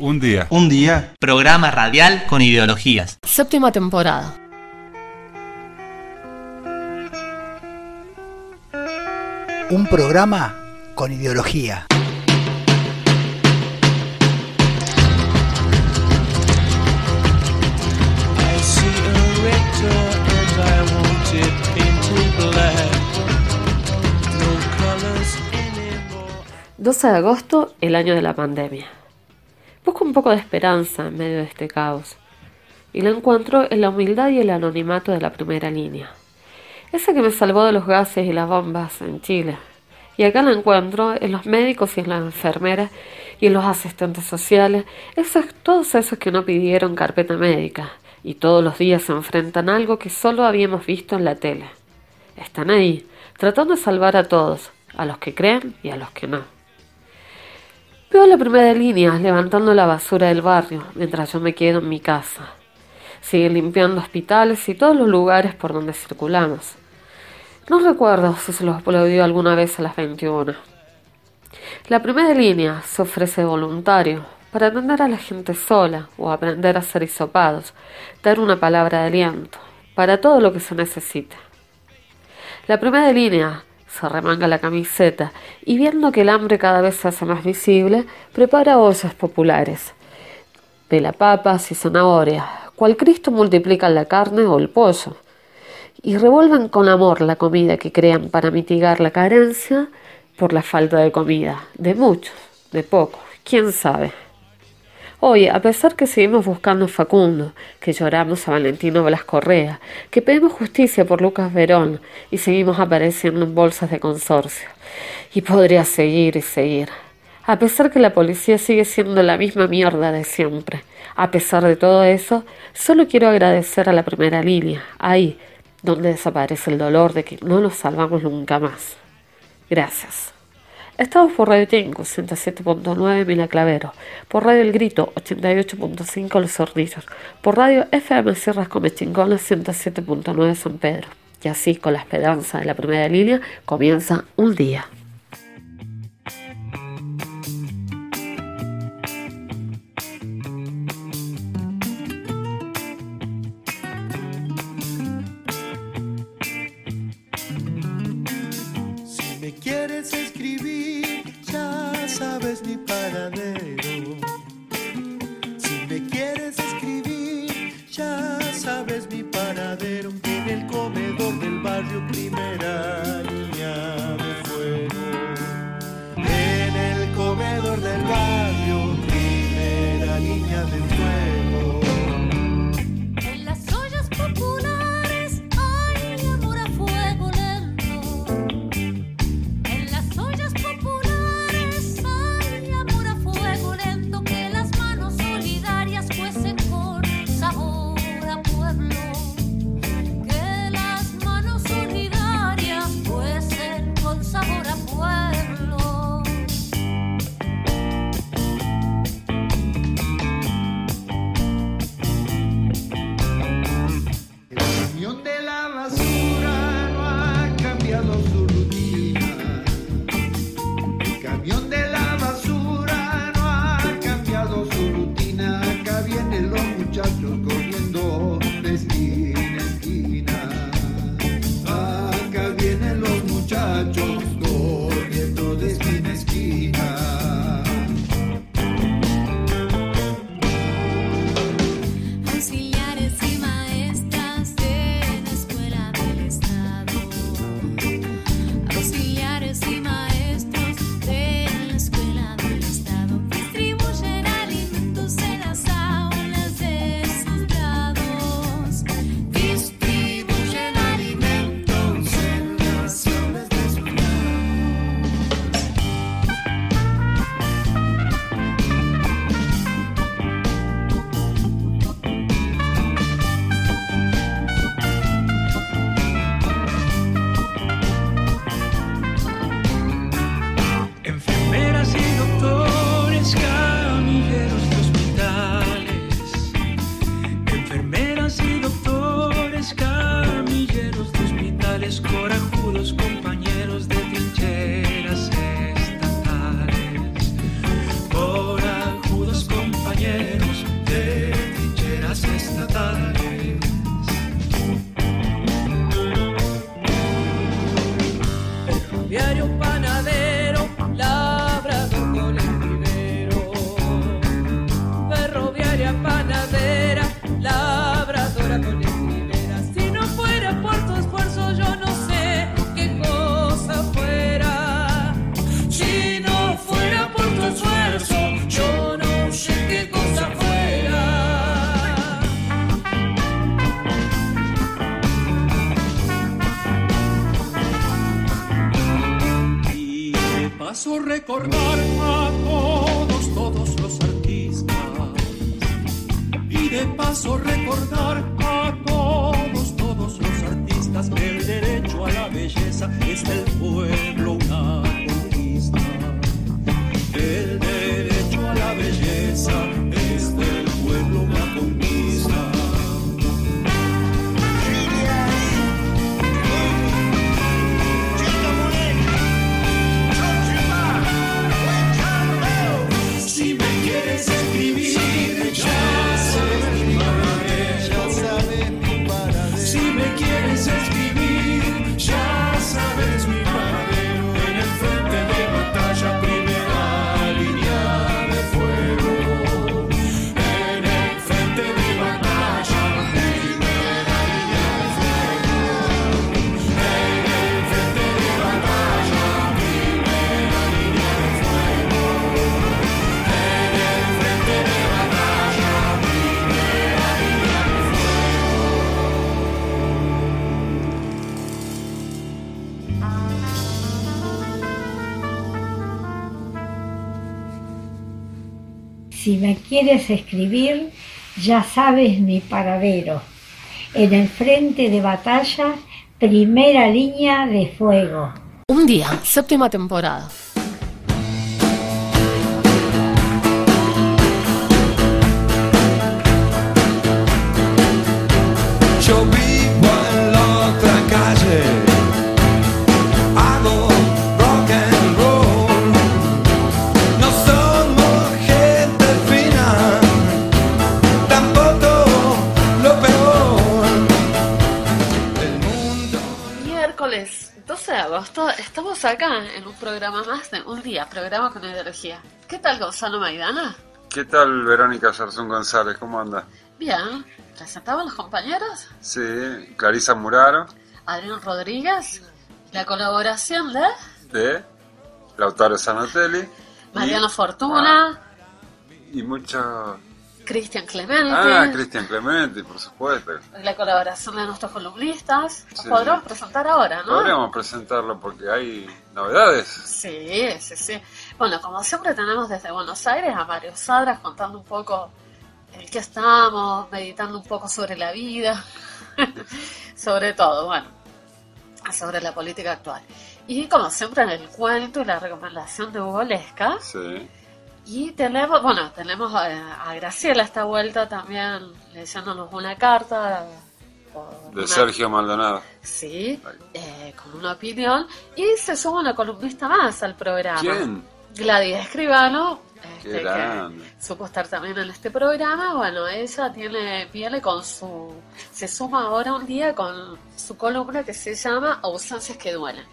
Un día. Un día. Programa radial con ideologías. Séptima temporada. Un programa con ideología. I see a rector and I want it painted black. No colors anymore. 12 de agosto, el año de la pandemia. Busco un poco de esperanza en medio de este caos. Y la encuentro en la humildad y el anonimato de la primera línea. Esa que me salvó de los gases y las bombas en Chile. Y acá la encuentro en los médicos y en las enfermeras y en los asistentes sociales, esos, todos esos que no pidieron carpeta médica y todos los días se enfrentan a algo que solo habíamos visto en la tele. Están ahí, tratando de salvar a todos, a los que creen y a los que no. Veo la primera línea levantando la basura del barrio mientras yo me quedo en mi casa. Sigue limpiando hospitales y todos los lugares por donde circulamos. No recuerdo si se los aplaudió alguna vez a las 21. La primera línea se ofrece voluntario para atender a la gente sola o aprender a hacer hisopados, dar una palabra de aliento, para todo lo que se necesite. La primera línea se remanga la camiseta y viendo que el hambre cada vez se hace más visible, prepara ollas populares. Pela papas y zanahoria, cual Cristo multiplica la carne o el pollo. Y revuelven con amor la comida que crean para mitigar la carencia por la falta de comida, de muchos, de pocos, quién sabe. Hoy, a pesar que seguimos buscando a Facundo, que lloramos a Valentino Blas Correa, que pedimos justicia por Lucas Verón y seguimos apareciendo en bolsas de consorcio. Y podría seguir y seguir. A pesar que la policía sigue siendo la misma mierda de siempre. A pesar de todo eso, solo quiero agradecer a la primera línea, ahí, donde desaparece el dolor de que no nos salvamos nunca más. Gracias. Estamos por Radio Tingo 107.9 Mila Clavero, por Radio El Grito 88.5 Los Sordillos, por Radio FM Sierras Comechingones 107.9 San Pedro. Y así, con la esperanza de la primera línea, comienza un día. Mi paradero. Recordar a quieres escribir, ya sabes mi paradero. En el frente de batalla, primera línea de fuego. Un día, séptima temporada. Estamos acá en un programa más de un día, programa con ideología. ¿Qué tal Gonzalo Maidana? ¿Qué tal Verónica Yarzún González? ¿Cómo anda? Bien, presentamos los compañeros. Sí, Clarisa Muraro, Adrián Rodríguez, la colaboración de de Lautaro Sanotelli. y- Mariano Fortuna, Y mucho... Cristian Clemente, Ah, Cristian Clemente, por supuesto. la colaboración de nuestros columnistas. Los Sí. podremos presentar ahora, ¿no? Podríamos presentarlo porque hay novedades. Sí, sí, sí. Bueno, como siempre tenemos desde Buenos Aires a Mario Sadras contando un poco el que estamos, meditando un poco sobre la vida, sobre todo, bueno, sobre la política actual. Y como siempre en el cuento y la recomendación de Hugo Lesca. Sí. Y tenemos, bueno, tenemos a, a Graciela esta vuelta también leyéndonos una carta. De una- Sergio Maldonado. Sí, eh, con una opinión. Y se suma una columnista más al programa. ¿Quién? Gladys Escribano, este, que grande. supo estar también en este programa. Bueno, ella tiene, viene con su. Se suma ahora un día con su columna que se llama Ausencias que duelen.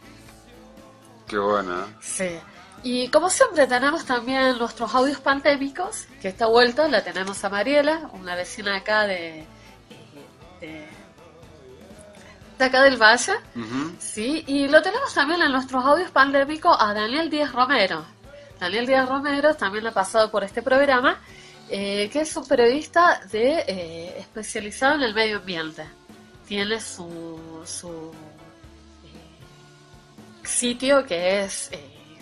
Qué buena. Sí. Y como siempre tenemos también nuestros audios pandémicos, que esta vuelta la tenemos a Mariela, una vecina acá de, de, de acá del Valle, sí, y lo tenemos también en nuestros audios pandémicos a Daniel Díaz Romero. Daniel Díaz Romero también ha pasado por este programa, eh, que es un periodista de, eh, especializado en el medio ambiente. Tiene su, su eh, sitio que es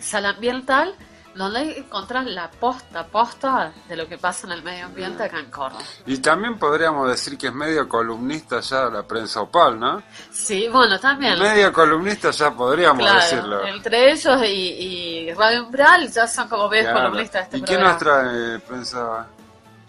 eh, Sala Ambiental, donde encontrás la posta, posta de lo que pasa en el medio ambiente acá en Córdoba. Y también podríamos decir que es medio columnista ya la prensa opal, ¿no? Sí, bueno, también. Medio columnista ya podríamos Claro, decirlo. entre ellos y, y Radio Umbral ya son como ves Claro. columnistas de este ¿Y qué programa. nos trae prensa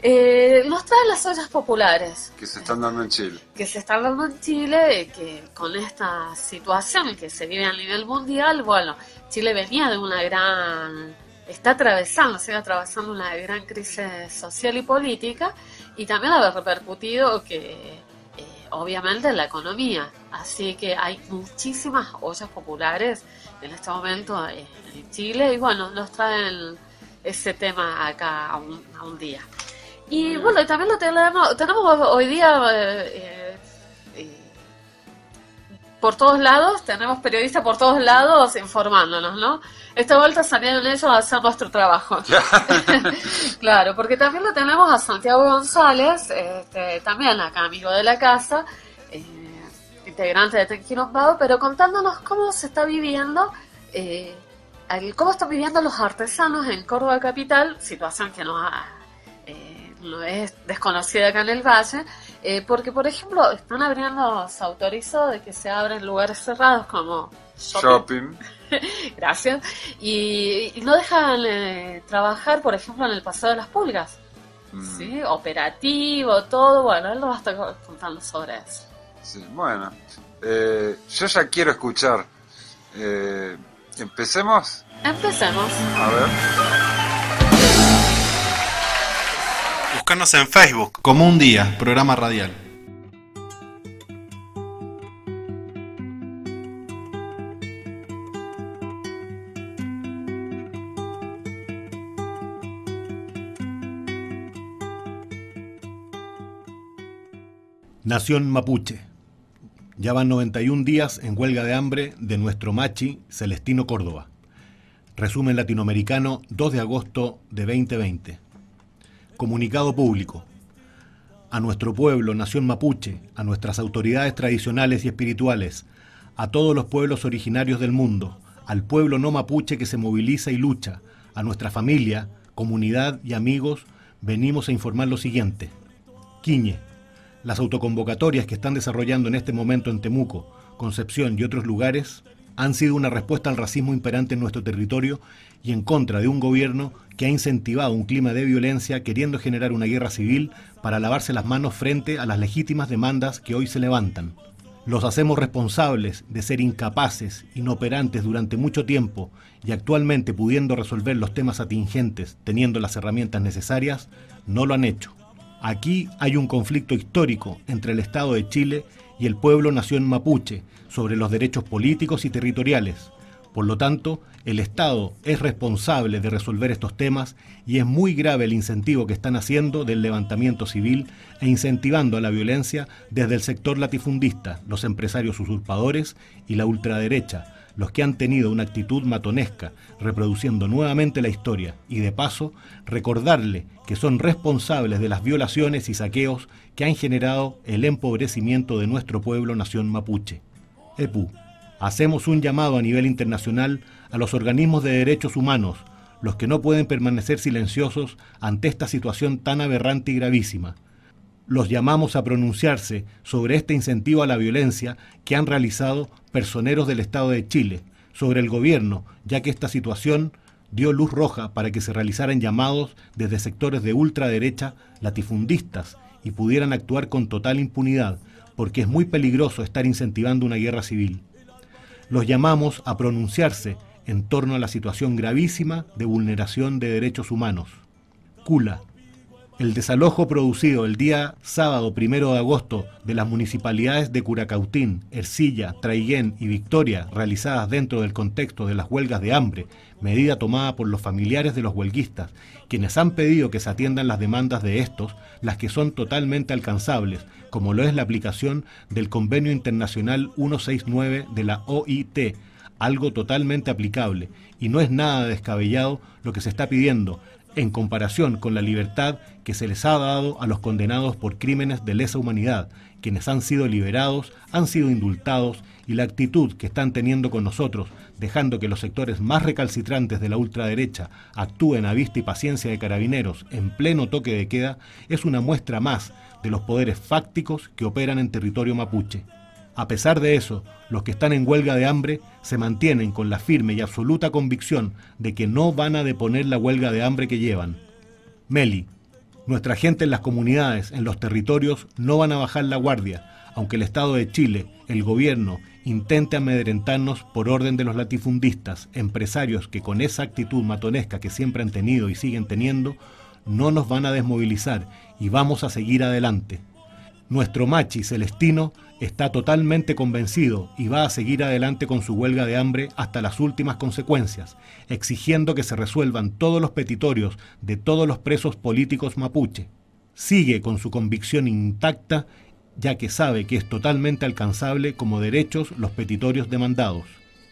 Eh, nos traen las ollas populares que se están dando en Chile? que se están dando en Chile, eh, que con esta situación que se vive a nivel mundial, bueno, Chile venía de una gran, está atravesando, sigue atravesando una gran crisis social y política, y también ha repercutido que eh, obviamente en la economía. Así que hay muchísimas ollas populares en este momento en, en Chile, y bueno, nos traen ese tema acá a un, a un día. Y bueno, y también lo tenemos, tenemos hoy día eh, eh, eh, por todos lados, tenemos periodistas por todos lados informándonos, ¿no? Esta vuelta salieron ellos a hacer nuestro trabajo. claro, porque también lo tenemos a Santiago González, este, también acá amigo de la casa, eh, integrante de Tequilombado, pero contándonos cómo se está viviendo eh, cómo están viviendo los artesanos en Córdoba Capital, situación que no, eh, no es desconocida acá en el Valle, eh, porque por ejemplo están abriendo, se autorizó de que se abren lugares cerrados como shopping. Gracias. Y, no dejan eh, trabajar, por ejemplo, en el paseo de las pulgas. Mm. ¿Sí? Operativo, todo. Bueno, él nos va a estar contando sobre eso. Sí, bueno. yo ya quiero escuchar. ¿Empecemos? Empecemos. A ver. Búscanos en Facebook como un día, programa radial. Nación Mapuche. Ya van 91 días en huelga de hambre de nuestro machi Celestino Córdoba. Resumen latinoamericano 2 de agosto de 2020. Comunicado público. A nuestro pueblo, nación mapuche, a nuestras autoridades tradicionales y espirituales, a todos los pueblos originarios del mundo, al pueblo no mapuche que se moviliza y lucha, a nuestra familia, comunidad y amigos, venimos a informar lo siguiente. Quiñe, las autoconvocatorias que están desarrollando en este momento en Temuco, Concepción y otros lugares han sido una respuesta al racismo imperante en nuestro territorio y en contra de un gobierno que ha incentivado un clima de violencia queriendo generar una guerra civil para lavarse las manos frente a las legítimas demandas que hoy se levantan. Los hacemos responsables de ser incapaces, inoperantes durante mucho tiempo y actualmente pudiendo resolver los temas atingentes teniendo las herramientas necesarias, no lo han hecho. Aquí hay un conflicto histórico entre el Estado de Chile y el pueblo nación mapuche sobre los derechos políticos y territoriales. Por lo tanto, el Estado es responsable de resolver estos temas y es muy grave el incentivo que están haciendo del levantamiento civil e incentivando a la violencia desde el sector latifundista, los empresarios usurpadores y la ultraderecha, los que han tenido una actitud matonesca, reproduciendo nuevamente la historia, y de paso recordarle que son responsables de las violaciones y saqueos que han generado el empobrecimiento de nuestro pueblo nación mapuche. EPU, hacemos un llamado a nivel internacional a los organismos de derechos humanos, los que no pueden permanecer silenciosos ante esta situación tan aberrante y gravísima, los llamamos a pronunciarse sobre este incentivo a la violencia que han realizado personeros del Estado de Chile, sobre el gobierno, ya que esta situación dio luz roja para que se realizaran llamados desde sectores de ultraderecha latifundistas y pudieran actuar con total impunidad, porque es muy peligroso estar incentivando una guerra civil. Los llamamos a pronunciarse en torno a la situación gravísima de vulneración de derechos humanos. Cula, el desalojo producido el día sábado primero de agosto de las municipalidades de Curacautín, Ercilla, Traiguén y Victoria, realizadas dentro del contexto de las huelgas de hambre, medida tomada por los familiares de los huelguistas, quienes han pedido que se atiendan las demandas de estos, las que son totalmente alcanzables, como lo es la aplicación del Convenio Internacional 169 de la OIT, algo totalmente aplicable, y no es nada descabellado lo que se está pidiendo, en comparación con la libertad que se les ha dado a los condenados por crímenes de lesa humanidad, quienes han sido liberados, han sido indultados y la actitud que están teniendo con nosotros, dejando que los sectores más recalcitrantes de la ultraderecha actúen a vista y paciencia de carabineros en pleno toque de queda, es una muestra más de los poderes fácticos que operan en territorio mapuche. A pesar de eso, los que están en huelga de hambre se mantienen con la firme y absoluta convicción de que no van a deponer la huelga de hambre que llevan. Meli, nuestra gente en las comunidades, en los territorios, no van a bajar la guardia, aunque el Estado de Chile, el gobierno, intente amedrentarnos por orden de los latifundistas, empresarios que con esa actitud matonesca que siempre han tenido y siguen teniendo, no nos van a desmovilizar y vamos a seguir adelante. Nuestro machi celestino está totalmente convencido y va a seguir adelante con su huelga de hambre hasta las últimas consecuencias, exigiendo que se resuelvan todos los petitorios de todos los presos políticos mapuche. Sigue con su convicción intacta, ya que sabe que es totalmente alcanzable como derechos los petitorios demandados.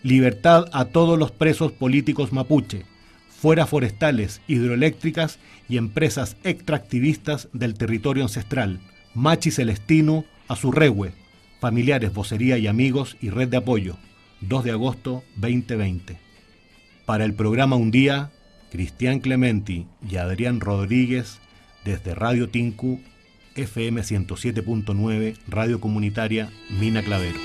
Libertad a todos los presos políticos mapuche, fuera forestales, hidroeléctricas y empresas extractivistas del territorio ancestral. Machi Celestino, a su regue, familiares, vocería y amigos y red de apoyo. 2 de agosto 2020. Para el programa Un Día, Cristian Clementi y Adrián Rodríguez desde Radio Tinku, FM 107.9, Radio Comunitaria Mina Clavero.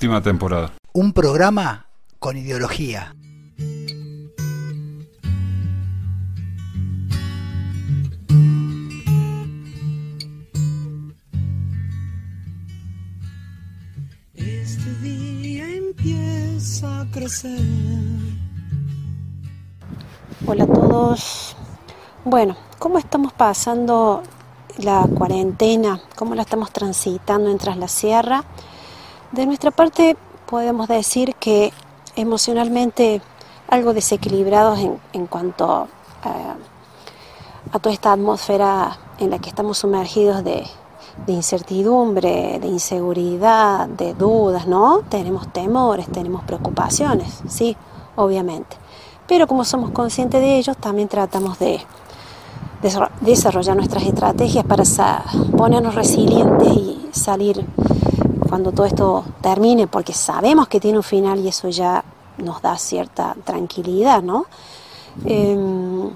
Séptima temporada. Un programa con ideología. Este día empieza a crecer. Hola a todos. Bueno, ¿cómo estamos pasando la cuarentena? ¿Cómo la estamos transitando en Tras la Sierra? De nuestra parte podemos decir que emocionalmente algo desequilibrados en, en cuanto a, toda esta atmósfera en la que estamos sumergidos de, de incertidumbre, de inseguridad, de dudas, ¿no? Tenemos temores, tenemos preocupaciones, sí, obviamente. Pero como somos conscientes de ellos, también tratamos de desarro- desarrollar nuestras estrategias para ponernos resilientes y salir cuando todo esto termine, porque sabemos que tiene un final y eso ya nos da cierta tranquilidad, ¿no? Em,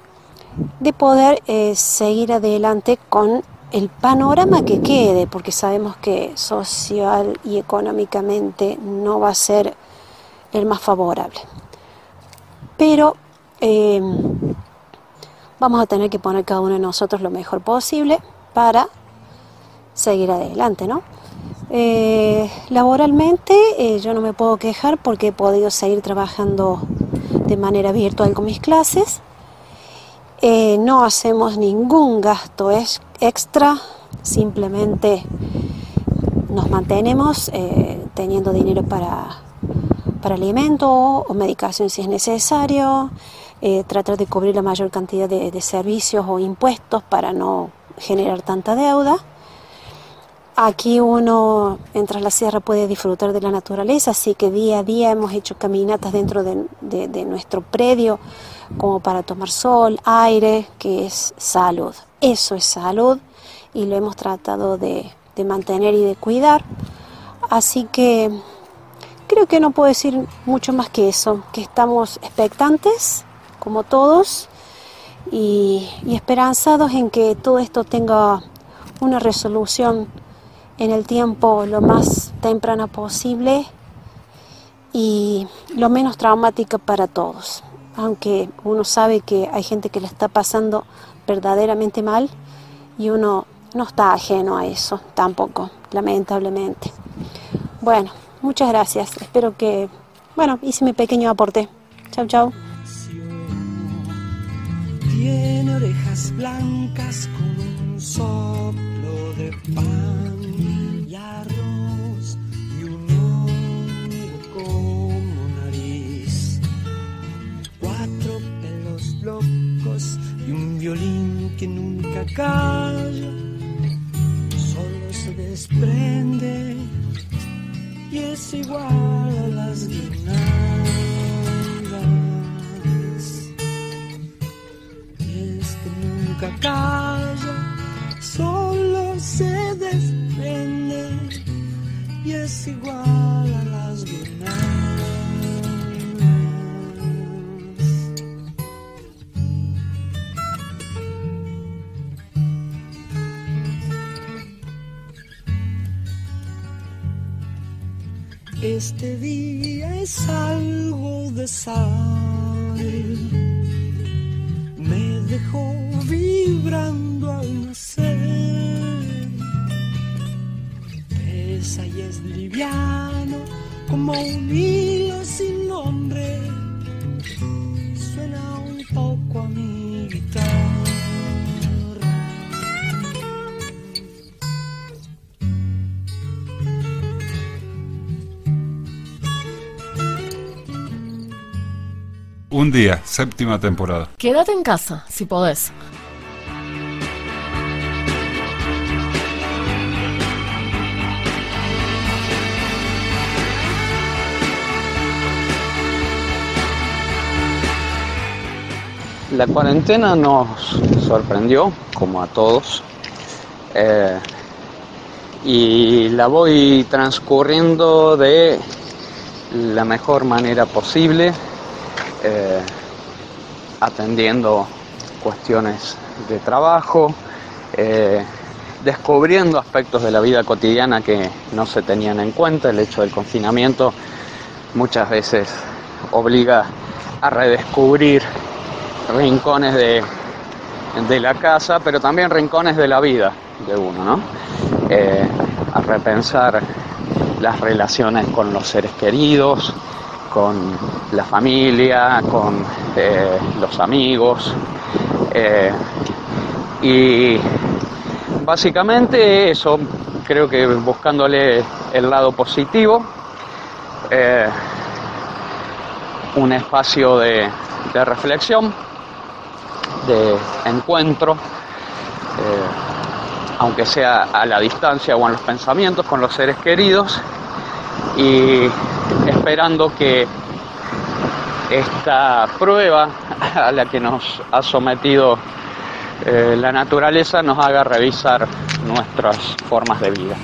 de poder eh, seguir adelante con el panorama que quede, porque sabemos que social y económicamente no va a ser el más favorable. Pero eh, vamos a tener que poner cada uno de nosotros lo mejor posible para seguir adelante, ¿no? Eh, laboralmente eh, yo no me puedo quejar porque he podido seguir trabajando de manera virtual con mis clases. Eh, no hacemos ningún gasto es- extra, simplemente nos mantenemos eh, teniendo dinero para, para alimento o medicación si es necesario, tratar de cubrir la mayor cantidad de servicios o impuestos para no generar tanta deuda. Aquí uno, en Tras la Sierra, puede disfrutar de la naturaleza, así que día a día hemos hecho caminatas dentro de, nuestro predio como para tomar sol, aire, que es salud. Eso es salud y lo hemos tratado de, mantener y de cuidar. Así que creo que no puedo decir mucho más que eso, que estamos expectantes, como todos, y esperanzados en que todo esto tenga una resolución en el tiempo lo más temprana posible y lo menos traumática para todos. Aunque uno sabe que hay gente que le está pasando verdaderamente mal y uno no está ajeno a eso tampoco, lamentablemente. Bueno, muchas gracias. Espero que, bueno, hice mi pequeño aporte. Chau, chau. Tiene orejas blancas con un soplo de pan locos y un violín que nunca calla. Solo se desprende y es igual a las guirnaldas. Es que nunca calla, solo se desprende y es igual a las guirnaldas. Este día es algo de sal. Me dejó vibrando al nacer. Pesa y es liviano como un Un día, séptima temporada. Quédate en casa, si podés. La cuarentena nos sorprendió, como a todos, eh, y la voy transcurriendo de la mejor manera posible, eh, atendiendo cuestiones de trabajo, eh, descubriendo aspectos de la vida cotidiana que no se tenían en cuenta. El hecho del confinamiento muchas veces obliga a redescubrir rincones de, de la casa, pero también rincones de la vida de uno, ¿no? Eh, a repensar las relaciones con los seres queridos, con la familia, con eh, los amigos. eh, y básicamente eso, creo que buscándole el lado positivo, eh, un espacio de, reflexión, de encuentro, aunque sea a la distancia o en los pensamientos con los seres queridos, y esperando que esta prueba a la que nos ha sometido eh, la naturaleza nos haga revisar nuestras formas de vida.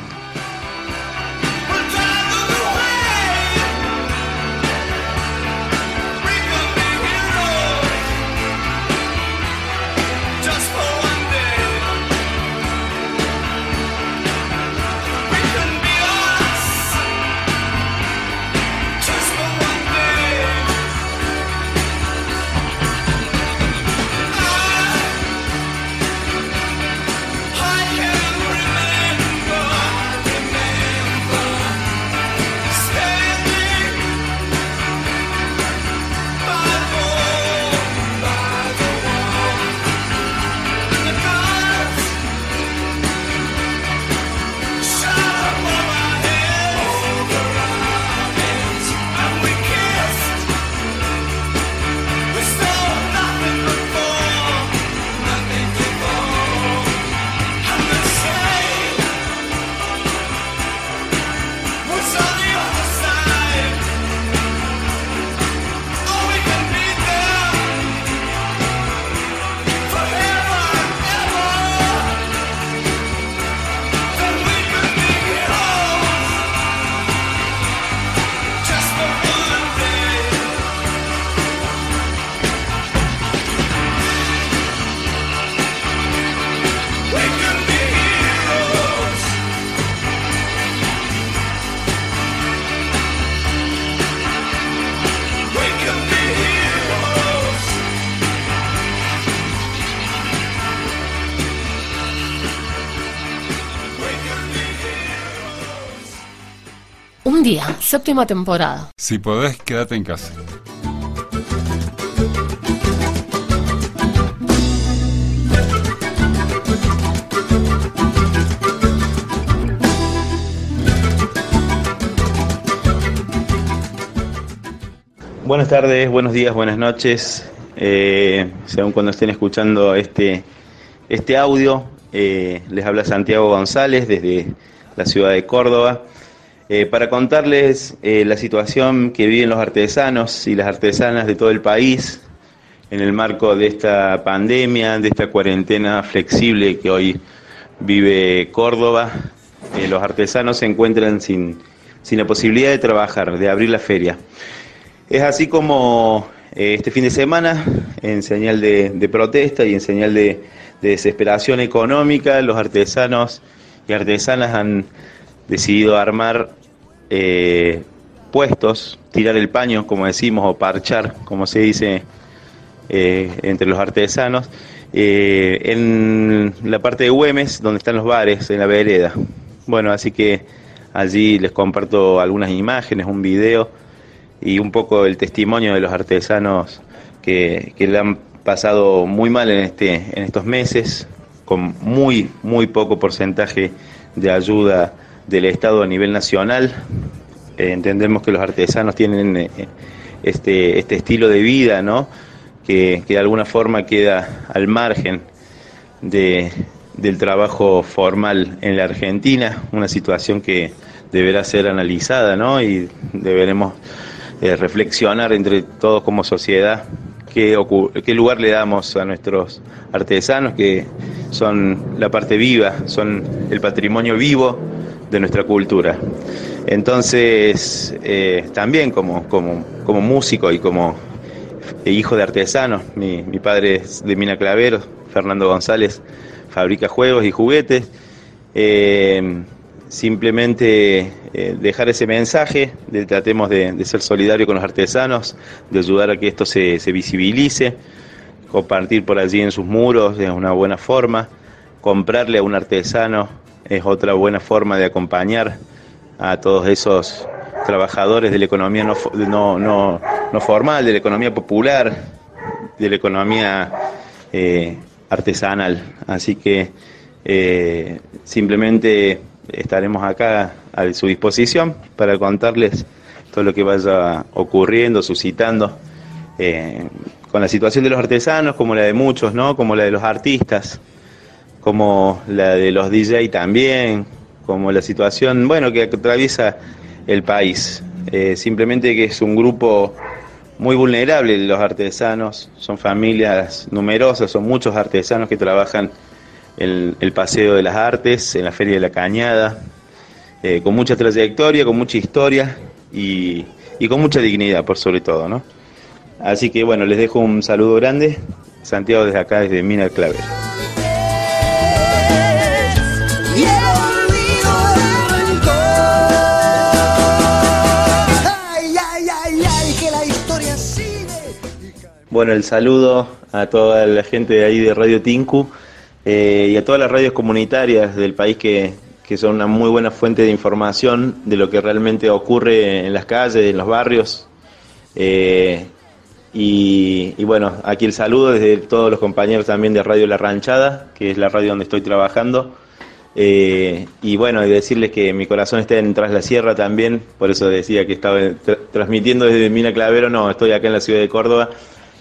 Séptima temporada. Si podés, quédate en casa. Buenas tardes, buenos días, buenas noches. Eh, según cuando estén escuchando este, este audio, eh, les habla Santiago González desde la ciudad de Córdoba eh, para contarles eh, la situación que viven los artesanos y las artesanas de todo el país en el marco de esta pandemia, de esta cuarentena flexible que hoy vive Córdoba. los artesanos se encuentran sin, sin la posibilidad de trabajar, de abrir la feria. Es así como eh, este fin de semana, en señal de, protesta y en señal de, desesperación económica, los artesanos y artesanas han decidido armar eh, puestos, tirar el paño, como decimos, o parchar, como se dice eh, entre los artesanos, eh, en la parte de Güemes, donde están los bares, en la vereda. Bueno, así que allí les comparto algunas imágenes, un video y un poco el testimonio de los artesanos que, que le han pasado muy mal en, este, en estos meses, con muy, muy poco porcentaje de ayuda del Estado a nivel nacional. Eh, entendemos que los artesanos tienen eh, este, este estilo de vida, ¿no? Que, que, de alguna forma queda al margen de, del trabajo formal en la Argentina, una situación que deberá ser analizada, ¿no? Y deberemos eh, reflexionar entre todos como sociedad qué, qué lugar le damos a nuestros artesanos, que son la parte viva, son el patrimonio vivo de nuestra cultura. Entonces, eh, también como, como, como, músico y como hijo de artesanos, mi, mi, padre es de Mina Clavero, Fernando González, fabrica juegos y juguetes. Eh, simplemente eh, dejar ese mensaje, de, tratemos de, de, ser solidarios con los artesanos, de ayudar a que esto se, se visibilice, compartir por allí en sus muros de una buena forma, comprarle a un artesano es otra buena forma de acompañar a todos esos trabajadores de la economía no, no, no, no formal, de la economía popular, de la economía eh, artesanal. Así que eh, simplemente estaremos acá a su disposición para contarles todo lo que vaya ocurriendo, suscitando, eh, con la situación de los artesanos, como la de muchos, ¿no? como la de los artistas, como la de los DJ también, como la situación, bueno, que atraviesa el país. Eh, simplemente que es un grupo muy vulnerable los artesanos, son familias numerosas, son muchos artesanos que trabajan en el Paseo de las Artes, en la Feria de la Cañada, eh, con mucha trayectoria, con mucha historia y, y, con mucha dignidad por sobre todo, ¿no? Así que bueno, les dejo un saludo grande, Santiago desde acá, desde Mina Claver. Bueno, el saludo a toda la gente de ahí de Radio Tinku eh, y a todas las radios comunitarias del país que, que, son una muy buena fuente de información de lo que realmente ocurre en las calles, en los barrios. Eh, y, y, bueno, aquí el saludo desde todos los compañeros también de Radio La Ranchada, que es la radio donde estoy trabajando. Eh, y bueno, y decirles que mi corazón está en Tras la Sierra también, por eso decía que estaba tra transmitiendo desde Mina Clavero, no, estoy acá en la ciudad de Córdoba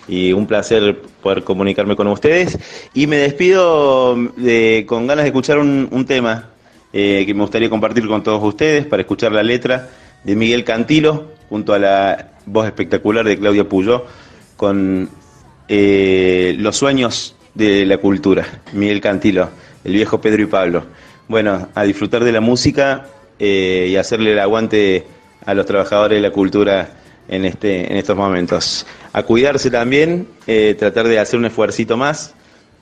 y un placer poder comunicarme con ustedes. Y me despido de, con ganas de escuchar un, un tema eh, que me gustaría compartir con todos ustedes para escuchar la letra de Miguel Cantilo junto a la voz espectacular de Claudia Puyó con eh, Los sueños de la cultura, Miguel Cantilo, el viejo Pedro y Pablo. Bueno, a disfrutar de la música eh, y hacerle el aguante a los trabajadores de la cultura en, este, en estos momentos. A cuidarse también, eh, tratar de hacer un esfuercito más.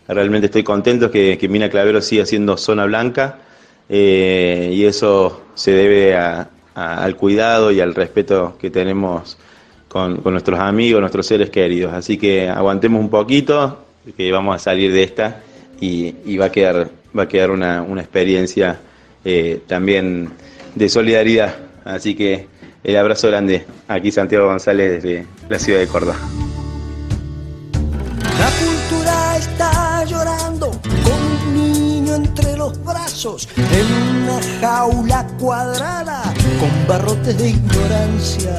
Realmente estoy contento que, que Mina Clavero siga siendo zona blanca eh, y eso se debe a, al cuidado y al respeto que tenemos con, con, nuestros amigos, nuestros seres queridos. Así que aguantemos un poquito, que vamos a salir de esta y, y va a quedar, va a quedar una, una experiencia eh, también de solidaridad Así que el abrazo grande aquí Santiago González desde la ciudad de Córdoba. La cultura está llorando con un niño entre los brazos en una jaula cuadrada con barrotes de ignorancia.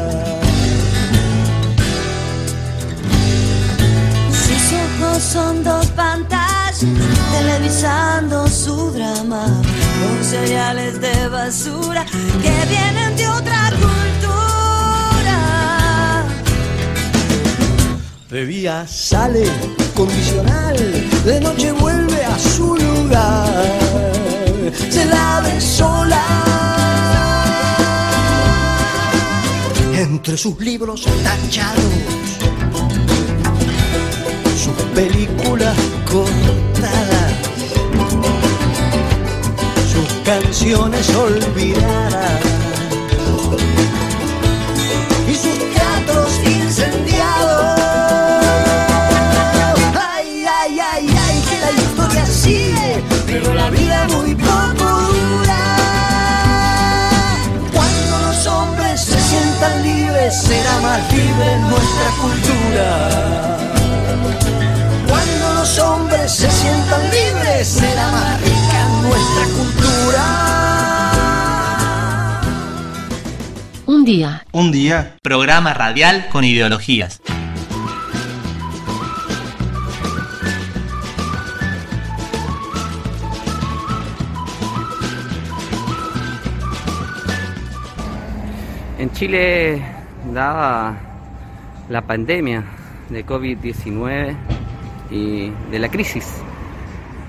Sus ojos son dos pantallas televisando su drama con cereales de basura que vienen de otra cultura. De día sale condicional, de noche vuelve a su lugar. Se la ve sola. Entre sus libros tachados, sus películas cortadas, sus canciones olvidadas pero la vida es muy poco dura. Cuando los hombres se sientan libres, será más libre nuestra cultura. Cuando los hombres se sientan libres, será más rica nuestra cultura. Un día. Un día. Programa radial con ideologías. En Chile, dada la pandemia de COVID-19 y de la crisis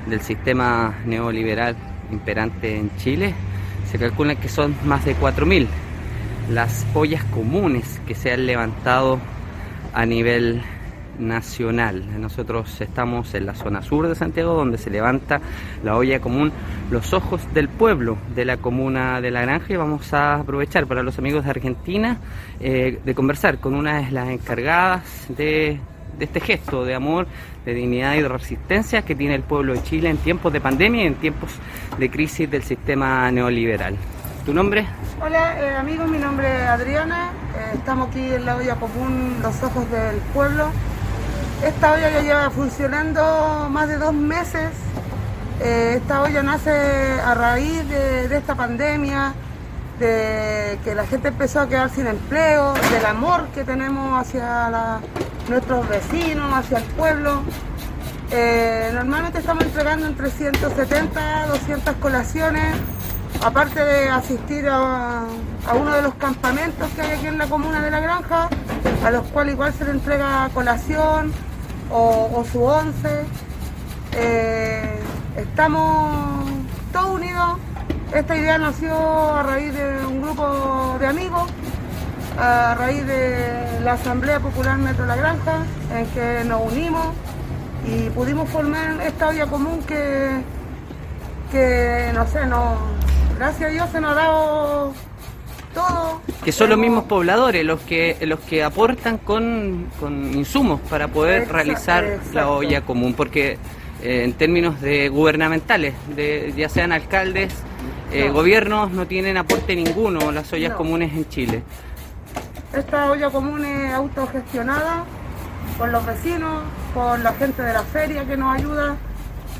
del sistema neoliberal imperante en Chile, se calcula que son más de 4.000 las ollas comunes que se han levantado a nivel nacional. Nosotros estamos en la zona sur de Santiago donde se levanta la olla común Los Ojos del Pueblo de la comuna de La Granja y vamos a aprovechar para los amigos de Argentina eh, de conversar con una de las encargadas de, este gesto de amor, de dignidad y de resistencia que tiene el pueblo de Chile en tiempos de pandemia y en tiempos de crisis del sistema neoliberal. ¿Tu nombre? Hola eh, amigos, mi nombre es Adriana, eh, estamos aquí en la olla común Los Ojos del Pueblo. Esta olla ya lleva funcionando más de dos meses. Eh, esta olla nace a raíz de, esta pandemia, de que la gente empezó a quedar sin empleo, del amor que tenemos hacia nuestros vecinos, hacia el pueblo. Eh, normalmente estamos entregando entre 170 a 200 colaciones, aparte de asistir a uno de los campamentos que hay aquí en la comuna de La Granja, a los cuales igual se le entrega colación o, su once. Eh, estamos todos unidos. Esta idea nació a raíz de un grupo de amigos, a raíz de la Asamblea Popular Metro La Granja, en que nos unimos y pudimos formar esta olla común que, que no sé, no, gracias a Dios se nos ha dado todo. Que son los mismos pobladores los que los que aportan con, con insumos para poder realizar la olla común, porque eh, en términos de gubernamentales, de, ya sean alcaldes, eh, No. gobiernos, no tienen aporte ninguno las ollas No. comunes en Chile. Esta olla común es autogestionada por los vecinos, por la gente de la feria que nos ayuda,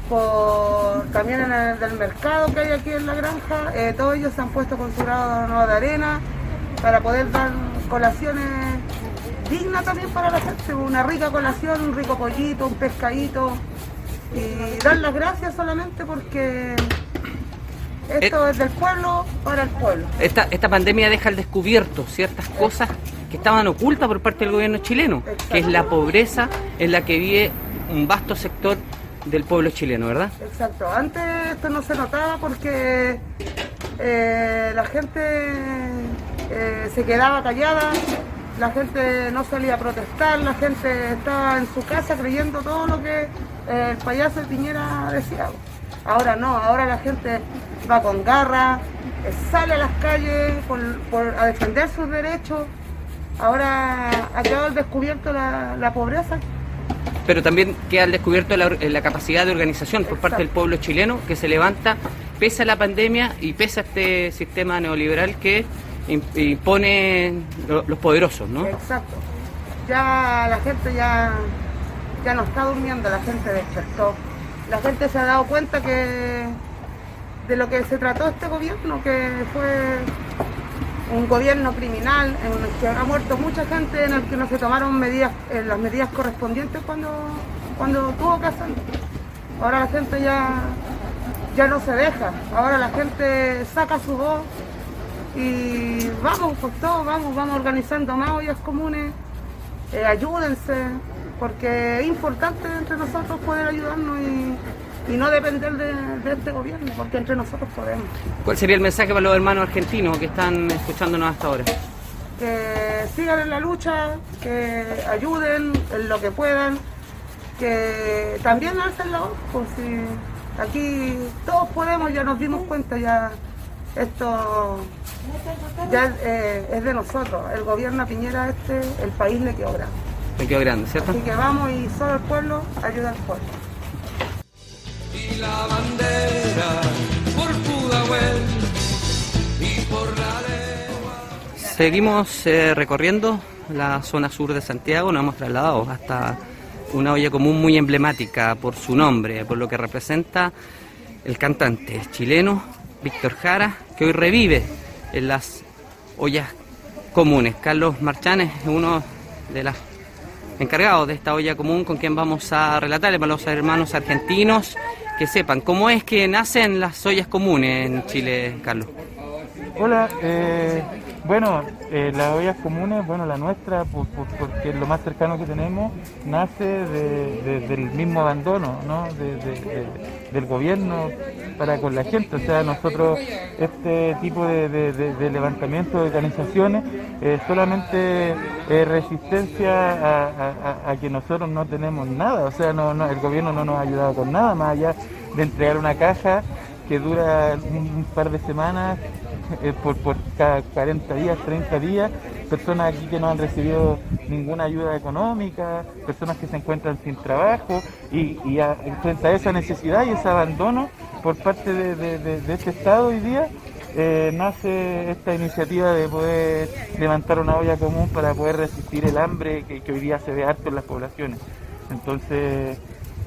por también en el del mercado que hay aquí en la granja. Eh, todos ellos se han puesto con su grado de arena para poder dar colaciones dignas también para la gente, una rica colación, un rico pollito, un pescadito y dar las gracias solamente porque esto es del pueblo para el pueblo. Esta, esta pandemia deja al descubierto ciertas cosas que estaban ocultas por parte del gobierno chileno, que es la pobreza en la que vive un vasto sector del pueblo chileno, ¿verdad? Exacto, antes esto no se notaba porque eh, la gente eh, se quedaba callada, la gente no salía a protestar, la gente estaba en su casa creyendo todo lo que eh, el payaso de Piñera decía. Ahora no, ahora la gente va con garra, sale a las calles por- a defender sus derechos. Ahora ha quedado descubierto la, la pobreza pero también queda al descubierto la, or- la capacidad de organización por parte del pueblo chileno que se levanta pese a la pandemia y pese a este sistema neoliberal que impone los poderosos, ¿no? Exacto. Ya la gente ya, ya no está durmiendo, la gente despertó. La gente se ha dado cuenta que de lo que se trató este gobierno, que fue un gobierno criminal en el que ha muerto mucha gente, en el que no se tomaron medidas, las medidas correspondientes cuando, cuando tuvo hacerlo. Ahora la gente ya, ya no se deja, ahora la gente saca su voz y vamos, pues todos vamos, vamos organizando más ollas comunes, eh, ayúdense, porque es importante entre nosotros poder ayudarnos y y no depender de, este gobierno, porque entre nosotros podemos. ¿Cuál sería el mensaje para los hermanos argentinos que están escuchándonos hasta ahora? Que sigan en la lucha, que ayuden en lo que puedan, que también alcen la voz, por si aquí todos podemos, ya nos dimos cuenta, ya esto ya eh, es de nosotros. El gobierno a Piñera este, el país le quedó grande. Le quedó grande, ¿cierto? Así que vamos y solo el pueblo ayuda al pueblo la bandera por Pudahuel y por la Seguimos eh, recorriendo la zona sur de Santiago, nos hemos trasladado hasta una olla común muy emblemática por su nombre, por lo que representa el cantante chileno Víctor Jara, que hoy revive en las ollas comunes. Carlos Marchanes es uno de los encargados de esta olla común con quien vamos a relatar para los hermanos argentinos que sepan cómo es que nacen las ollas comunes en Chile, Carlos. Hola, eh, bueno, eh, las ollas comunes, bueno, la nuestra, porque es lo más cercano que tenemos, nace del mismo abandono, ¿no? del gobierno para con la gente. O sea, nosotros, este tipo de, levantamiento de organizaciones, eh, solamente es resistencia a, que nosotros no tenemos nada. O sea, el gobierno no nos ha ayudado con nada, más allá de entregar una caja que dura un par de semanas eh, por, por cada 40 días, 30 días, personas aquí que no han recibido ninguna ayuda económica, personas que se encuentran sin trabajo y, y frente a esa necesidad y ese abandono por parte de, este Estado hoy día, eh, nace esta iniciativa de poder levantar una olla común para poder resistir el hambre que hoy día se ve harto en las poblaciones. Entonces,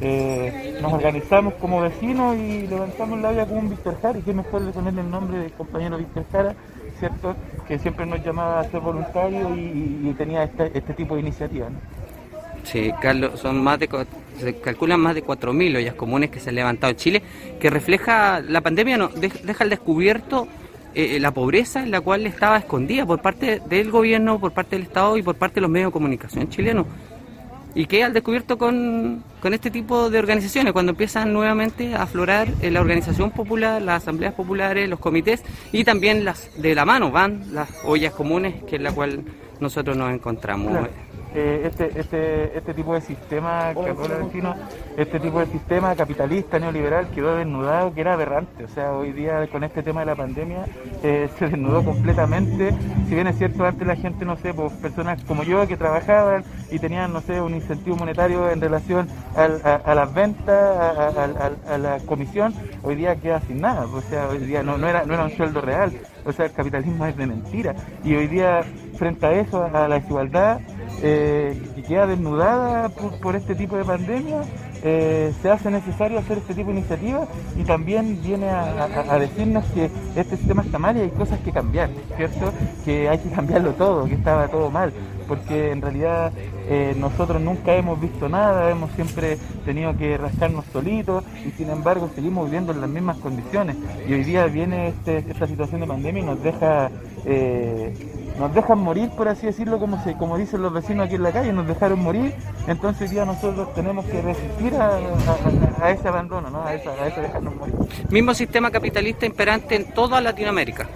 eh, nos organizamos como vecinos y levantamos la olla con un Víctor Jara, y qué mejor de ponerle el nombre del compañero Víctor Jara, ¿cierto? Que siempre nos llamaba a ser voluntarios y, tenía este, este, tipo de iniciativas. Sí, Carlos, son más de, se calculan más de 4.000 ollas comunes que se han levantado en Chile, que refleja la pandemia, no, deja al descubierto eh, la pobreza en la cual estaba escondida por parte del gobierno, por parte del Estado y por parte de los medios de comunicación chilenos y que al descubierto con, este tipo de organizaciones, cuando empiezan nuevamente a aflorar la organización popular, las asambleas populares, los comités y también las de la mano van las ollas comunes, que es la cual nosotros nos encontramos. Eh, este, este, este tipo de sistema este tipo de sistema capitalista neoliberal quedó desnudado, que era aberrante. O sea, hoy día con este tema de la pandemia eh, se desnudó completamente. Si bien es cierto, antes la gente, no sé, pues personas como yo que trabajaban y tenían, no sé, un incentivo monetario en relación a, las ventas, a, la comisión, hoy día queda sin nada. O sea, hoy día no, no, era, no era un sueldo real. O sea, el capitalismo es de mentira. Y hoy día, frente a eso, a la desigualdad, eh, que queda desnudada por, este tipo de pandemia, eh, se hace necesario hacer este tipo de iniciativas y también viene a, decirnos que este sistema está mal y hay cosas que cambiar, ¿cierto? Que hay que cambiarlo todo, que estaba todo mal, porque en realidad eh, nosotros nunca hemos visto nada, hemos siempre tenido que rascarnos solitos y sin embargo seguimos viviendo en las mismas condiciones y hoy día viene este, esta situación de pandemia y nos deja... Eh, nos dejan morir, por así decirlo, como, se, como dicen los vecinos aquí en la calle, nos dejaron morir, entonces ya nosotros tenemos que resistir a, ese abandono, ¿no? a, ese dejarnos morir. Mismo sistema capitalista imperante en toda Latinoamérica.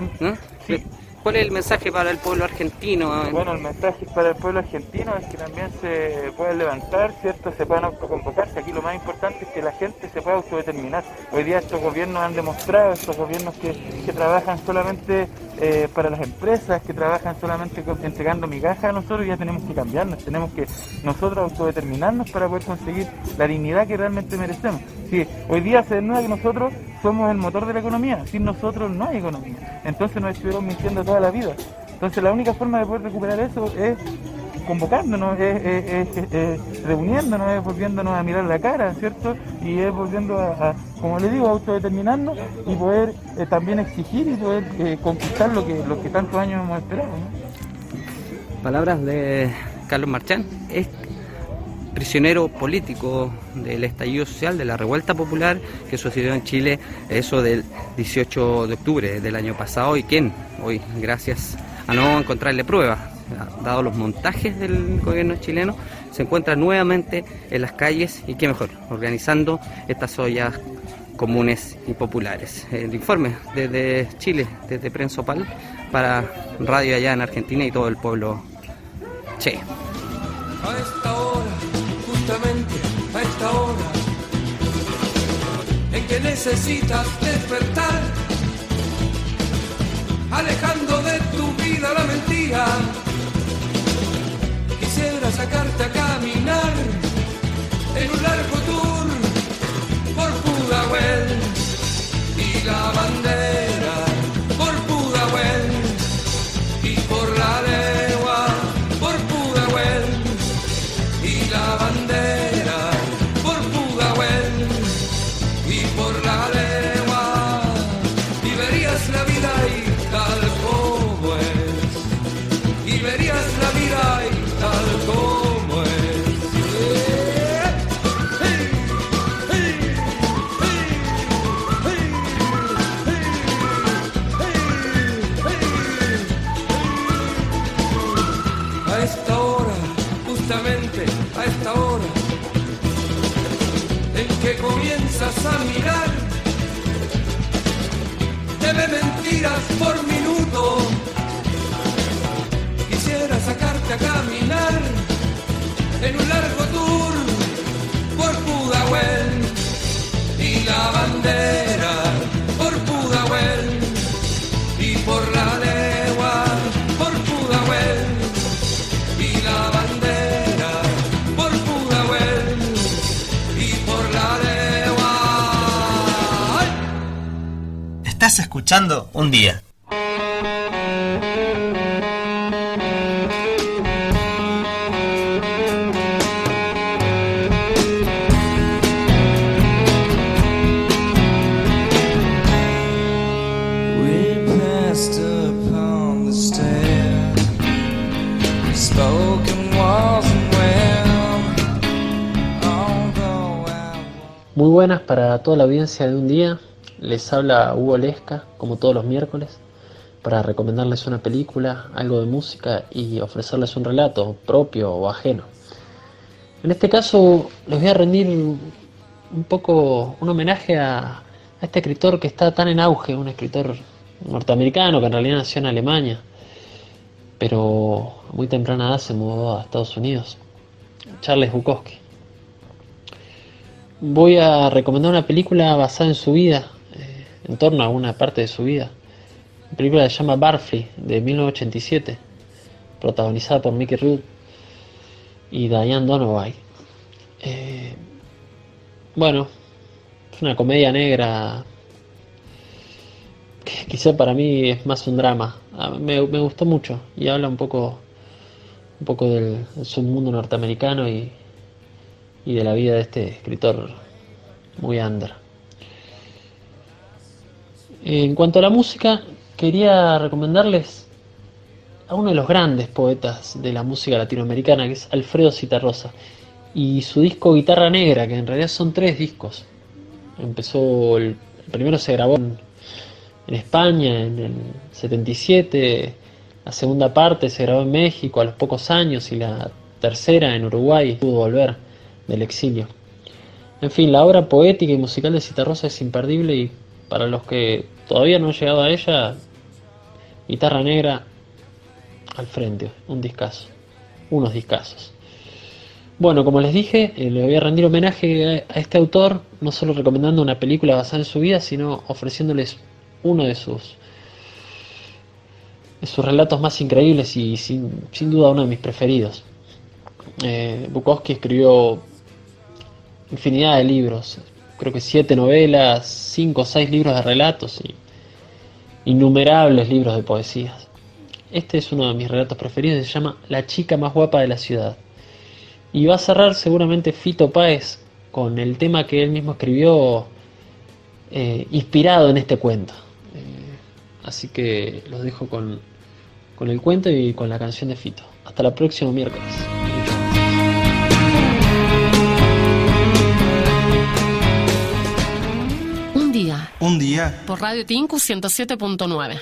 ¿Cuál es el mensaje para el pueblo argentino? Bueno, el mensaje para el pueblo argentino es que también se pueden levantar, ¿cierto? Se pueden autoconvocarse. Aquí lo más importante es que la gente se pueda autodeterminar. Hoy día estos gobiernos han demostrado, estos gobiernos que trabajan solamente eh, para las empresas que trabajan solamente entregando migajas, nosotros ya tenemos que cambiarnos, tenemos que nosotros autodeterminarnos para poder conseguir la dignidad que realmente merecemos. Sí, hoy día se desnuda que nosotros somos el motor de la economía, sin nosotros no hay economía. Entonces nos estuvieron mintiendo toda la vida. Entonces la única forma de poder recuperar eso es convocándonos, es, reuniéndonos, es volviéndonos a mirar la cara, ¿cierto? Y es volviendo a, como le digo, a autodeterminarnos y poder eh, también exigir y poder eh, conquistar lo que, lo que tantos años hemos esperado. Palabras de Carlos Marchán, es prisionero político del estallido social, de la revuelta popular que sucedió en Chile, eso del 18 de octubre del año pasado y quien hoy, gracias a no encontrarle pruebas, dado los montajes del gobierno chileno, se encuentra nuevamente en las calles y qué mejor, organizando estas ollas comunes y populares. El informe desde Chile, desde Prensa Opal, para Radio allá en Argentina y todo el pueblo che. A esta hora, justamente a esta hora, en que necesitas despertar, alejando de tu vida la mentira. Sacarte a caminar en un largo tour por Pudahuel y la bandera por minuto. Quisiera sacarte a caminar en un largo tour por Pudahuel y la bandera Estás escuchando un día. Muy buenas para toda la audiencia de un día. Les habla Hugo Lesca, como todos los miércoles, para recomendarles una película, algo de música y ofrecerles un relato propio o ajeno. En este caso les voy a rendir un poco un homenaje a, a este escritor que está tan en auge, un escritor norteamericano que en realidad nació en Alemania, pero muy temprana edad se mudó a Estados Unidos, Charles Bukowski. Voy a recomendar una película basada en su vida, en torno a una parte de su vida. La película se llama Barfly, de 1987, protagonizada por Mickey Rourke y Diane Donovan. Eh, bueno, es una comedia negra que quizá para mí es más un drama. Me, me gustó mucho y habla un poco, un poco del, del submundo norteamericano y, y de la vida de este escritor muy under. En cuanto a la música, quería recomendarles a uno de los grandes poetas de la música latinoamericana, que es Alfredo Citarrosa, y su disco Guitarra Negra, que en realidad son tres discos. Empezó, el, el primero se grabó en, en España en el 77, la segunda parte se grabó en México a los pocos años y la tercera en Uruguay pudo volver del exilio. En fin, la obra poética y musical de Citarrosa es imperdible y para los que todavía no han llegado a ella, Guitarra Negra al frente, un discazo, unos discazos. Bueno, como les dije, eh, le voy a rendir homenaje a, a este autor, no solo recomendando una película basada en su vida, sino ofreciéndoles uno de sus de sus relatos más increíbles y sin, sin duda uno de mis preferidos. Eh, Bukowski escribió infinidad de libros, creo que siete novelas, cinco o seis libros de relatos y innumerables libros de poesías. Este es uno de mis relatos preferidos, se llama La chica más guapa de la ciudad. Y va a cerrar seguramente Fito Páez con el tema que él mismo escribió eh, inspirado en este cuento. Eh, así que los dejo con, con el cuento y con la canción de Fito. Hasta el próximo miércoles. Un. Por Radio Tinku 107.9.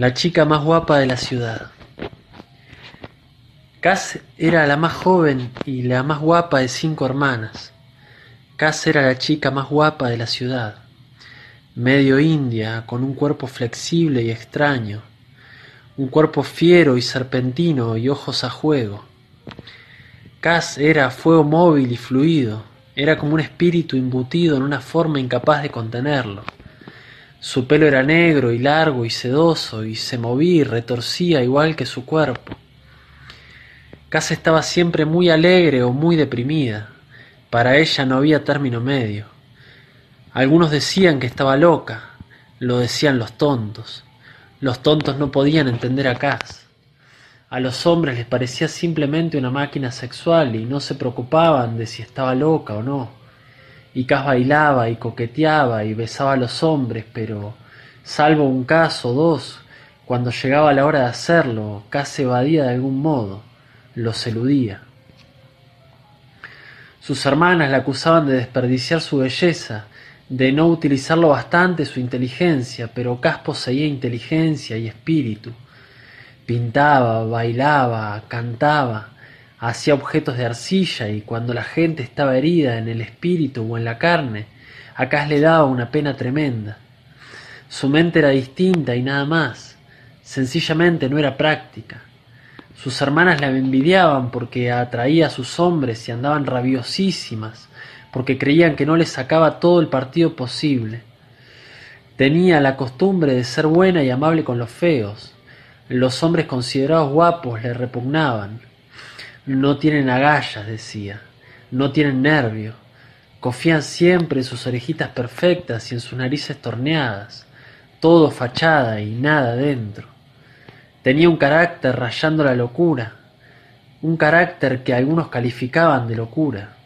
La chica más guapa de la ciudad. Cass era la más joven y la más guapa de cinco hermanas. Cass era la chica más guapa de la ciudad. Medio india, con un cuerpo flexible y extraño. Un cuerpo fiero y serpentino y ojos a juego. Cass era fuego móvil y fluido. Era como un espíritu embutido en una forma incapaz de contenerlo. Su pelo era negro y largo y sedoso y se movía y retorcía igual que su cuerpo. Cass estaba siempre muy alegre o muy deprimida. Para ella no había término medio. Algunos decían que estaba loca, lo decían los tontos. Los tontos no podían entender a Cass. A los hombres les parecía simplemente una máquina sexual y no se preocupaban de si estaba loca o no. Y Cass bailaba y coqueteaba y besaba a los hombres, pero, salvo un caso o dos, cuando llegaba la hora de hacerlo, Cass se evadía de algún modo, los eludía. Sus hermanas la acusaban de desperdiciar su belleza, de no utilizarlo bastante su inteligencia, pero Cass poseía inteligencia y espíritu. Pintaba, bailaba, cantaba, hacía objetos de arcilla y cuando la gente estaba herida en el espíritu o en la carne, a Cass le daba una pena tremenda. Su mente era distinta y nada más, sencillamente no era práctica. Sus hermanas la envidiaban porque atraía a sus hombres y andaban rabiosísimas, porque creían que no le sacaba todo el partido posible. Tenía la costumbre de ser buena y amable con los feos. Los hombres considerados guapos le repugnaban. No tienen agallas, decía, no tienen nervio, confían siempre en sus orejitas perfectas y en sus narices torneadas, todo fachada y nada dentro. Tenía un carácter rayando la locura, un carácter que algunos calificaban de locura.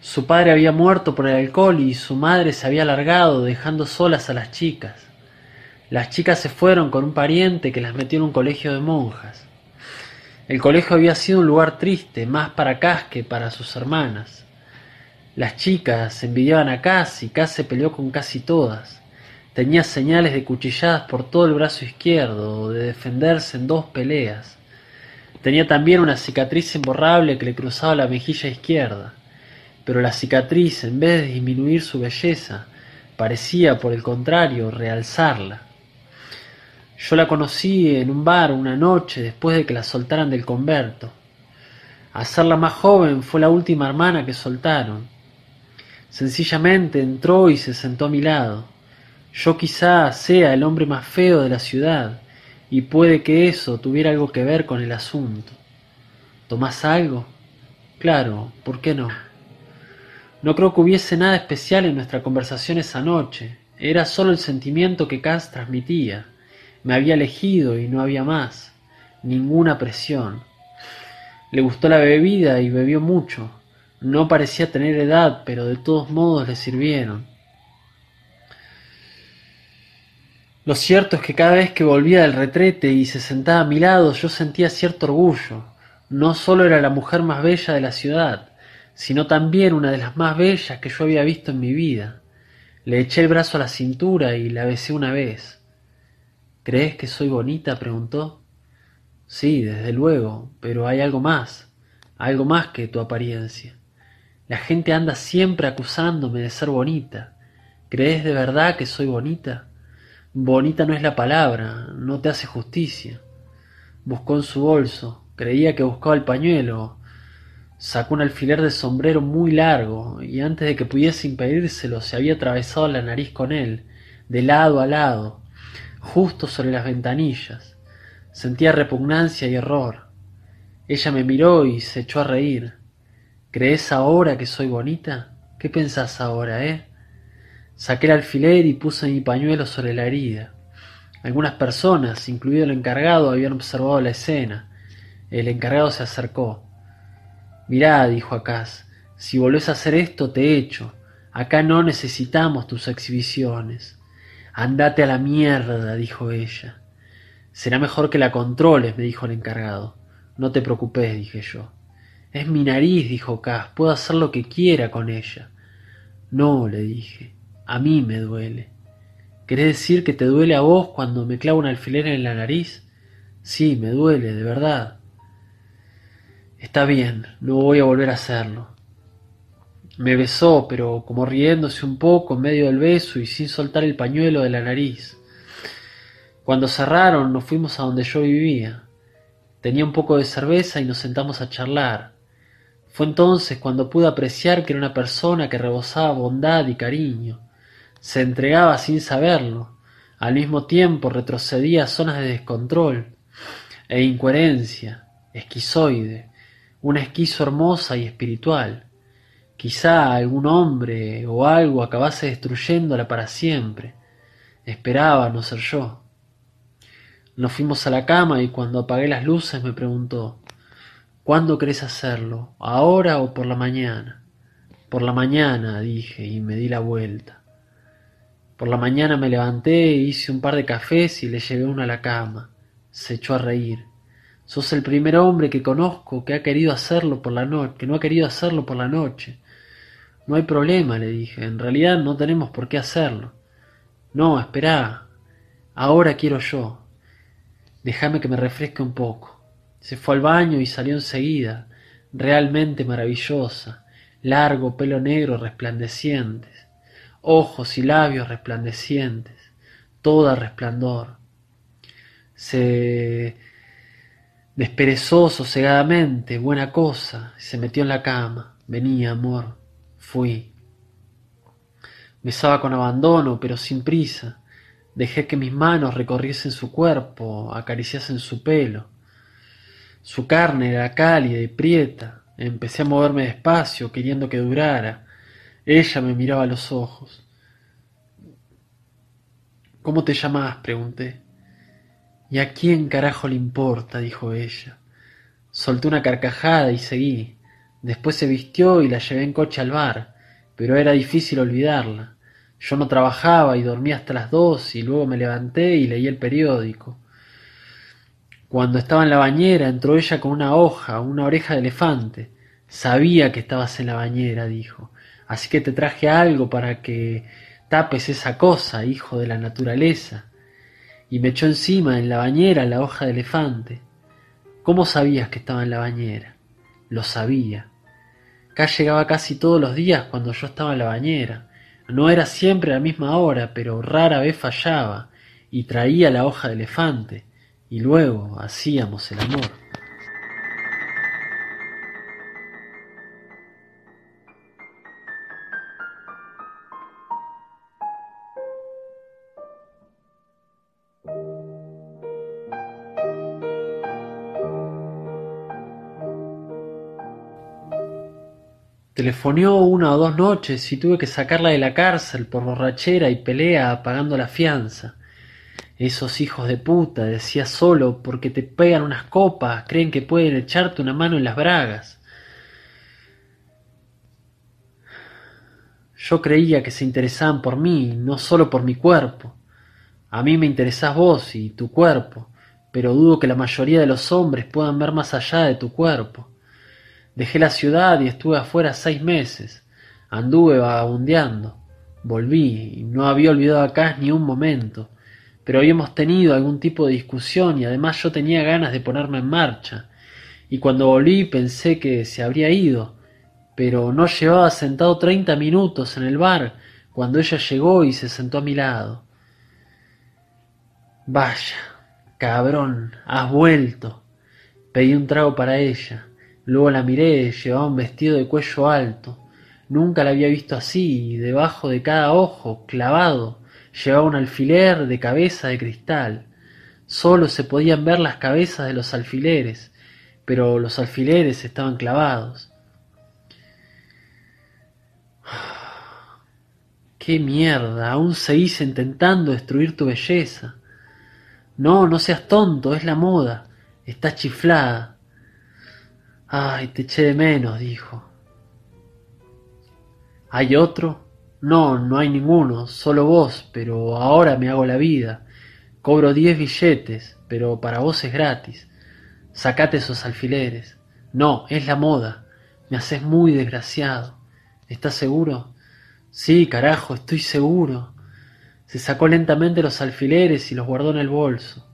Su padre había muerto por el alcohol y su madre se había largado dejando solas a las chicas. Las chicas se fueron con un pariente que las metió en un colegio de monjas. El colegio había sido un lugar triste, más para Cass que para sus hermanas. Las chicas envidiaban a Cass y Cass se peleó con casi todas. Tenía señales de cuchilladas por todo el brazo izquierdo, de defenderse en dos peleas. Tenía también una cicatriz imborrable que le cruzaba la mejilla izquierda, pero la cicatriz, en vez de disminuir su belleza, parecía, por el contrario, realzarla. Yo la conocí en un bar una noche después de que la soltaran del converto. A serla más joven fue la última hermana que soltaron. Sencillamente entró y se sentó a mi lado. Yo quizá sea el hombre más feo de la ciudad, y puede que eso tuviera algo que ver con el asunto. ¿Tomás algo? Claro, ¿por qué no? No creo que hubiese nada especial en nuestra conversación esa noche. Era solo el sentimiento que Cass transmitía. Me había elegido y no había más. Ninguna presión. Le gustó la bebida y bebió mucho. No parecía tener edad, pero de todos modos le sirvieron. Lo cierto es que cada vez que volvía del retrete y se sentaba a mi lado yo sentía cierto orgullo. No solo era la mujer más bella de la ciudad, sino también una de las más bellas que yo había visto en mi vida. Le eché el brazo a la cintura y la besé una vez. ¿Crees que soy bonita? preguntó. Sí, desde luego, pero hay algo más, algo más que tu apariencia. La gente anda siempre acusándome de ser bonita. ¿Crees de verdad que soy bonita? Bonita no es la palabra, no te hace justicia. Buscó en su bolso, creía que buscaba el pañuelo. Sacó un alfiler de sombrero muy largo y antes de que pudiese impedírselo se había atravesado la nariz con él, de lado a lado, justo sobre las ventanillas. Sentía repugnancia y error. Ella me miró y se echó a reír. ¿Crees ahora que soy bonita? ¿Qué pensás ahora, eh? Saqué el alfiler y puse mi pañuelo sobre la herida. Algunas personas, incluido el encargado, habían observado la escena. El encargado se acercó. Mirá, dijo Acaz, si volvés a hacer esto te echo. Acá no necesitamos tus exhibiciones. Andate a la mierda, dijo ella. Será mejor que la controles, me dijo el encargado. No te preocupes, dije yo. Es mi nariz, dijo Cas, puedo hacer lo que quiera con ella. No, le dije, a mí me duele. ¿Querés decir que te duele a vos cuando me clavo un alfiler en la nariz? Sí, me duele, de verdad. Está bien, no voy a volver a hacerlo. Me besó, pero como riéndose un poco en medio del beso y sin soltar el pañuelo de la nariz. Cuando cerraron nos fuimos a donde yo vivía. Tenía un poco de cerveza y nos sentamos a charlar. Fue entonces cuando pude apreciar que era una persona que rebosaba bondad y cariño. Se entregaba sin saberlo. Al mismo tiempo retrocedía a zonas de descontrol e incoherencia, esquizoide, una esquizo hermosa y espiritual. Quizá algún hombre o algo acabase destruyéndola para siempre. Esperaba no ser yo. Nos fuimos a la cama y cuando apagué las luces me preguntó ¿Cuándo querés hacerlo? ¿Ahora o por la mañana? Por la mañana, dije, y me di la vuelta. Por la mañana me levanté, hice un par de cafés y le llevé uno a la cama. Se echó a reír. Sos el primer hombre que conozco que ha querido hacerlo por la noche, que no ha querido hacerlo por la noche. No hay problema, le dije. En realidad no tenemos por qué hacerlo. No, esperá. Ahora quiero yo. Déjame que me refresque un poco. Se fue al baño y salió enseguida, realmente maravillosa, largo pelo negro resplandecientes, ojos y labios resplandecientes, toda resplandor. Se desperezó sosegadamente, buena cosa, se metió en la cama. Venía, amor, fui. Besaba con abandono, pero sin prisa. Dejé que mis manos recorriesen su cuerpo, acariciasen su pelo. Su carne era cálida y prieta. Empecé a moverme despacio, queriendo que durara. Ella me miraba a los ojos. ¿Cómo te llamás? pregunté. ¿Y a quién carajo le importa? dijo ella. Solté una carcajada y seguí. Después se vistió y la llevé en coche al bar, pero era difícil olvidarla. Yo no trabajaba y dormía hasta las dos y luego me levanté y leí el periódico. Cuando estaba en la bañera entró ella con una hoja, una oreja de elefante. Sabía que estabas en la bañera, dijo. Así que te traje algo para que tapes esa cosa, hijo de la naturaleza. Y me echó encima en la bañera la hoja de elefante. ¿Cómo sabías que estaba en la bañera? Lo sabía. Acá llegaba casi todos los días cuando yo estaba en la bañera. No era siempre a la misma hora, pero rara vez fallaba, y traía la hoja de elefante, y luego hacíamos el amor. Telefoneó una o dos noches y tuve que sacarla de la cárcel por borrachera y pelea pagando la fianza. Esos hijos de puta, decía solo, porque te pegan unas copas, creen que pueden echarte una mano en las bragas. Yo creía que se interesaban por mí, no solo por mi cuerpo. A mí me interesás vos y tu cuerpo, pero dudo que la mayoría de los hombres puedan ver más allá de tu cuerpo. Dejé la ciudad y estuve afuera seis meses. Anduve vagabundeando. Volví y no había olvidado acá ni un momento. pero habíamos tenido algún tipo de discusión y además yo tenía ganas de ponerme en marcha. Y cuando volví pensé que se habría ido, pero no llevaba sentado treinta minutos en el bar cuando ella llegó y se sentó a mi lado. Vaya, cabrón, has vuelto. Pedí un trago para ella. Luego la miré, llevaba un vestido de cuello alto. Nunca la había visto así, y debajo de cada ojo, clavado, llevaba un alfiler de cabeza de cristal. Solo se podían ver las cabezas de los alfileres, pero los alfileres estaban clavados. ¡Qué mierda! Aún seguís intentando destruir tu belleza. No, no seas tonto, es la moda. Estás chiflada. Ay, te eché de menos, dijo. ¿Hay otro? No, no hay ninguno, solo vos, pero ahora me hago la vida. Cobro diez billetes, pero para vos es gratis. Sacate esos alfileres. No, es la moda. Me haces muy desgraciado. ¿Estás seguro? Sí, carajo, estoy seguro. Se sacó lentamente los alfileres y los guardó en el bolso.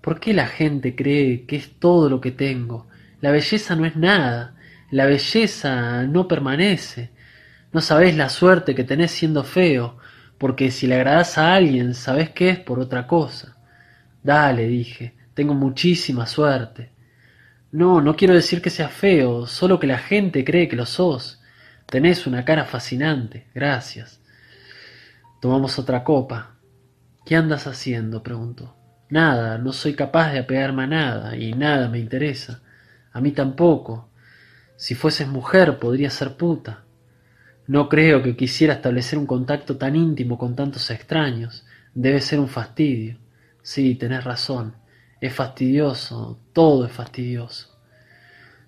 ¿Por qué la gente cree que es todo lo que tengo? La belleza no es nada. La belleza no permanece. No sabés la suerte que tenés siendo feo, porque si le agradás a alguien, sabés que es por otra cosa. Dale, dije, tengo muchísima suerte. No, no quiero decir que seas feo, solo que la gente cree que lo sos. Tenés una cara fascinante, gracias. Tomamos otra copa. ¿Qué andas haciendo? preguntó. Nada, no soy capaz de apegarme a nada, y nada me interesa. A mí tampoco. Si fueses mujer, podría ser puta. No creo que quisiera establecer un contacto tan íntimo con tantos extraños. Debe ser un fastidio. Sí, tenés razón. Es fastidioso, todo es fastidioso.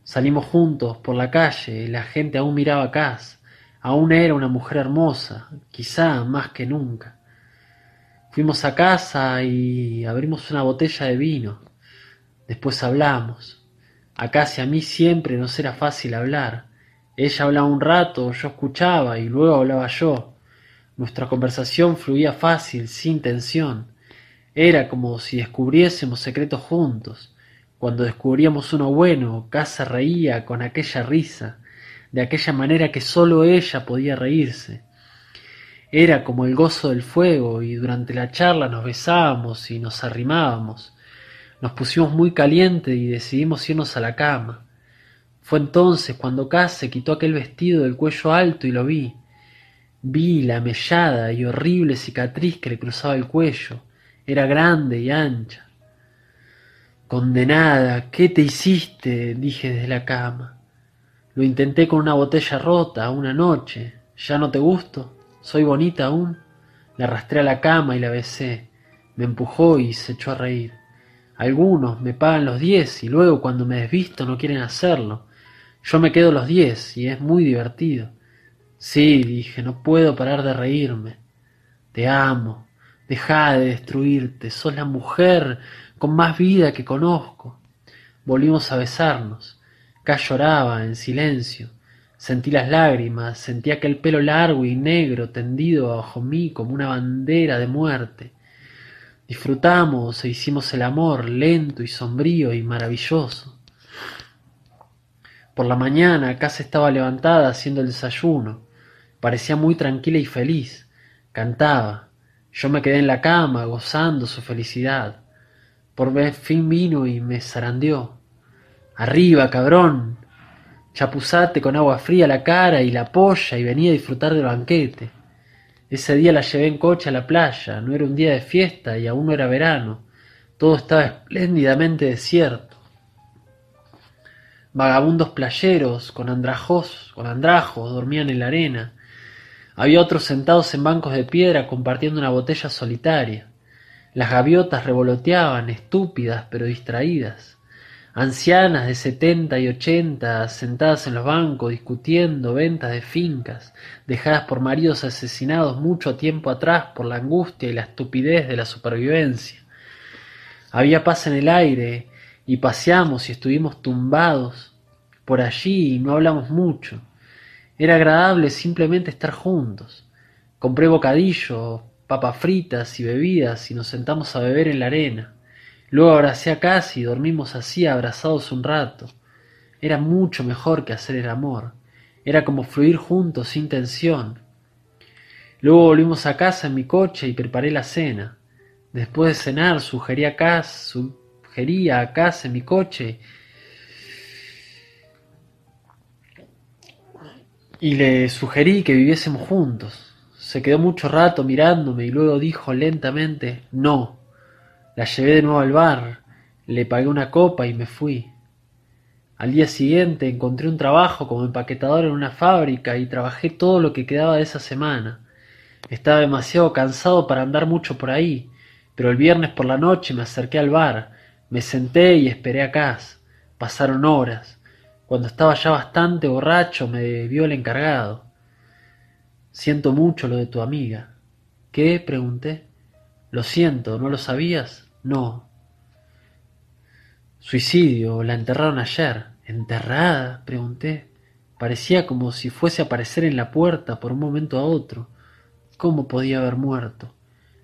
Salimos juntos por la calle y la gente aún miraba a Cass. Aún era una mujer hermosa, quizá más que nunca. Fuimos a casa y abrimos una botella de vino. Después hablamos. A Cass y a mí siempre nos era fácil hablar. Ella hablaba un rato, yo escuchaba y luego hablaba yo. Nuestra conversación fluía fácil, sin tensión. Era como si descubriésemos secretos juntos. Cuando descubríamos uno bueno, Cass se reía con aquella risa, de aquella manera que sólo ella podía reírse. Era como el gozo del fuego y durante la charla nos besábamos y nos arrimábamos. Nos pusimos muy calientes y decidimos irnos a la cama. Fue entonces cuando Cass se quitó aquel vestido del cuello alto y lo vi. Vi la mellada y horrible cicatriz que le cruzaba el cuello. Era grande y ancha. Condenada, ¿qué te hiciste? dije desde la cama. Lo intenté con una botella rota una noche. ¿Ya no te gusto? ¿Soy bonita aún? La arrastré a la cama y la besé. Me empujó y se echó a reír. Algunos me pagan los diez y luego cuando me desvisto no quieren hacerlo. Yo me quedo los diez y es muy divertido. Sí, dije, no puedo parar de reírme. Te amo. Deja de destruirte. Sos la mujer con más vida que conozco. Volvimos a besarnos. Cá lloraba en silencio. Sentí las lágrimas, sentí aquel pelo largo y negro tendido bajo mí como una bandera de muerte. Disfrutamos e hicimos el amor lento y sombrío y maravilloso. Por la mañana Casa estaba levantada haciendo el desayuno. Parecía muy tranquila y feliz. Cantaba. Yo me quedé en la cama gozando su felicidad. Por fin vino y me zarandeó. Arriba, cabrón. Chapuzate con agua fría la cara y la polla y venía a disfrutar del banquete. Ese día la llevé en coche a la playa. No era un día de fiesta y aún no era verano. Todo estaba espléndidamente desierto. Vagabundos playeros con andrajos, con andrajos dormían en la arena. Había otros sentados en bancos de piedra compartiendo una botella solitaria. Las gaviotas revoloteaban, estúpidas pero distraídas. Ancianas de setenta y ochenta sentadas en los bancos discutiendo ventas de fincas, dejadas por maridos asesinados mucho tiempo atrás por la angustia y la estupidez de la supervivencia. Había paz en el aire y paseamos y estuvimos tumbados por allí y no hablamos mucho. Era agradable simplemente estar juntos. Compré bocadillos, papas fritas y bebidas y nos sentamos a beber en la arena. Luego abracé a Casi y dormimos así abrazados un rato. Era mucho mejor que hacer el amor. Era como fluir juntos sin tensión. Luego volvimos a casa en mi coche y preparé la cena. Después de cenar sugerí a Cas, sugería a Cas en mi coche y le sugerí que viviésemos juntos. Se quedó mucho rato mirándome y luego dijo lentamente no. La llevé de nuevo al bar, le pagué una copa y me fui. Al día siguiente encontré un trabajo como empaquetador en una fábrica y trabajé todo lo que quedaba de esa semana. Estaba demasiado cansado para andar mucho por ahí, pero el viernes por la noche me acerqué al bar, me senté y esperé a Cas. Pasaron horas. Cuando estaba ya bastante borracho me vio el encargado. Siento mucho lo de tu amiga. ¿Qué? pregunté. Lo siento, ¿no lo sabías? No. Suicidio, la enterraron ayer. ¿Enterrada? pregunté. Parecía como si fuese a aparecer en la puerta por un momento a otro. ¿Cómo podía haber muerto?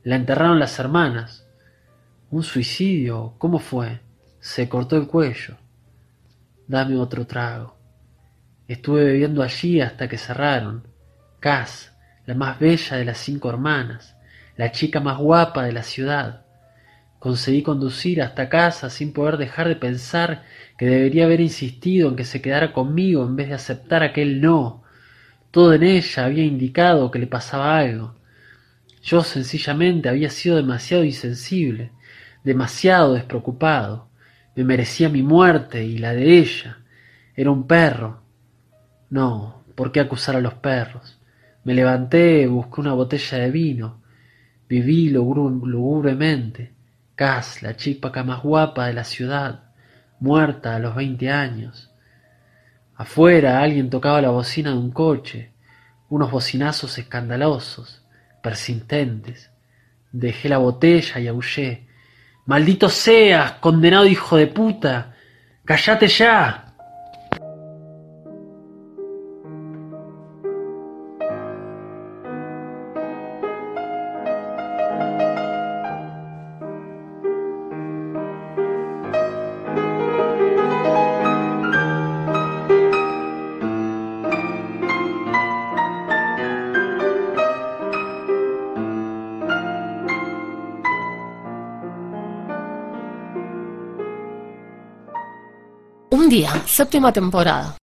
La enterraron las hermanas. ¿Un suicidio? ¿Cómo fue? Se cortó el cuello. Dame otro trago. Estuve bebiendo allí hasta que cerraron. Cass, la más bella de las cinco hermanas, la chica más guapa de la ciudad. Conseguí conducir hasta casa sin poder dejar de pensar que debería haber insistido en que se quedara conmigo en vez de aceptar aquel no. Todo en ella había indicado que le pasaba algo. Yo sencillamente había sido demasiado insensible, demasiado despreocupado. Me merecía mi muerte y la de ella. Era un perro. No, ¿por qué acusar a los perros? Me levanté, busqué una botella de vino. Viví lugubremente. Cass, la chica más guapa de la ciudad, muerta a los veinte años. Afuera alguien tocaba la bocina de un coche, unos bocinazos escandalosos, persistentes. Dejé la botella y aullé. ¡Maldito seas, condenado hijo de puta! ¡Cállate ya! Séptima temporada.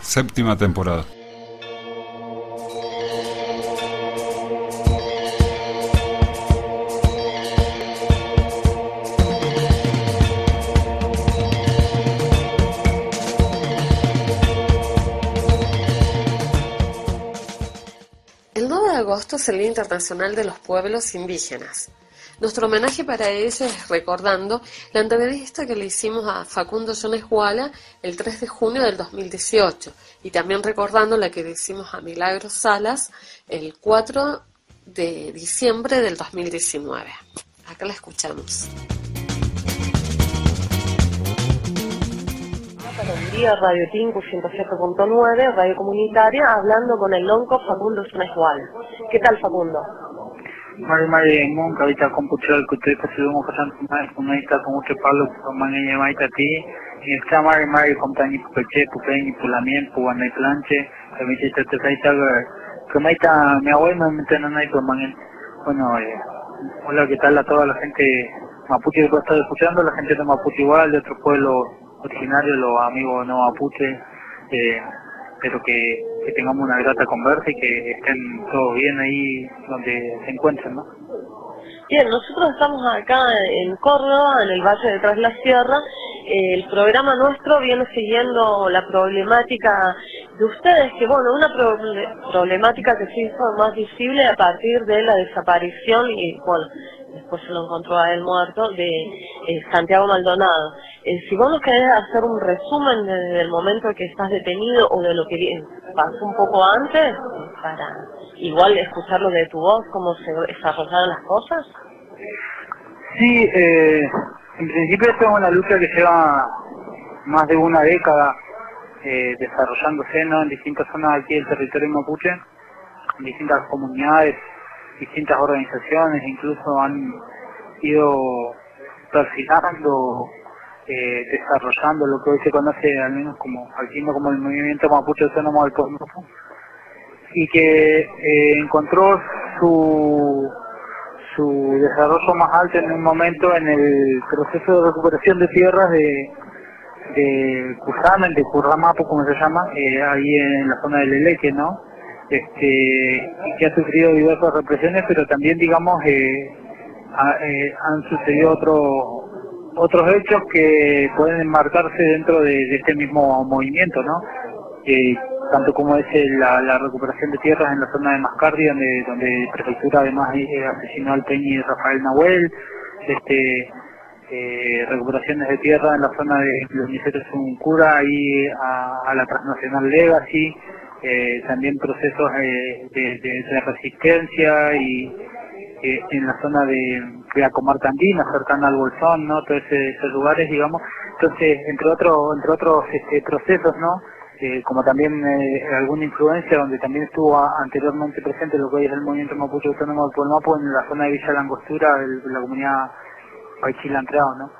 Séptima temporada. El 9 de agosto es el Día Internacional de los Pueblos Indígenas. Nuestro homenaje para ellos es recordando la entrevista que le hicimos a Facundo Jones Guala el 3 de junio del 2018 y también recordando la que le hicimos a Milagros Salas el 4 de diciembre del 2019. Acá la escuchamos. Día, Radio Tinku 107.9, radio comunitaria, hablando con el lonco Facundo. ¿Qué tal, Facundo? Mari Mari Mun, Kavita Compuchal, Kutu Pasidumo Kasan Tunai, Kunaita, Kumuche Pablo, Mangeña Maita Ti, y está Mari Mari Comptani Pupeche, Pupeñi, Pulamien, Puanay Planche, Kamichita Tesaita, Kamaita, mi abuelo me meten en ahí, Mangen. Bueno, eh, hola, ¿qué tal a toda la gente mapuche que estar escuchando, la gente de Mapuche igual, de otros pueblos originarios, los amigos no mapuche, eh, espero que, que tengamos una grata conversa y que estén todos bien ahí donde se encuentren, ¿no? Bien, nosotros estamos acá en Córdoba, en el Valle de Tras la Sierra. Eh, el programa nuestro viene siguiendo la problemática de ustedes, que bueno, una proble- problemática que se hizo más visible a partir de la desaparición y bueno, después se lo encontró a él muerto, de eh, Santiago Maldonado. Eh, si vos nos querés hacer un resumen desde el momento que estás detenido o de lo que vi- pasó un poco antes, para igual escucharlo de tu voz, cómo se desarrollaron las cosas. Sí, eh, en principio esto es una lucha que lleva más de una década eh, desarrollándose ¿no? en distintas zonas aquí del territorio mapuche, en distintas comunidades, distintas organizaciones, incluso han ido perfilando, eh, desarrollando lo que hoy se conoce al menos como aquí como el movimiento mapuche autónomo del pueblo y que eh, encontró su su desarrollo más alto en un momento en el proceso de recuperación de tierras de de Cusamen, de Curramapo, como se llama, eh, ahí en la zona del Eleque, ¿no? Este, que ha sufrido diversas represiones, pero también, digamos, eh, ha- eh, han sucedido otros otros hechos que pueden enmarcarse dentro de, este mismo movimiento, ¿no? Eh, tanto como es la, la recuperación de tierras en la zona de Mascardi, donde, donde prefectura además eh, asesinó al Peñi Rafael Nahuel, este, eh, recuperaciones de tierra en la zona de los Nicetos Suncura y a, a la transnacional Legacy, eh, también procesos eh, de, de- resistencia y eh, en la zona de, de Acomarta Andina, cercana al Bolsón, ¿no? Todos esos lugares, digamos. Entonces, entre otros, entre otros este, procesos, ¿no? Eh, como también eh, alguna influencia donde también estuvo anteriormente presente lo que hoy es el movimiento mapuche autónomo del Puelmapo en la zona de Villa Langostura, la comunidad Paichilantrao, ¿no?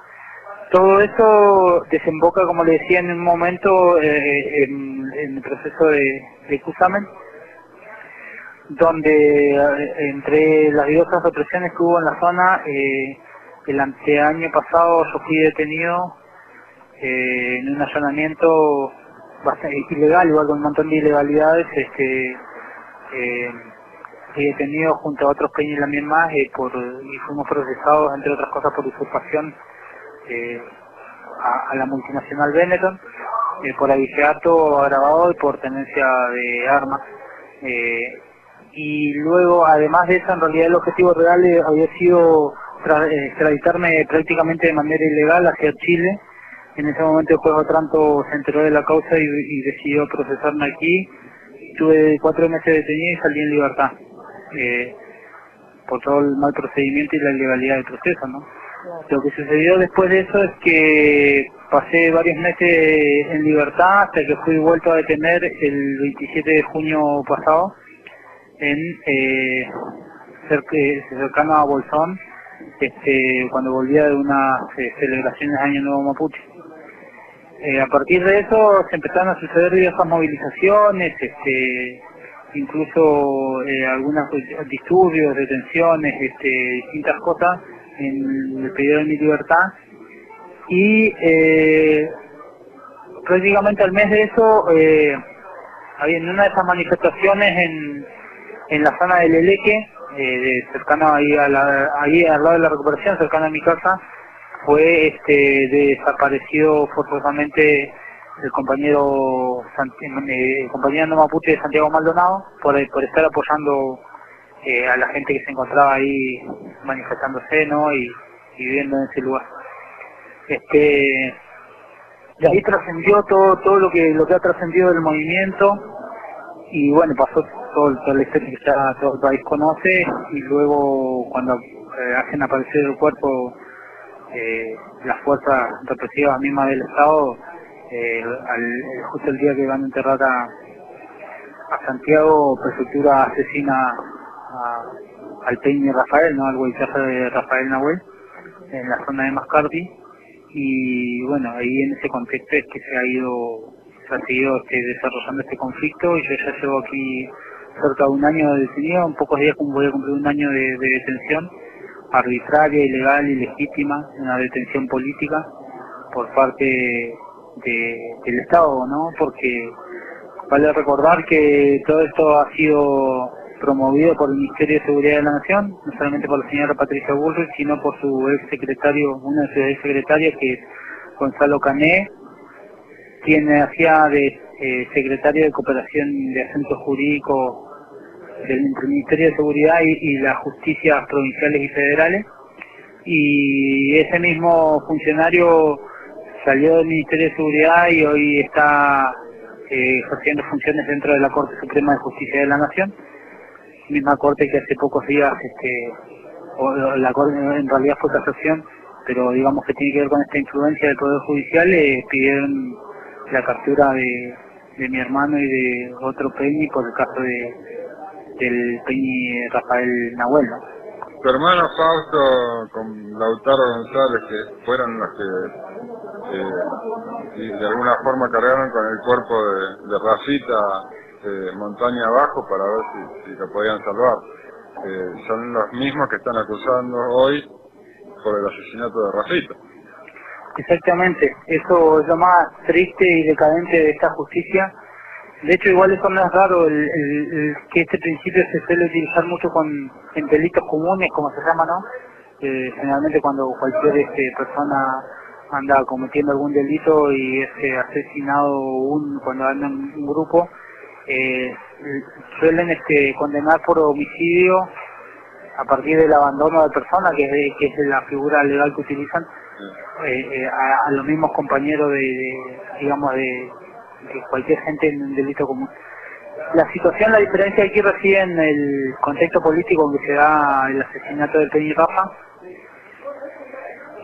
Todo eso desemboca, como le decía en un momento, eh, en, el proceso de, de donde eh, entre las diversas represiones que hubo en la zona, eh, el anteaño pasado yo fui detenido eh, en un allanamiento ilegal, igual con un montón de ilegalidades, este, eh, fui detenido junto a otros peñas también más eh, por, y fuimos procesados, entre otras cosas, por usurpación eh, a, a la multinacional Benetton, eh, por abigeato agravado y por tenencia de armas. Eh, y luego, además de eso, en realidad el objetivo real eh, había sido eh, extraditarme prácticamente de manera ilegal hacia Chile. En ese momento el juez Otranto se enteró de la causa y, y decidió procesarme aquí. Tuve cuatro meses detenido y salí en libertad. Eh, por todo el mal procedimiento y la ilegalidad del proceso, ¿no? Lo que sucedió después de eso es que pasé varios meses en libertad hasta que fui vuelto a detener el 27 de junio pasado en eh, cerca- cercano a Bolsón, este, cuando volvía de unas eh, celebraciones de Año Nuevo Mapuche. Eh, a partir de eso se empezaron a suceder diversas movilizaciones, este, incluso eh, algunos disturbios, detenciones, este, distintas cosas en el periodo de mi libertad. Y eh, prácticamente al mes de eso, eh, había en una de esas manifestaciones en, en la zona del Eleque, eh, cercano ahí, a la, ahí al lado de la recuperación, cercano a mi casa, fue este desaparecido forzosamente el compañero eh, el compañero no mapuche de Santiago Maldonado por, por estar apoyando eh, a la gente que se encontraba ahí manifestándose ¿no? y, y viviendo en ese lugar. Este, de ahí trascendió todo todo lo que lo que ha trascendido del movimiento y bueno pasó todo, toda la historia que ya todo el país conoce y luego cuando eh, hacen aparecer el cuerpo eh, las fuerzas represivas mismas del Estado eh, al- justo el día que van a enterrar a, a Santiago prefectura asesina a- al Peña Rafael, ¿no? al guaychazo de Rafael Nahuel en la zona de Mascardi y bueno ahí en ese contexto es que se ha ido se ha seguido este, desarrollando este conflicto y yo ya llevo aquí cerca de un año de detenido en pocos días voy a cumplir un año de, de detención arbitraria, ilegal, ilegítima, una detención política por parte de- del Estado, ¿no? Porque vale recordar que todo esto ha sido promovido por el Ministerio de Seguridad de la Nación, no solamente por la señora Patricia Bullrich, sino por su ex secretario, uno de sus ex secretarios que es Gonzalo Cané, quien hacía de eh, secretario de Cooperación de Asuntos Jurídicos del Ministerio de Seguridad y, las justicias provinciales y federales. Y ese mismo funcionario salió del Ministerio de Seguridad y hoy está eh, ejerciendo funciones dentro de la Corte Suprema de Justicia de la Nación, misma corte que hace pocos días, este, o la corte en realidad fue casación, pero digamos que tiene que ver con esta influencia del Poder Judicial, eh, pidieron la captura de, de mi hermano y de otro Peñi por el caso de del Peñi Rafael Nahuel. Tu hermano Fausto con Lautaro González, que fueron los que eh, de alguna forma cargaron con el cuerpo de, de Rafita eh, montaña abajo para ver si, lo podían salvar. Eh, son los mismos que están acusando hoy por el asesinato de Rafita. Exactamente, eso es lo más triste y decadente de esta justicia. De hecho, igual eso no es raro, el- el- que este principio se suele utilizar mucho con en delitos comunes, como se llama, ¿no? Eh, generalmente cuando cualquier este, persona anda cometiendo algún delito y es eh, asesinado un, cuando anda en un grupo, eh, suelen este, condenar por homicidio a partir del abandono de persona, que es, que es la figura legal que utilizan, eh, eh, a, a los mismos compañeros de, de, digamos, de, de cualquier gente en un delito común. La situación, la diferencia aquí reside en el contexto político en que se da el asesinato de Peña y Rafa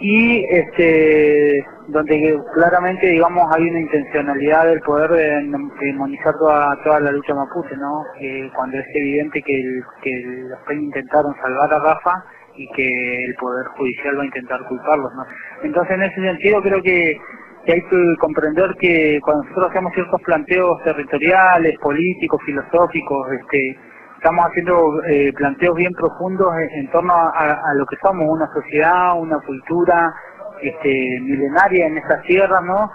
y este donde claramente digamos hay una intencionalidad del poder de demonizar toda toda la lucha mapuche no Eh, cuando es evidente que el, que los Peña intentaron salvar a Rafa y que el poder judicial va a intentar culparlos no entonces en ese sentido creo que, que hay que comprender que cuando nosotros hacemos ciertos planteos territoriales políticos filosóficos este estamos haciendo eh, planteos bien profundos en, torno a, lo que somos, una sociedad, una cultura este, milenaria en estas tierras, ¿no?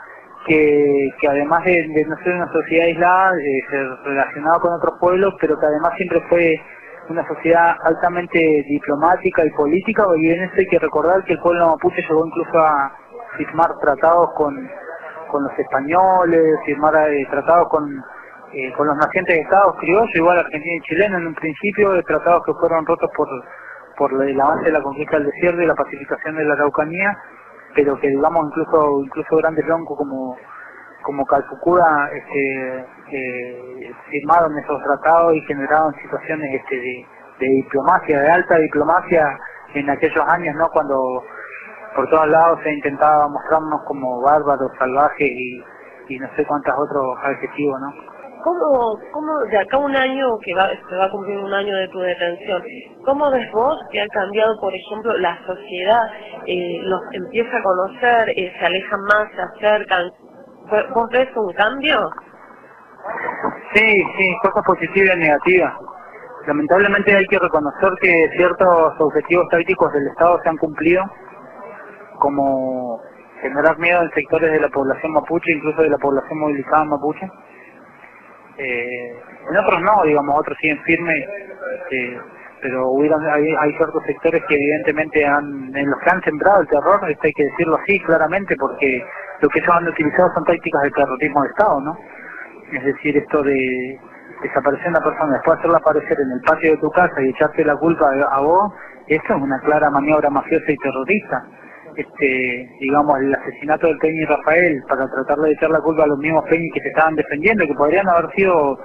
Que, que además de, no ser una sociedad aislada, eh, ser relacionada con otros pueblos, pero que además siempre fue una sociedad altamente diplomática y política, y en eso hay que recordar que el pueblo mapuche llegó incluso a firmar tratados con, con los españoles, firmar eh, tratados con eh, con los nacientes estados criollos, igual argentino y chileno en un principio, tratados que fueron rotos por, por el avance de la conquista del desierto y la pacificación de la Araucanía, pero que digamos incluso incluso grandes troncos como como este, eh, firmaron esos tratados y generaron situaciones este, de, de diplomacia, de alta diplomacia en aquellos años, ¿no? Cuando por todos lados se intentaba mostrarnos como bárbaros, salvajes y, y no sé cuántos otros adjetivos, ¿no? ¿Cómo, ¿Cómo de acá un año, que va, se va a cumplir un año de tu detención, cómo ves vos que ha cambiado, por ejemplo, la sociedad, eh, los empieza a conocer, eh, se alejan más, se acercan? ¿Vos- ¿Vos ves un cambio? Sí, sí, cosas positivas y negativas. Lamentablemente hay que reconocer que ciertos objetivos tácticos del Estado se han cumplido, como generar miedo en sectores de la población mapuche, incluso de la población movilizada mapuche. Eh, en otros no, digamos, otros siguen firmes, eh, pero hubieron, hay, hay ciertos sectores que evidentemente han, en los que han sembrado el terror, esto hay que decirlo así claramente, porque lo que ellos han utilizado son tácticas de terrorismo de Estado, ¿no? Es decir, esto de desaparecer una persona, después hacerla aparecer en el patio de tu casa y echarte la culpa a, vos, eso es una clara maniobra mafiosa y terrorista. Este, digamos, el asesinato del Peñi Rafael para tratar de echar la culpa a los mismos Peñi que se estaban defendiendo, que podrían haber sido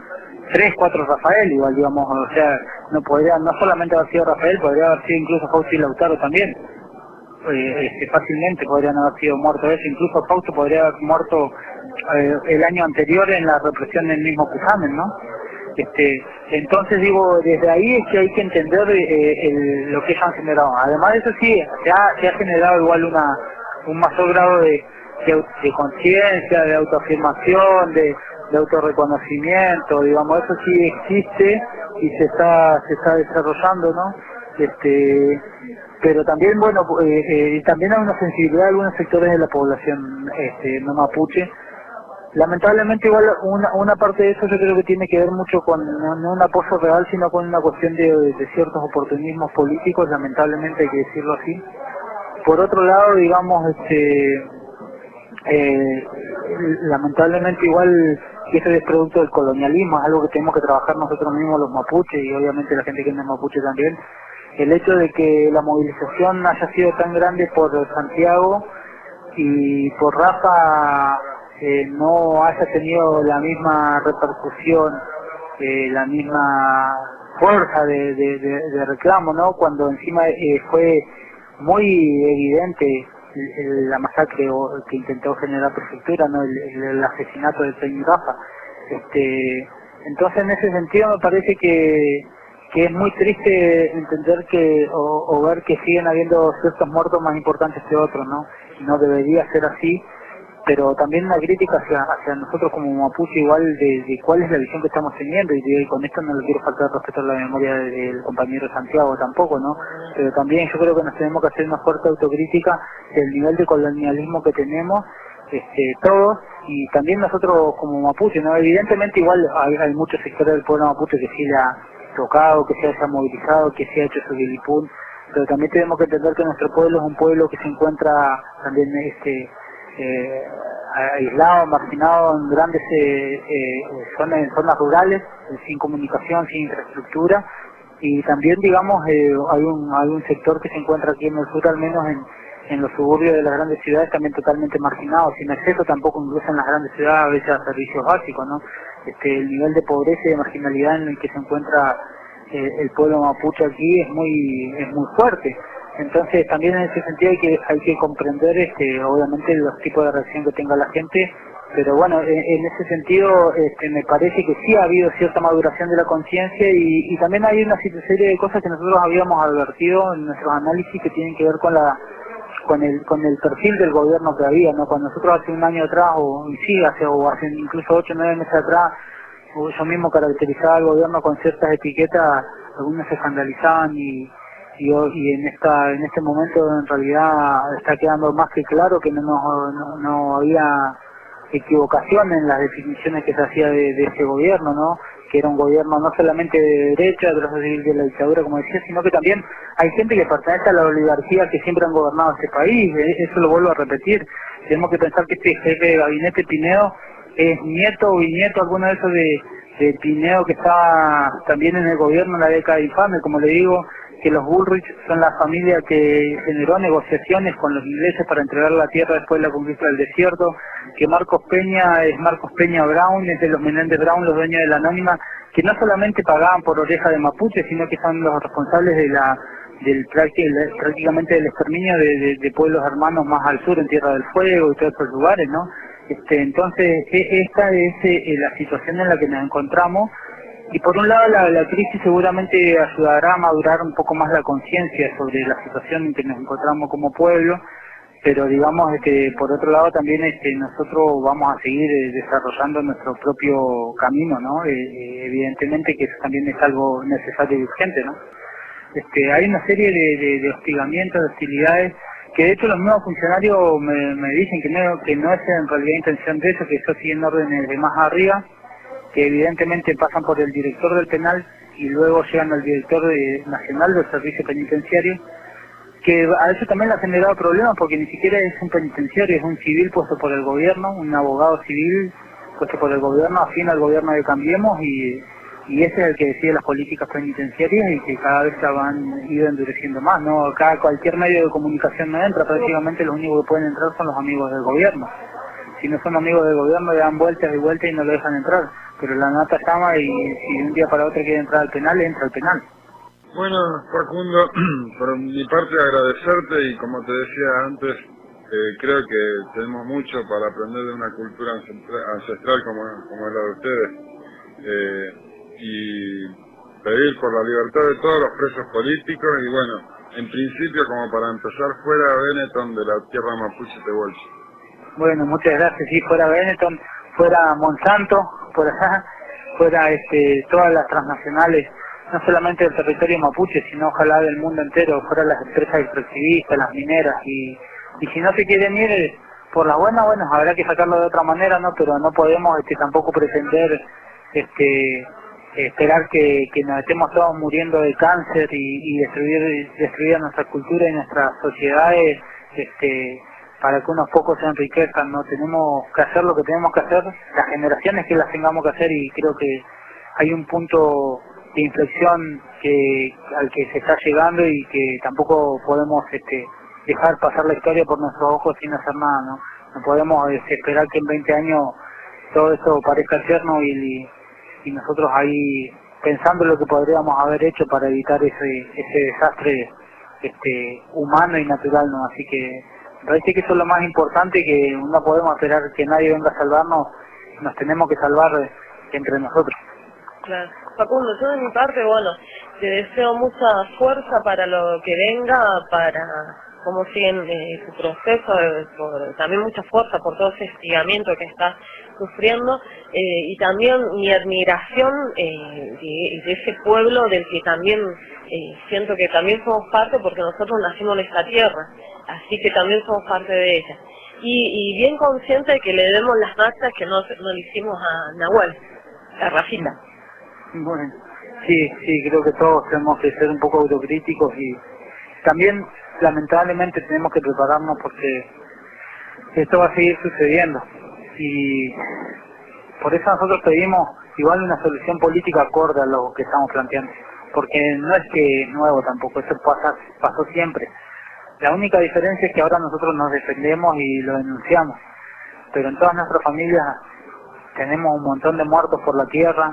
tres, cuatro Rafael, igual, digamos, o sea, no podría, no solamente haber sido Rafael, podría haber sido incluso Fausto y Lautaro también. Eh, este, fácilmente podrían haber sido muertos eso, incluso Fausto podría haber muerto eh, el año anterior en la represión del mismo Cusamen, ¿no? Este, entonces digo, desde ahí es que hay que entender eh, el- lo que ellos han generado. Además de eso sí, se ha, se ha generado igual una un mayor grado de, de, conciencia, de autoafirmación, de, de autorreconocimiento, digamos, eso sí existe y se está se está desarrollando, ¿no? Este, pero también bueno eh, eh, también hay una sensibilidad de algunos sectores de la población este, no mapuche lamentablemente igual una, una parte de eso yo creo que tiene que ver mucho con no, un apoyo real sino con una cuestión de, ciertos oportunismos políticos lamentablemente hay que decirlo así por otro lado digamos este eh, lamentablemente igual que eso es producto del colonialismo, es algo que tenemos que trabajar nosotros mismos los mapuches y obviamente la gente que no es mapuche también. El hecho de que la movilización haya sido tan grande por Santiago y por Rafa no haya tenido la misma repercusión, eh, la misma fuerza de, de- reclamo, ¿no? Cuando encima eh, fue muy evidente la masacre que intentó generar prefectura, ¿no? El, el- asesinato de Peña Rafa. Este, entonces en ese sentido me parece que, es muy triste entender que o, o ver que siguen habiendo ciertos muertos más importantes que otros, ¿no? No debería ser así, pero también una crítica hacia, hacia nosotros como mapuche igual de, de cuál es la visión que estamos teniendo y, con esto no le quiero faltar respeto a la memoria de- del compañero Santiago tampoco, ¿no? Pero también yo creo que nos tenemos que hacer una fuerte autocrítica del nivel de colonialismo que tenemos este, todos y también nosotros como mapuche, ¿no? Evidentemente igual hay, hay muchos sectores del pueblo mapuche que sí le ha tocado, que se haya movilizado, que se ha hecho su guilipún, pero también tenemos que entender que nuestro pueblo es un pueblo que se encuentra también este eh, aislado, marginado en grandes eh, eh, zonas, en zonas rurales, sin comunicación, sin infraestructura, y también digamos eh, hay un hay un sector que se encuentra aquí en el sur al menos en, los suburbios de las grandes ciudades también totalmente marginados, sin acceso tampoco incluso en las grandes ciudades a veces a servicios básicos, ¿no? Este, el nivel de pobreza y de marginalidad en el que se encuentra eh, el pueblo mapuche aquí es muy es muy fuerte. Entonces también en ese sentido hay que hay que comprender este obviamente los tipos de reacción que tenga la gente, pero bueno, en, ese sentido este, me parece que sí ha habido cierta maduración de la conciencia y, y también hay una serie de cosas que nosotros habíamos advertido en nuestros análisis que tienen que ver con la con el con el perfil del gobierno que había, ¿no? Cuando nosotros hace un año atrás o sí hace o hace incluso ocho nueve meses atrás yo mismo caracterizaba al gobierno con ciertas etiquetas, algunos se escandalizaban y y, ho- y en esta en este momento en realidad está quedando más que claro que no, no, no había equivocación en las definiciones que se hacía de, de ese gobierno, ¿no? Que era un gobierno no solamente de derecha, de de la dictadura, como decía, sino que también hay gente que pertenece a la oligarquía que siempre han gobernado este país. eh, Eso lo vuelvo a repetir. Tenemos que pensar que este jefe de gabinete Pinedo es nieto o bisnieto, alguno de esos de, de Pinedo que estaba también en el gobierno en la década infame, como le digo, que los Bullrich son la familia que generó negociaciones con los ingleses para entregar la tierra después de la conquista del desierto, que Marcos Peña es Marcos Peña Brown, es de los Menéndez Brown, los dueños de la anónima, que no solamente pagaban por oreja de mapuche, sino que son los responsables de la del prácti- prácticamente del exterminio de pueblos hermanos más al sur, en Tierra del Fuego y todos esos lugares, ¿no? Este, entonces, e- esta es eh, la situación en la que nos encontramos y por un lado la, crisis seguramente ayudará a madurar un poco más la conciencia sobre la situación en que nos encontramos como pueblo, pero digamos que por otro lado también este, nosotros vamos a seguir eh, desarrollando nuestro propio camino, ¿no? Eh, eh, evidentemente que eso también es algo necesario y urgente, ¿no? Este, hay una serie de, de, de hostigamientos, de hostilidades que de hecho los mismos funcionarios me, dicen que no, que no es en realidad intención de eso, que eso siguen órdenes de más arriba, que evidentemente pasan por el director del penal y luego llegan al director de- nacional del servicio penitenciario, que a eso también le ha generado problemas porque ni siquiera es un penitenciario, es un civil puesto por el gobierno, un abogado civil puesto por el gobierno, afín al gobierno de Cambiemos y, y ese es el que decide las políticas penitenciarias y que cada vez se van ido endureciendo más, ¿no? Acá cualquier medio de comunicación no entra, prácticamente los únicos que pueden entrar son los amigos del gobierno. Si no son amigos del gobierno le dan vueltas y vueltas y no lo dejan entrar, pero la nata llama y si de un día para otro quiere entrar al penal, entra al penal. Bueno, Facundo, por mi parte agradecerte y como te decía antes, eh, creo que tenemos mucho para aprender de una cultura ancestra- ancestral como, como es la de ustedes eh, y pedir por la libertad de todos los presos políticos y bueno, en principio como para empezar fuera Benetton de la tierra mapuche Tehuelche. Bueno, muchas gracias. Sí, fuera Benetton, fuera Monsanto, por allá, fuera este, todas las transnacionales, no solamente del territorio mapuche, sino ojalá del mundo entero, fuera las empresas extractivistas, las mineras. Y, y si no se quieren ir eh, por las buenas, bueno, habrá que sacarlo de otra manera, ¿no? Pero no podemos este, tampoco pretender este, esperar que, que nos estemos todos muriendo de cáncer y, y destruir, destruir nuestra cultura y nuestras sociedades este, para que unos pocos se enriquezcan, no tenemos que hacer lo que tenemos que hacer, las generaciones que las tengamos que hacer y creo que hay un punto de inflexión que al que se está llegando y que tampoco podemos este, dejar pasar la historia por nuestros ojos sin hacer nada, ¿no? No podemos este, esperar que en 20 años todo esto parezca eterno y, y nosotros ahí pensando lo que podríamos haber hecho para evitar ese, ese desastre este, humano y natural, ¿no? Así que parece que eso es lo más importante, que no podemos esperar que nadie venga a salvarnos, nos tenemos que salvar entre nosotros. Claro. Facundo, yo de mi parte, bueno, te deseo mucha fuerza para lo que venga, para cómo siguen eh, tu proceso, eh, también mucha fuerza por todo ese estigamiento que estás sufriendo eh, y también mi admiración eh, de, de ese pueblo del que también eh, siento que también somos parte porque nosotros nacimos en esta tierra, así que también somos parte de ella. Y, y bien consciente de que le demos las gracias que no, le hicimos a Nahuel, a Rafita. Bueno, sí, sí, creo que todos tenemos que ser un poco autocríticos y también lamentablemente tenemos que prepararnos porque esto va a seguir sucediendo y por eso nosotros pedimos igual una solución política acorde a lo que estamos planteando, porque no es que nuevo tampoco, pasa, pasó siempre. La única diferencia es que ahora nosotros nos defendemos y lo denunciamos, pero en todas nuestras familias tenemos un montón de muertos por la tierra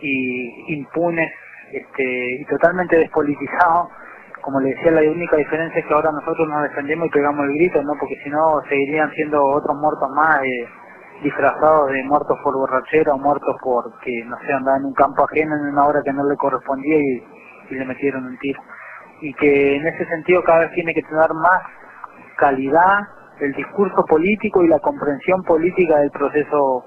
y impunes este, y totalmente despolitizados. Como le decía, la única diferencia es que ahora nosotros nos defendemos y pegamos el grito, ¿no? Porque si no, seguirían siendo otros muertos más eh, disfrazados de muertos por borrachera o muertos porque, no sé, andaban en un campo ajeno en una hora que no le correspondía y, y le metieron un tiro. Y que en ese sentido cada vez tiene que tener más calidad el discurso político y la comprensión política del proceso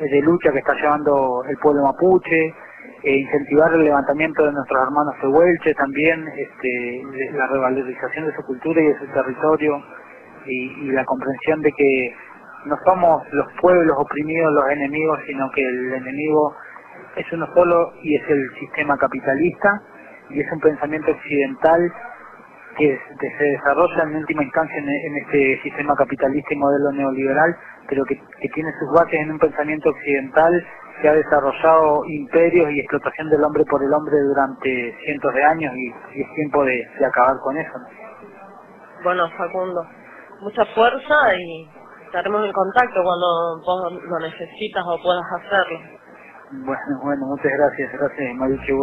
de lucha que está llevando el pueblo mapuche, e incentivar el levantamiento de nuestros hermanos tehuelches también, este, la revalorización de su cultura y de su territorio, y la comprensión de que no somos los pueblos oprimidos los enemigos, sino que el enemigo es uno solo y es el sistema capitalista, y es un pensamiento occidental que se desarrolla en última instancia en, este sistema capitalista y modelo neoliberal, pero que, que tiene sus bases en un pensamiento occidental que ha desarrollado imperios y explotación del hombre por el hombre durante cientos de años y, y es tiempo de, de acabar con eso. ¿no? Bueno, Facundo, mucha fuerza y estaremos en contacto cuando vos lo necesitas o puedas hacerlo. Bueno, bueno, muchas gracias, gracias Marichu.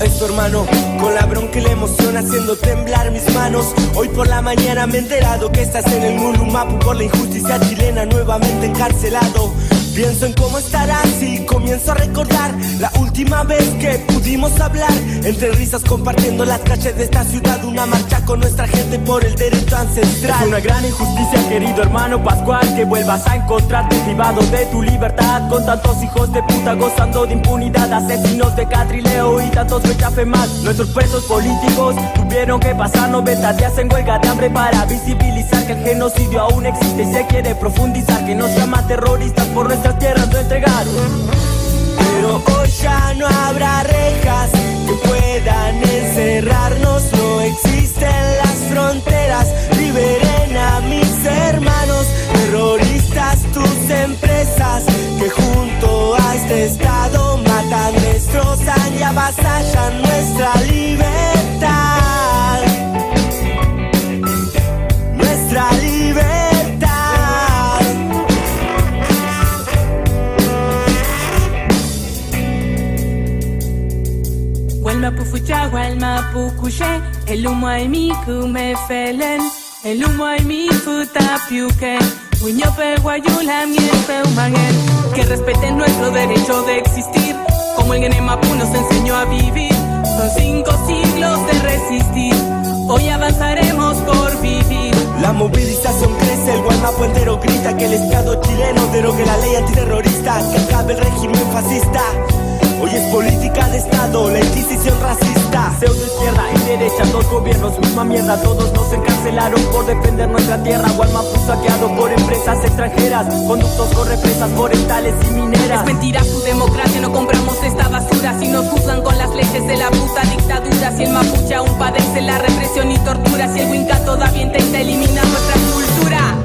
Esto hermano, con la bronca y la emoción haciendo temblar mis manos. Hoy por la mañana me he enterado que estás en el Mulumapu por la injusticia chilena nuevamente encarcelado Pienso en cómo estarás y comienzo a recordar la última vez que pudimos hablar. Entre risas compartiendo las calles de esta ciudad, una marcha con nuestra gente por el derecho ancestral. Es una gran injusticia, querido hermano Pascual, que vuelvas a encontrarte privado de tu libertad. Con tantos hijos de puta gozando de impunidad, asesinos de Catrileo y tantos mechafe más. Nuestros presos políticos tuvieron que pasar 90 días en huelga de hambre para visibilizar que el genocidio aún existe y se quiere profundizar. Que nos llama terroristas por nuestras tierras no entregaron. Pero hoy ya no habrá rejas que puedan encerrarnos. No existen las fronteras. Liberen a mis hermanos, terroristas, tus empresas que junto a este estado matan, destrozan y avasallan nuestra libertad. Walma pufucha, walma pukushe, el humo ay mi kume felen, el humo ay mi futa piuke, uñope guayula miepe umagen, que respeten nuestro derecho de existir, como el Genemapu nos enseñó a vivir, son cinco siglos de resistir, hoy avanzaremos por vivir. La movilización crece, el Guanapo entero grita que el Estado chileno derogue la ley antiterrorista, que acabe el régimen fascista. Hoy es política de Estado, la Inquisición racista. Pseudo izquierda y derecha, dos gobiernos, misma mierda. Todos nos encarcelaron por defender nuestra tierra. Gualmapu saqueado por empresas extranjeras. Conductos con represas forestales y mineras. Es mentira su democracia, no compramos esta basura. Si nos juzgan con las leyes de la puta dictadura. Si el mapuche aún padece la represión y tortura. Si el Winca todavía intenta eliminar nuestra cultura.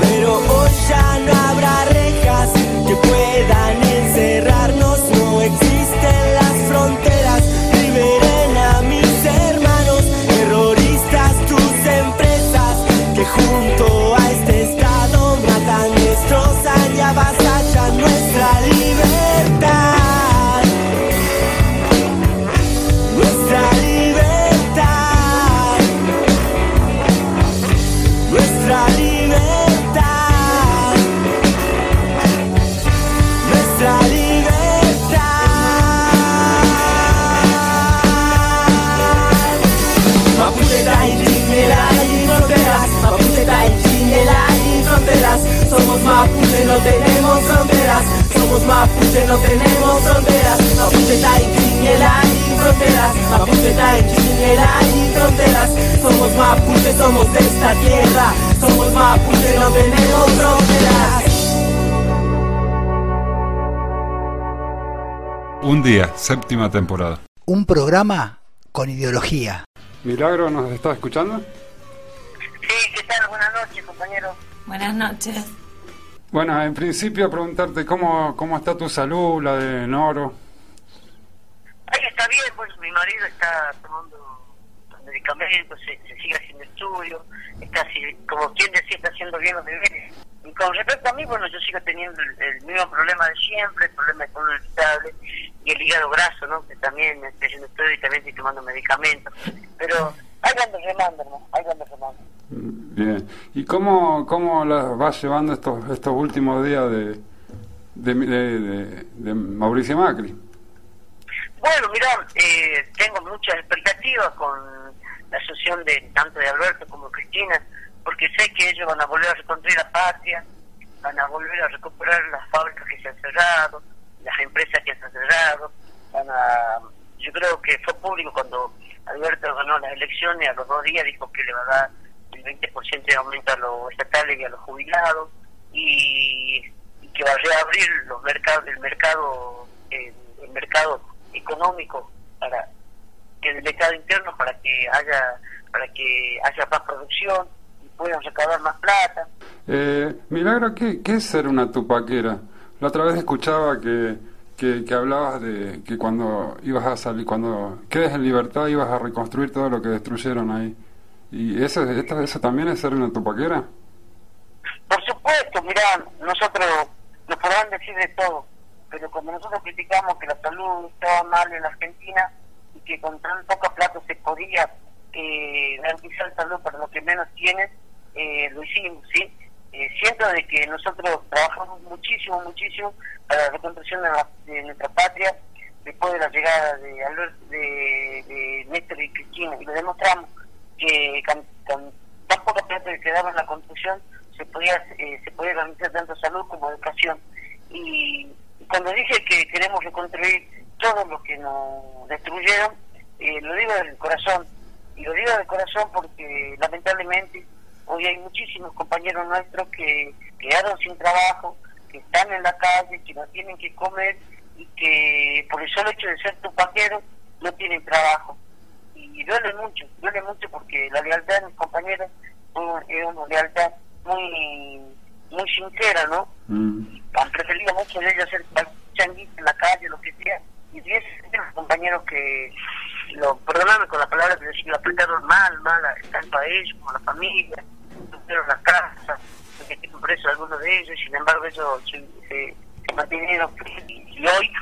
Pero hoy ya no habrá rejas que puedan encerrarnos. Existen las fronteras. Mapuche, no tenemos fronteras. Mapuche y Chinela y fronteras. Mapuche y Chinela y fronteras. Somos Mapuche, somos de esta tierra. Somos Mapuche, no tenemos fronteras. Un día, séptima temporada. Un programa con ideología. Milagro, ¿nos está escuchando? Sí, ¿qué tal? Buenas noches, compañero. Buenas noches. Bueno, en principio preguntarte cómo, cómo está tu salud, la de Noro. Ahí está bien, pues mi marido está tomando medicamentos, se, sigue haciendo estudios, está así, como quien decía, está haciendo bien los deberes. Y con respecto a mí, bueno, yo sigo teniendo el, el mismo problema de siempre, el problema de colon irritable y el hígado graso, ¿no? Que también estoy haciendo estudios y también estoy tomando medicamentos. Pero ahí ando remando, ¿no? Ahí ando remando. Bien. ¿Y cómo, cómo la vas llevando estos, estos últimos días de, de, de, de- de Mauricio Macri? Bueno, mira, eh, tengo muchas expectativas con la asociación de tanto de Alberto como Cristina, porque sé que ellos van a volver a reconstruir la patria, van a volver a recuperar las fábricas que se han cerrado, las empresas que se han cerrado, van a, yo creo que fue público cuando Alberto ganó las elecciones, a los dos días dijo que le va a dar el 20% de aumento a los estatales y a los jubilados, y, que va a reabrir los mercados, el mercado, el, mercado económico para el mercado interno para que haya para que haya más producción y puedan recaudar más plata Eh, Milagro, ¿qué, ¿qué es ser una tupaquera? La otra vez escuchaba que, que, que hablabas de que cuando ibas a salir, cuando quedes en libertad ibas a reconstruir todo lo que destruyeron ahí. ¿Y eso, esto- eso también es ser una tupaquera? por supuesto mira nosotros nos podrán decir de todo pero como nosotros criticamos que la salud estaba mal en Argentina y que con tan poca plata se podía eh, garantizar salud para los que menos tienen eh, lo hicimos sí eh, siento de que nosotros trabajamos muchísimo, muchísimo para la reconstrucción de, la- de nuestra patria después de la llegada de, de, de Néstor y Cristina y lo demostramos que con, con tan poca plata que quedaba en la construcción se podía eh, se podía garantizar tanto salud como educación. Y, cuando dije que queremos reconstruir todo lo que nos destruyeron eh, lo digo del corazón. Y lo digo del corazón porque lamentablemente hoy hay muchísimos compañeros nuestros que quedaron sin trabajo que están en la calle que no tienen que comer y que por el solo hecho de ser tupaqueros no tienen trabajo y duele mucho, duele mucho porque la lealtad de mis compañeros es una lealtad muy muy sincera, ¿no? Han preferido muchos de ellos hacer changuitos en la calle, lo que sea, y los compañeros que, lo, perdóname con la palabra, pero sí, lo apretaron mal, mal, tanto a ellos como a la familia, tuvieron las casas, porque preso algunos de ellos, sin embargo ellos se, se, se mantuvieron y, y hoy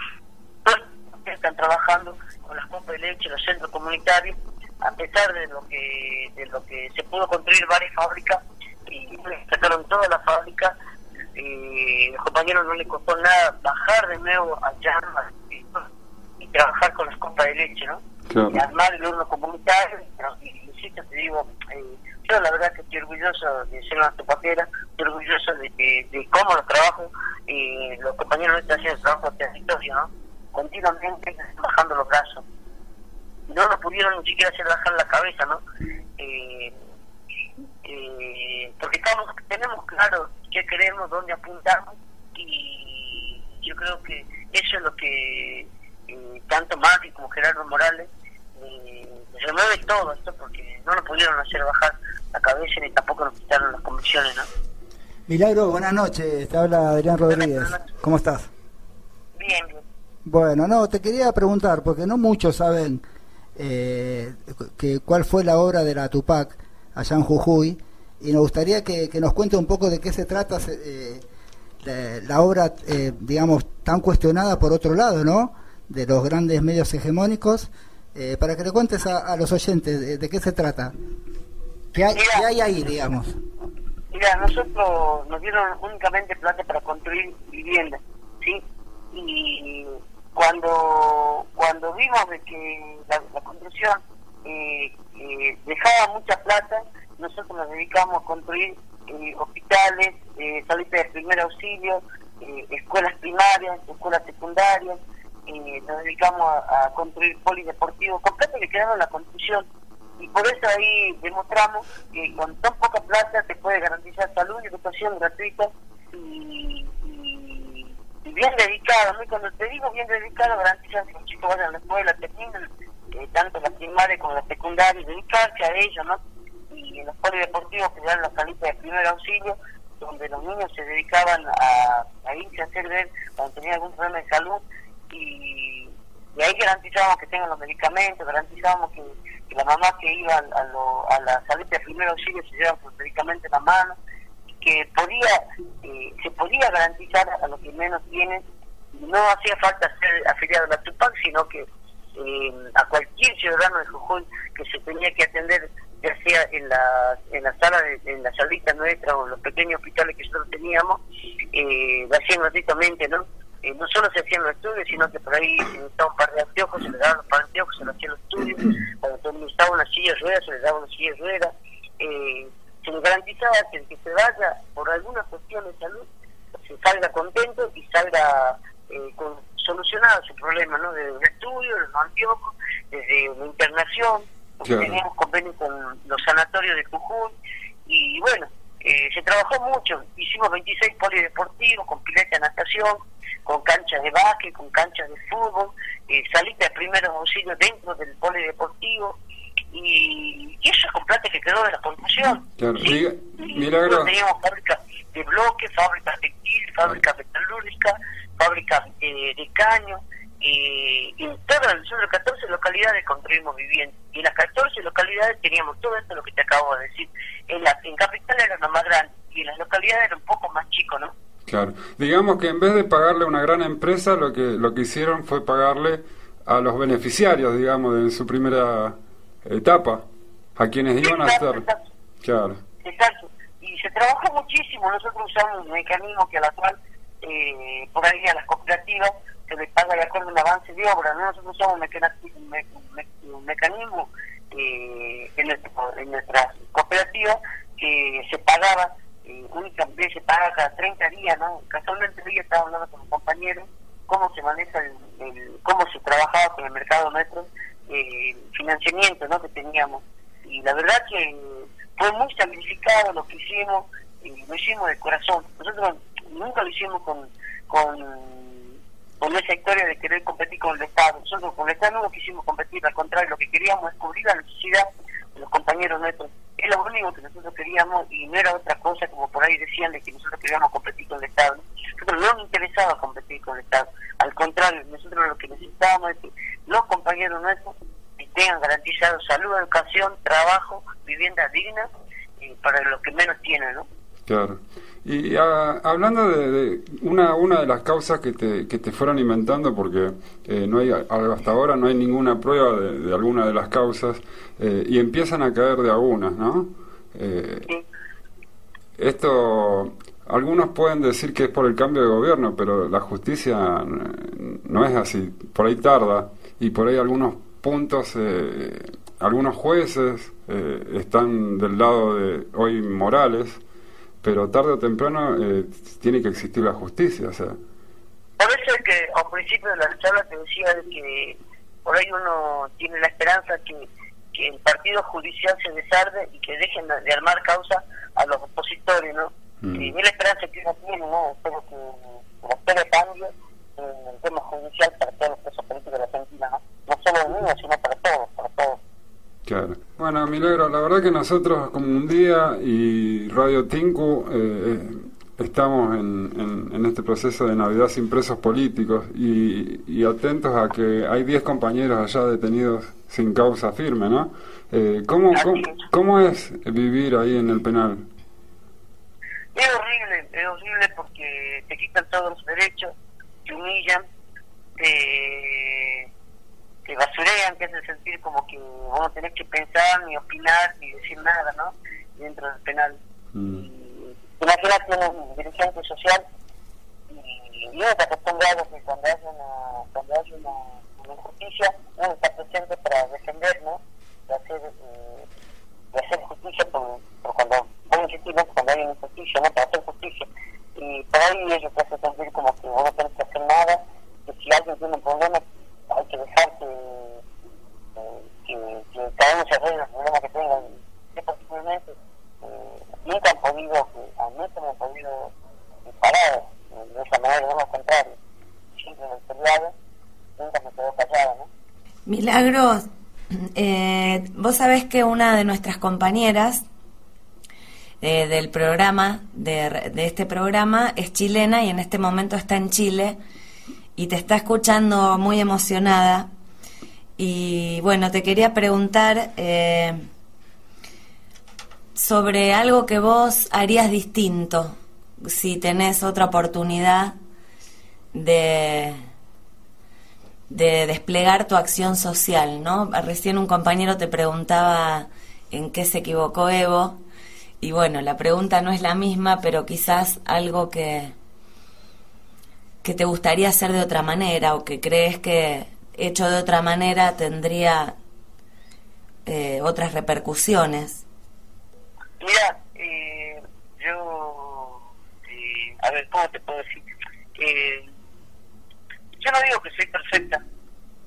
están trabajando con las copas de leche, los centros comunitarios, a pesar de lo que de lo que se pudo construir varias fábricas y sacaron toda la fábrica, eh, los compañeros no les costó nada bajar de nuevo allá y, y trabajar con las copas de leche, ¿no? Claro. Y armar el horno comunitario, y, insisto, te digo, eh, yo la verdad que estoy orgulloso de ser una topatera, estoy orgulloso de, que, de cómo los trabajos, eh, los compañeros no están haciendo trabajo territorio, ¿no? Continuamente bajando los brazos. No nos pudieron ni siquiera hacer bajar la cabeza, ¿no? Eh, eh, porque estamos, tenemos claro qué queremos, dónde apuntamos y yo creo que eso es lo que eh, tanto Macri como Gerardo Morales eh, remueve todo esto porque no nos pudieron hacer bajar la cabeza ni tampoco nos quitaron las convicciones, ¿no? Milagro, buenas noches. Te habla Adrián Rodríguez. ¿Cómo estás? Bien, bien. Bueno, no, te quería preguntar, porque no muchos saben eh, que cuál fue la obra de la Tupac allá en Jujuy, y nos gustaría que, nos cuente un poco de qué se trata eh, la, obra, eh, digamos, tan cuestionada por otro lado, ¿no? De los grandes medios hegemónicos, eh, para que le cuentes a, los oyentes de, de qué se trata. ¿Qué hay, qué hay ahí, digamos? Mira, nosotros nos dieron únicamente plata para construir viviendas, ¿sí? Y cuando cuando vimos de que la, construcción eh, eh, dejaba mucha plata, nosotros nos dedicamos a construir eh, hospitales, eh, salitas de primer auxilio, eh, escuelas primarias, escuelas secundarias, eh, nos dedicamos a, construir polideportivos, con plata que quedaba en la construcción. Y por eso ahí demostramos que con tan poca plata se puede garantizar salud y educación gratuita y, y- bien dedicado. ¿no? Y cuando te digo bien dedicado, garantizan que los chicos vayan a la escuela, terminen eh, tanto la primaria como la secundaria, y dedicarse a ellos, ¿no? Y en los polideportivos que dan las salitas de primer auxilio, donde los niños se dedicaban a, irse a hacer ver cuando tenían algún problema de salud y, ahí garantizábamos que tengan los medicamentos, garantizábamos que, que la mamá que iba a, a, lo- a la salita de primer auxilio se llevan sus medicamentos en la mano que podía eh, se podía garantizar a los que menos tienen no hacía falta ser afiliado a la TUPAC sino que eh, a cualquier ciudadano de Jujuy que se tenía que atender ya sea en la en la sala de, en la salita nuestra o en los pequeños hospitales que nosotros teníamos eh, lo hacían gratuitamente no Eh, no solo se hacían los estudios sino que por ahí se necesitaba un par de anteojos se le daban los par de anteojos se le hacían los estudios. Cuando se necesitaba una silla de ruedas se le daba una silla de ruedas. Eh, le garantizaba que el que se vaya por alguna cuestión de salud se salga contento y salga eh, con, solucionado su problema, ¿no? Desde un estudio, de los anteojos, desde una internación, porque Claro. teníamos convenio con los sanatorios de Jujuy, y bueno, eh, se trabajó mucho, hicimos 26 polideportivos con pileta de natación, con canchas de básquet, con canchas de fútbol, eh, salita de primeros auxilios dentro del polideportivo, y, y eso es con plata que quedó de la. Claro. ¿sí? Milagro. teníamos fábricas de bloques, fábricas textiles, fábricas metalúrgicas, fábricas eh, de caño. eh, y en todas las 14 localidades construimos viviendas. Y en las 14 localidades teníamos todo esto lo que te acabo de decir. En, la, en Capital era lo más grande y en las localidades era un poco más chico, ¿no? Claro. Digamos que en vez de pagarle a una gran empresa, lo que lo que hicieron fue pagarle a los beneficiarios, digamos, de su primera etapa, a quienes iban a estar. exacto. Claro. Exacto. Y, se trabajó muchísimo. Nosotros usamos un mecanismo que a la cual, eh, por ahí a las cooperativas, se les paga de acuerdo a un avance de obra. ¿no? Nosotros usamos me- un mecanismo eh, en, nuestro- en nuestras cooperativas que se pagaba, eh, únicamente se paga cada 30 días, ¿no? Casualmente hoy estaba hablando con un compañero cómo se maneja, el, el- cómo se trabajaba con el mercado nuestro, eh, financiamiento ¿no? que teníamos. Y la verdad que fue muy sacrificado lo que hicimos, y lo hicimos de corazón. Nosotros nunca lo hicimos con, con, esa historia de querer competir con el Estado. Nosotros con el Estado no quisimos competir, al contrario, lo que queríamos es cubrir la necesidad de los compañeros nuestros. Es lo único que nosotros queríamos y no era otra cosa como por ahí decían de que nosotros queríamos competir con el Estado. Nosotros no nos interesaba competir con el Estado. Al contrario, nosotros lo que necesitábamos es que los compañeros nuestros tengan garantizado salud, educación, trabajo, vivienda digna eh, para los que menos tienen, ¿no? Claro. Y ah, hablando de, de una, una de las causas que te, que te fueron inventando, porque eh, no hay hasta ahora no hay ninguna prueba de, alguna de las causas, eh, y empiezan a caer de algunas, ¿no? Eh, Esto, algunos pueden decir que es por el cambio de gobierno, pero la justicia eh, no es así, por ahí tarda, y por ahí algunos puntos, eh, algunos jueces están del lado de hoy Morales, pero tarde o temprano eh, tiene que existir la justicia, o sea, Por eso es que al principio de la charla te decía de que por ahí uno tiene la esperanza que, que el partido judicial se desarde y que dejen de armar causa a los opositores, ¿no? Y es la esperanza que uno tiene, ¿no? Espero que, la cambie en el tema judicial para todos los presos políticos de la Argentina, ¿no? No solo de niños, sino para todos. Claro. Bueno, Milagro, la verdad que nosotros como un día y Radio Tinku eh, eh, estamos en, en- en este proceso de Navidad sin presos políticos y, y atentos a que hay 10 compañeros allá detenidos sin causa firme, ¿no? Eh, ¿cómo, cómo, cómo es vivir ahí en el penal? Es horrible, es horrible porque te quitan todos los derechos, te humillan, te, te basurean, te hacen sentir como que vos no tenés que pensar, ni opinar, ni decir nada, ¿no? Dentro del penal. Imagínate un dirigente social y, y uno está acostumbrado que cuando hay una, cuando hay una, una injusticia, uno está presente para defender, ¿no? De hacer, eh, de hacer justicia por, por cuando, voy a insistir, ¿no? cuando hay una injusticia, ¿no? Para hacer justicia. Y por ahí ellos te hacen sentir como que vos no tenés que hacer nada, que si alguien tiene un problema, hay que dejar que, eh, que, que cada uno se arregle el problema que tenga. Y particularmente, eh, nunca han podido, que a mí se me han podido parar de esa manera, no al contrario. Siempre me he peleado, nunca me quedo callado, ¿no? Milagros, eh, sabés que una de nuestras compañeras eh, del programa, de, de este programa, es chilena y en este momento está en Chile y te está escuchando muy emocionada. Y bueno, te quería preguntar eh, sobre algo que vos harías distinto si tenés otra oportunidad de, de desplegar tu acción social, ¿no? Recién un compañero te preguntaba en qué se equivocó Evo y bueno, la pregunta no es la misma, pero quizás algo que que te gustaría hacer de otra manera o que crees que hecho de otra manera tendría eh, otras repercusiones. Mira, eh, yo, eh, a ver, ¿cómo te puedo decir? Eh, yo no digo que soy perfecta,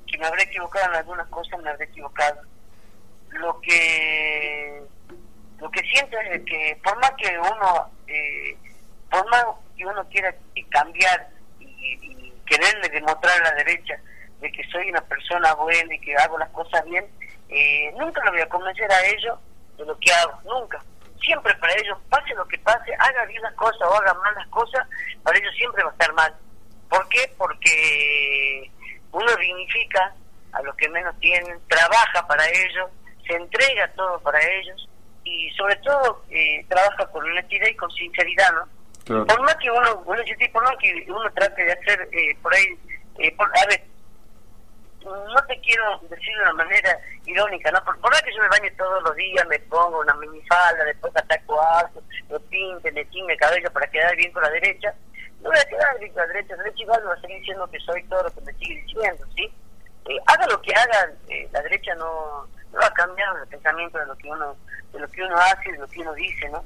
que me habré equivocado en algunas cosas, me habré equivocado. Lo que lo que siento es que por más que uno, eh, por más que uno quiera cambiar y, y quererle demostrar a la derecha de que soy una persona buena y que hago las cosas bien, eh, nunca lo voy a convencer a ellos de lo que hago, nunca. Siempre para ellos, pase lo que pase, haga bien las cosas o haga mal las cosas, para ellos siempre va a estar mal. ¿Por qué? Porque uno dignifica a los que menos tienen, trabaja para ellos, se entrega todo para ellos y sobre todo eh, trabaja con honestidad y con sinceridad, ¿no? Claro. Por más que uno, uno, yo digo, por más que uno trate de hacer eh, por ahí, eh, por- a ver, no te quiero decir de una manera irónica, ¿no? Por, por más que yo me bañe todos los días, me pongo una minifalda, después ataco alto, me pinte, me tiñe el cabello para quedar bien con la derecha, no voy a quedar con la derecha, la derecha igual va a seguir diciendo que soy todo lo que me sigue diciendo, ¿sí? Eh, haga lo que haga, eh, la derecha no, no va a cambiar el pensamiento de lo que uno de lo que uno hace y de lo que uno dice, ¿no?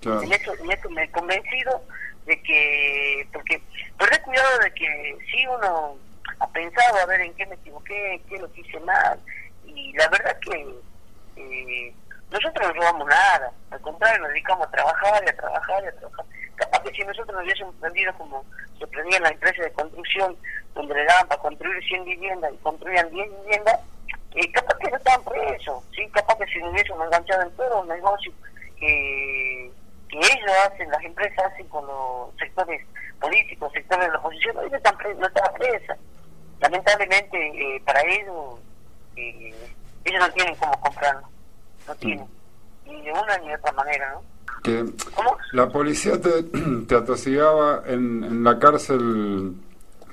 Claro. En eso, en eso me he convencido de que, porque pero he cuidado de que si uno ha pensado a ver en qué me equivoqué, qué lo que hice mal, y la verdad que eh, nosotros no robamos nada, al contrario, nos dedicamos a trabajar y a trabajar y a trabajar. Capaz que si nosotros nos hubiésemos prendido como se prendían las empresas de construcción, donde le daban para construir 100 viviendas y construían 10 viviendas, eh, capaz que no estaban presos, ¿sí? capaz que si nos hubiésemos enganchado en todo un negocio que, ellos hacen, las empresas hacen con los sectores políticos, sectores de la oposición, ellos están pre- no estaban presas. Lamentablemente, eh, para ellos, eh, ellos no tienen cómo comprarlo, no tienen, ni de una ni de otra manera, ¿no? Que la policía te, te atosigaba en, en la cárcel,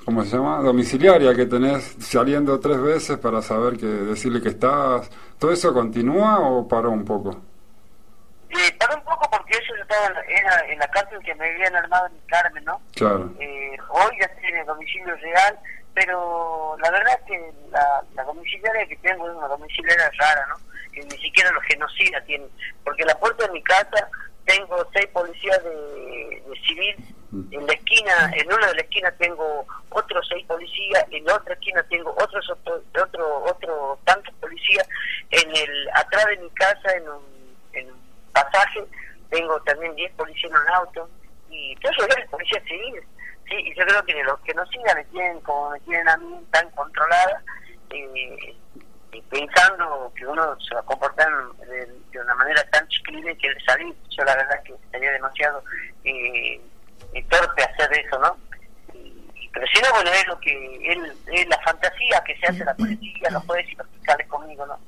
¿cómo se llama? Domiciliaria que tenés saliendo tres veces para saber que decirle que estás. ¿Todo eso continúa o paró un poco? Eh, paró un poco porque eso estaba en la, era en la cárcel que me habían armado en Carmen, ¿no? Claro. Eh, hoy ya estoy en el domicilio real, pero la verdad es que la, la domiciliaria que tengo es una domiciliaria rara, ¿no? Que ni siquiera los genocidas tienen. Porque en la puerta de mi casa tengo seis policías de, de civil, en la esquina, en una de las esquinas tengo otros seis policías, en la otra esquina tengo otros otro, otro, otro tantos policías, en el atrás de mi casa, en un, en un pasaje, tengo también 10 policías en un auto, y todos eran policías civiles. Sí, y yo creo que los que no sigan me tienen como me tienen a mí tan controlada, eh, pensando que uno se va a comportar de, una manera tan chiquilina que de salir, yo la verdad que sería demasiado eh, eh, torpe hacer eso, ¿no? Y- pero si no, bueno, es lo que es, es la fantasía que se hace la policía, los jueces y los fiscales conmigo, ¿no?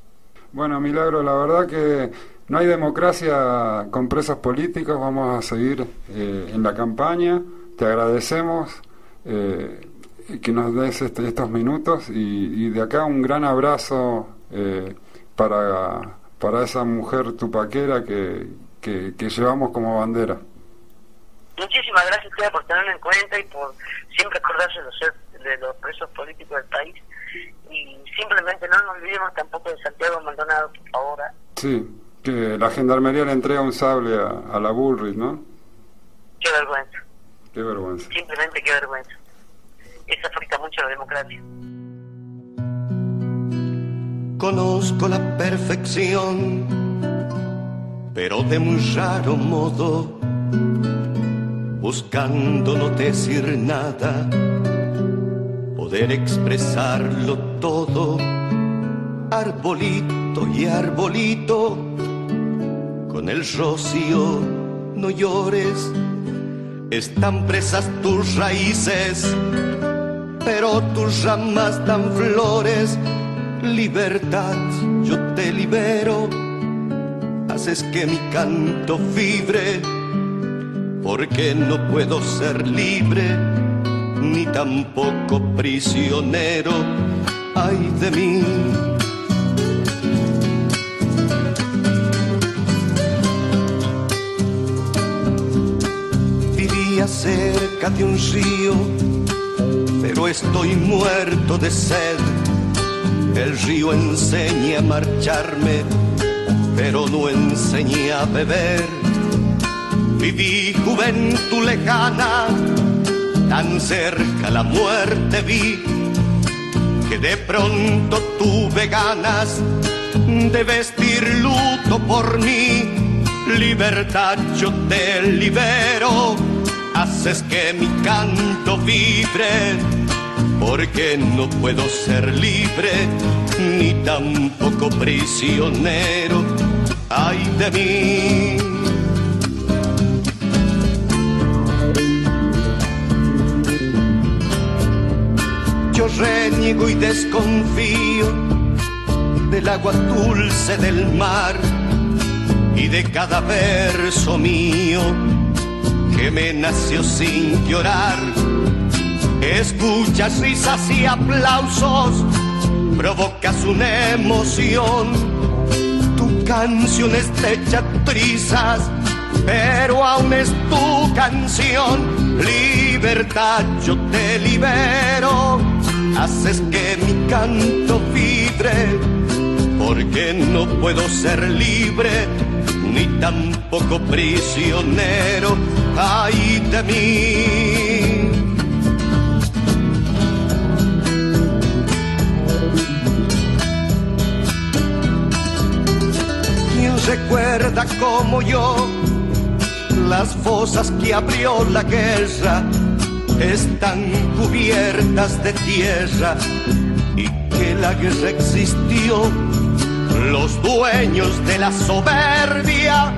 Bueno, Milagro, la verdad que no hay democracia con presos políticos. Vamos a seguir eh, en la campaña. Te agradecemos eh, que nos des este- estos minutos y, y de acá un gran abrazo eh, para, para esa mujer tupaquera que, que, que llevamos como bandera. Muchísimas gracias a ustedes por tenerlo en cuenta y por siempre acordarse de los, de los presos políticos del país. Y simplemente no nos olvidemos tampoco de Santiago Maldonado, por favor. ¿eh? Sí, que la gendarmería le entrega un sable a, a la Bullrich, ¿no? Qué vergüenza, Qué vergüenza. simplemente qué vergüenza. Eso afecta mucho a la democracia. Conozco la perfección, pero de muy raro modo, buscando no decir nada, poder expresarlo todo, arbolito y arbolito, con el rocío no llores, están presas tus raíces, pero tus ramas dan flores. Libertad, yo te libero, haces que mi canto vibre, porque no puedo ser libre, ni tampoco prisionero, ay de mí. Vivía cerca de un río, pero estoy muerto de sed. El río enseña a marcharme, pero no enseña a beber. Viví juventud lejana, tan cerca la muerte vi, que de pronto tuve ganas de vestir luto por mí. Libertad yo te libero, haces que mi canto vibre porque no puedo ser libre ni tampoco prisionero. Ay de mí. Yo reniego y desconfío del agua dulce del mar y de cada verso mío que me nació sin llorar Escuchas risas y aplausos, provocas una emoción. Tu canción está hecha trizas, pero aún es tu canción. Libertad, yo te libero, haces que mi canto vibre, porque no puedo ser libre ni tampoco prisionero. Ay de mí. Recuerda como yo las fosas que abrió la guerra? Están cubiertas de tierra y que la guerra existió. Los dueños de la soberbia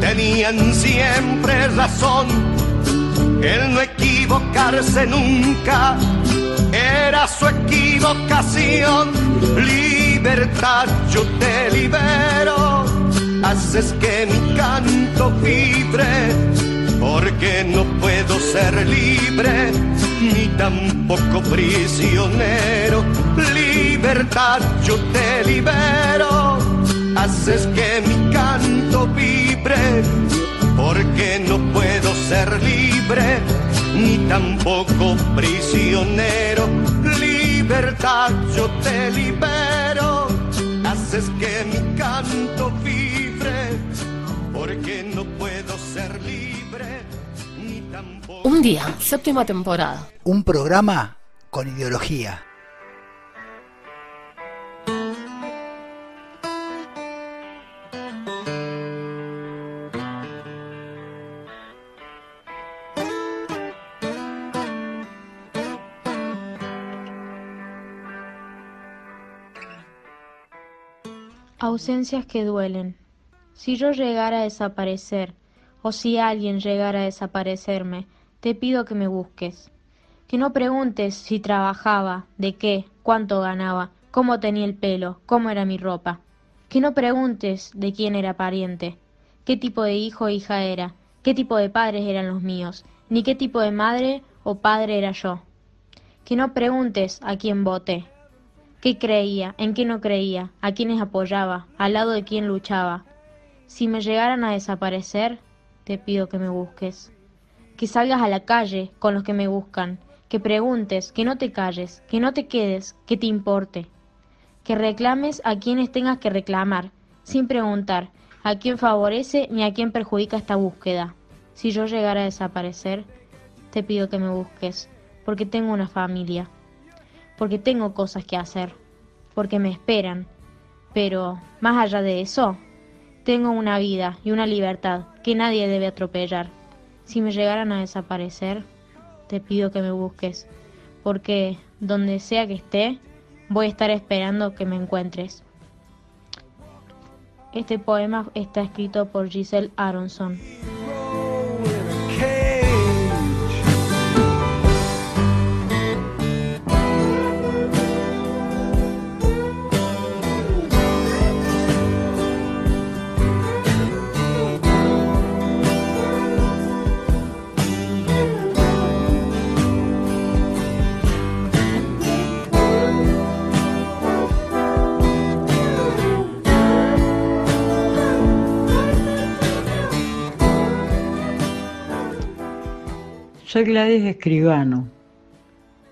tenían siempre razón. El no equivocarse nunca era su equivocación. Libertad, yo te libero. Haces que mi canto vibre, porque no puedo ser libre ni tampoco prisionero. Libertad, yo te libero. Haces que mi canto vibre, porque no puedo ser libre ni tampoco prisionero. Libertad, yo te libero. Haces que mi canto vibre, porque no puedo ser libre ni tampoco. Un día, séptima temporada. Un programa con ideología. Ausencias que duelen. Si yo llegara a desaparecer, o si alguien llegara a desaparecerme, te pido que me busques. Que no preguntes si trabajaba, de qué, cuánto ganaba, cómo tenía el pelo, cómo era mi ropa. Que no preguntes de quién era pariente, qué tipo de hijo o hija era, qué tipo de padres eran los míos, ni qué tipo de madre o padre era yo. Que no preguntes a quién voté, qué creía, en qué no creía, a quiénes apoyaba, al lado de quién luchaba. Si me llegaran a desaparecer, te pido que me busques. Que salgas a la calle con los que me buscan, que preguntes, que no te calles, que no te quedes, que te importe. Que reclames a quienes tengas que reclamar, sin preguntar a quién favorece ni a quién perjudica esta búsqueda. Si yo llegara a desaparecer, te pido que me busques, porque tengo una familia, porque tengo cosas que hacer, porque me esperan. Pero, más allá de eso, tengo una vida y una libertad que nadie debe atropellar. Si me llegaran a desaparecer, te pido que me busques, porque donde sea que esté, voy a estar esperando que me encuentres. Este poema está escrito por Giselle Aronson. Soy Gladys Escribano,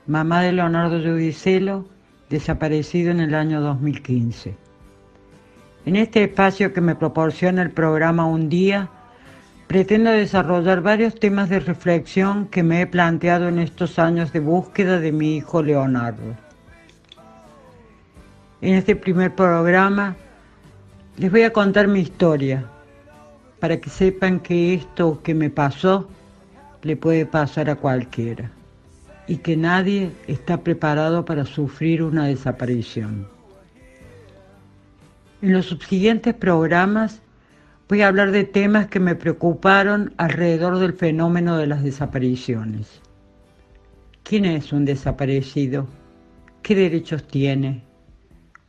mamá de Leonardo Giudicelo, desaparecido en el año 2015. En este espacio que me proporciona el programa Un Día, pretendo desarrollar varios temas de reflexión que me he planteado en estos años de búsqueda de mi hijo Leonardo. En este primer programa les voy a contar mi historia para que sepan que esto que me pasó le puede pasar a cualquiera y que nadie está preparado para sufrir una desaparición. En los subsiguientes programas voy a hablar de temas que me preocuparon alrededor del fenómeno de las desapariciones. ¿Quién es un desaparecido? ¿Qué derechos tiene?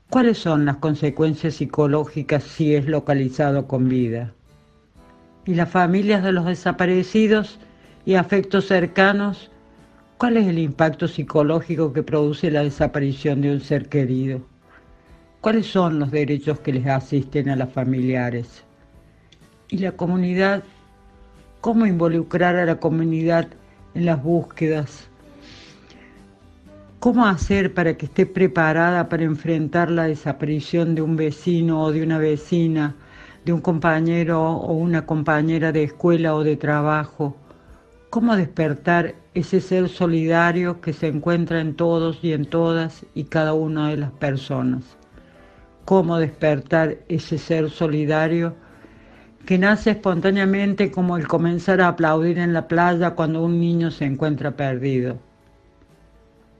¿Cuáles son las consecuencias psicológicas si es localizado con vida? ¿Y las familias de los desaparecidos y afectos cercanos, ¿Cuál es el impacto psicológico que produce la desaparición de un ser querido? ¿Cuáles son los derechos que les asisten a las familiares? Y la comunidad, ¿cómo involucrar a la comunidad en las búsquedas? ¿Cómo hacer para que esté preparada para enfrentar la desaparición de un vecino o de una vecina, de un compañero o una compañera de escuela o de trabajo? ¿Cómo despertar ese ser solidario que se encuentra en todos y en todas y cada una de las personas? ¿Cómo despertar ese ser solidario que nace espontáneamente como el comenzar a aplaudir en la playa cuando un niño se encuentra perdido?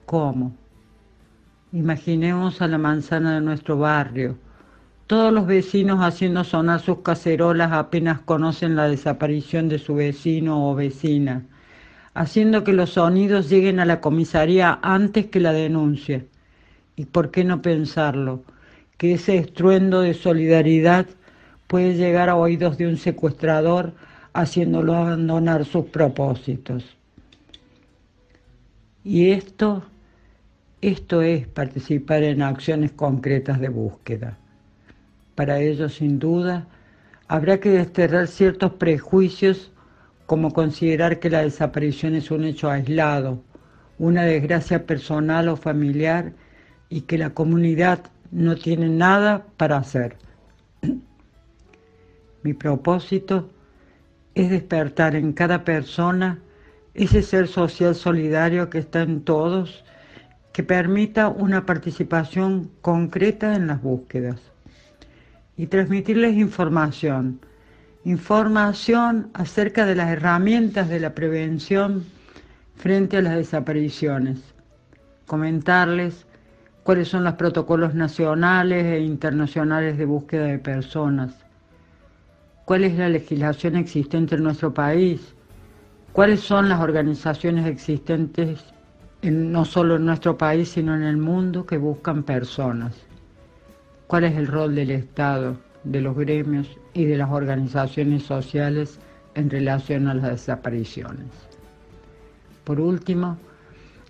¿Cómo? Imaginemos a la manzana de nuestro barrio, todos los vecinos haciendo sonar sus cacerolas apenas conocen la desaparición de su vecino o vecina, haciendo que los sonidos lleguen a la comisaría antes que la denuncia. ¿Y por qué no pensarlo? Que ese estruendo de solidaridad puede llegar a oídos de un secuestrador haciéndolo abandonar sus propósitos. Y esto esto es participar en acciones concretas de búsqueda. Para ello, sin duda, habrá que desterrar ciertos prejuicios como considerar que la desaparición es un hecho aislado, una desgracia personal o familiar y que la comunidad no tiene nada para hacer. Mi propósito es despertar en cada persona ese ser social solidario que está en todos que permita una participación concreta en las búsquedas y transmitirles información, información acerca de las herramientas de la prevención frente a las desapariciones, comentarles cuáles son los protocolos nacionales e internacionales de búsqueda de personas, cuál es la legislación existente en nuestro país, cuáles son las organizaciones existentes no solo en nuestro país, sino en el mundo, que buscan personas. ¿Cuál es el rol del Estado, de los gremios y de las organizaciones sociales en relación a las desapariciones? Por último,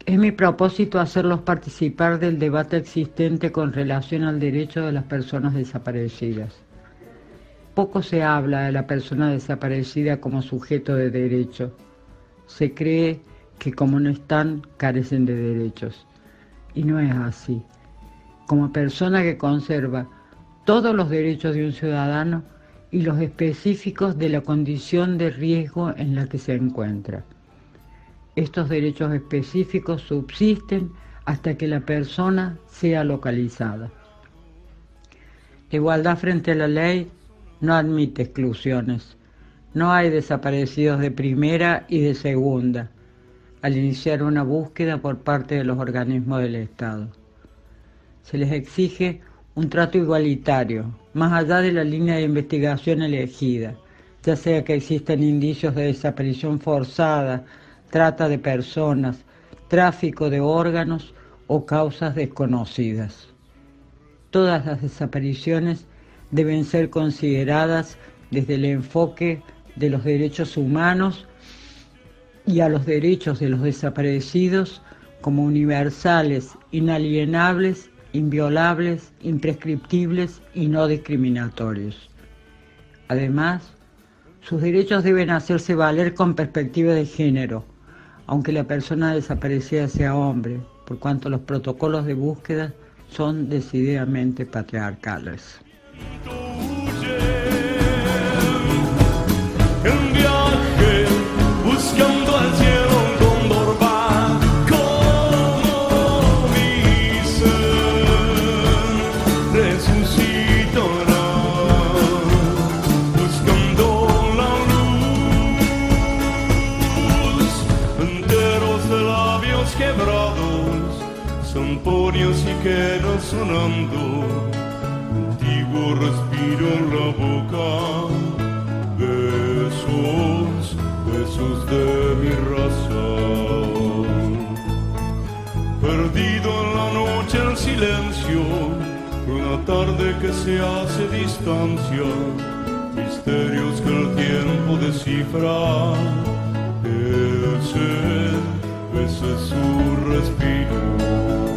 es mi propósito hacerlos participar del debate existente con relación al derecho de las personas desaparecidas. Poco se habla de la persona desaparecida como sujeto de derecho. Se cree que como no están, carecen de derechos. Y no es así. Como persona que conserva todos los derechos de un ciudadano y los específicos de la condición de riesgo en la que se encuentra. Estos derechos específicos subsisten hasta que la persona sea localizada. La igualdad frente a la ley no admite exclusiones. No hay desaparecidos de primera y de segunda al iniciar una búsqueda por parte de los organismos del Estado. Se les exige un trato igualitario, más allá de la línea de investigación elegida, ya sea que existan indicios de desaparición forzada, trata de personas, tráfico de órganos o causas desconocidas. Todas las desapariciones deben ser consideradas desde el enfoque de los derechos humanos y a los derechos de los desaparecidos como universales, inalienables, inviolables, imprescriptibles y no discriminatorios. Además, sus derechos deben hacerse valer con perspectiva de género, aunque la persona desaparecida sea hombre, por cuanto los protocolos de búsqueda son decididamente patriarcales. Queda sonando, contigo respiro en la boca, besos, besos de mi raza. Perdido en la noche el silencio, una tarde que se hace distancia, misterios que el tiempo descifra, ese, ese su respiro.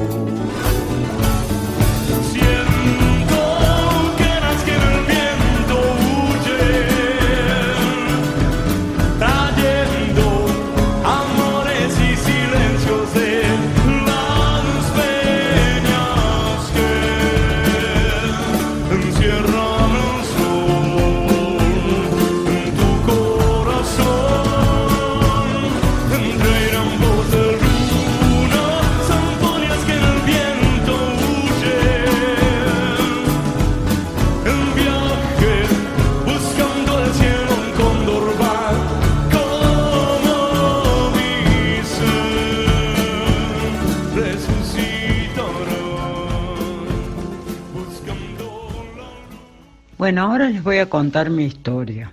Bueno, ahora les voy a contar mi historia.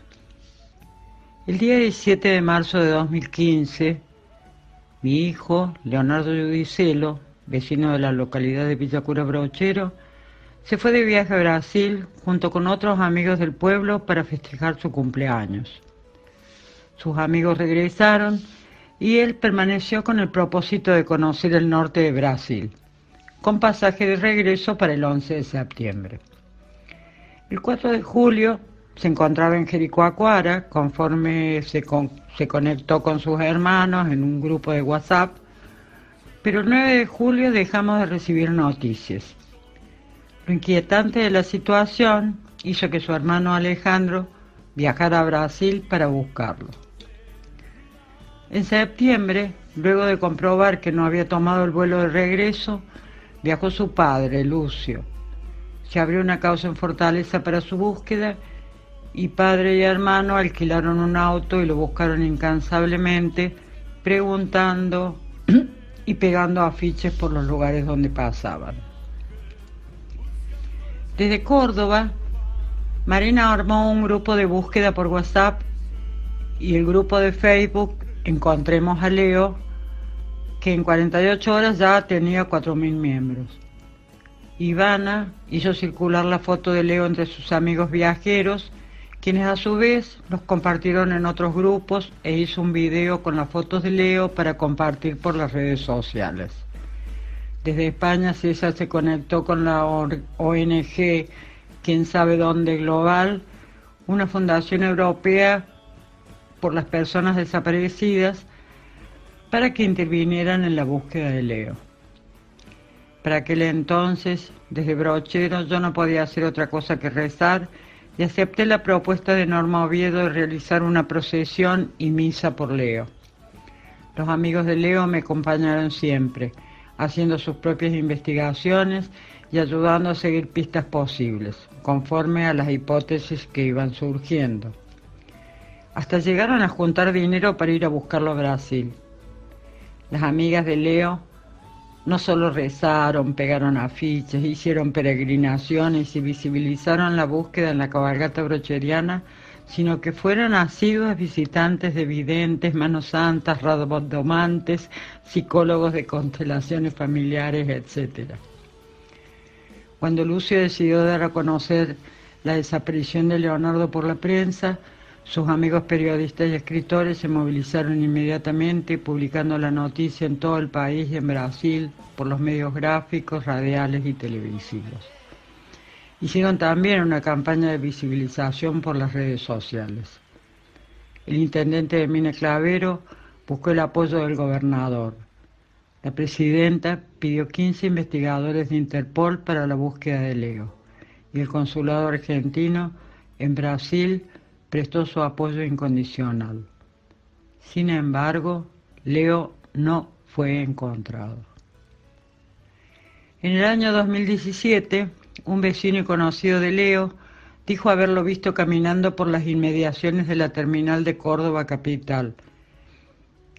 El día 17 de marzo de 2015, mi hijo, Leonardo Judicelo, vecino de la localidad de Villacura Brochero, se fue de viaje a Brasil junto con otros amigos del pueblo para festejar su cumpleaños. Sus amigos regresaron y él permaneció con el propósito de conocer el norte de Brasil, con pasaje de regreso para el 11 de septiembre. El 4 de julio se encontraba en Jericoacoara, conforme se, con- se conectó con sus hermanos en un grupo de WhatsApp, pero el 9 de julio dejamos de recibir noticias. Lo inquietante de la situación hizo que su hermano Alejandro viajara a Brasil para buscarlo. En septiembre, luego de comprobar que no había tomado el vuelo de regreso, viajó su padre, Lucio. Se abrió una causa en Fortaleza para su búsqueda y padre y hermano alquilaron un auto y lo buscaron incansablemente, preguntando y pegando afiches por los lugares donde pasaban. Desde Córdoba, Marina armó un grupo de búsqueda por WhatsApp y el grupo de Facebook Encontremos a Leo, que en 48 horas ya tenía 4.000 miembros. Ivana hizo circular la foto de Leo entre sus amigos viajeros, quienes a su vez los compartieron en otros grupos e hizo un video con las fotos de Leo para compartir por las redes sociales. Desde España César se conectó con la ONG Quién sabe dónde Global, una fundación europea por las personas desaparecidas, para que intervinieran en la búsqueda de Leo. Para aquel entonces, desde Brochero, yo no podía hacer otra cosa que rezar y acepté la propuesta de Norma Oviedo de realizar una procesión y misa por Leo. Los amigos de Leo me acompañaron siempre, haciendo sus propias investigaciones y ayudando a seguir pistas posibles, conforme a las hipótesis que iban surgiendo. Hasta llegaron a juntar dinero para ir a buscarlo a Brasil. Las amigas de Leo no solo rezaron, pegaron afiches, hicieron peregrinaciones y visibilizaron la búsqueda en la cabalgata brocheriana, sino que fueron asiduas visitantes de videntes, manos santas, radomantes, psicólogos de constelaciones familiares, etc. Cuando Lucio decidió dar a conocer la desaparición de Leonardo por la prensa, sus amigos periodistas y escritores se movilizaron inmediatamente, publicando la noticia en todo el país y en Brasil por los medios gráficos, radiales y televisivos. Hicieron también una campaña de visibilización por las redes sociales. El intendente de Mina Clavero buscó el apoyo del gobernador. La presidenta pidió 15 investigadores de Interpol para la búsqueda de Leo y el consulado argentino en Brasil prestó su apoyo incondicional. Sin embargo, Leo no fue encontrado. En el año 2017, un vecino y conocido de Leo dijo haberlo visto caminando por las inmediaciones de la terminal de Córdoba capital,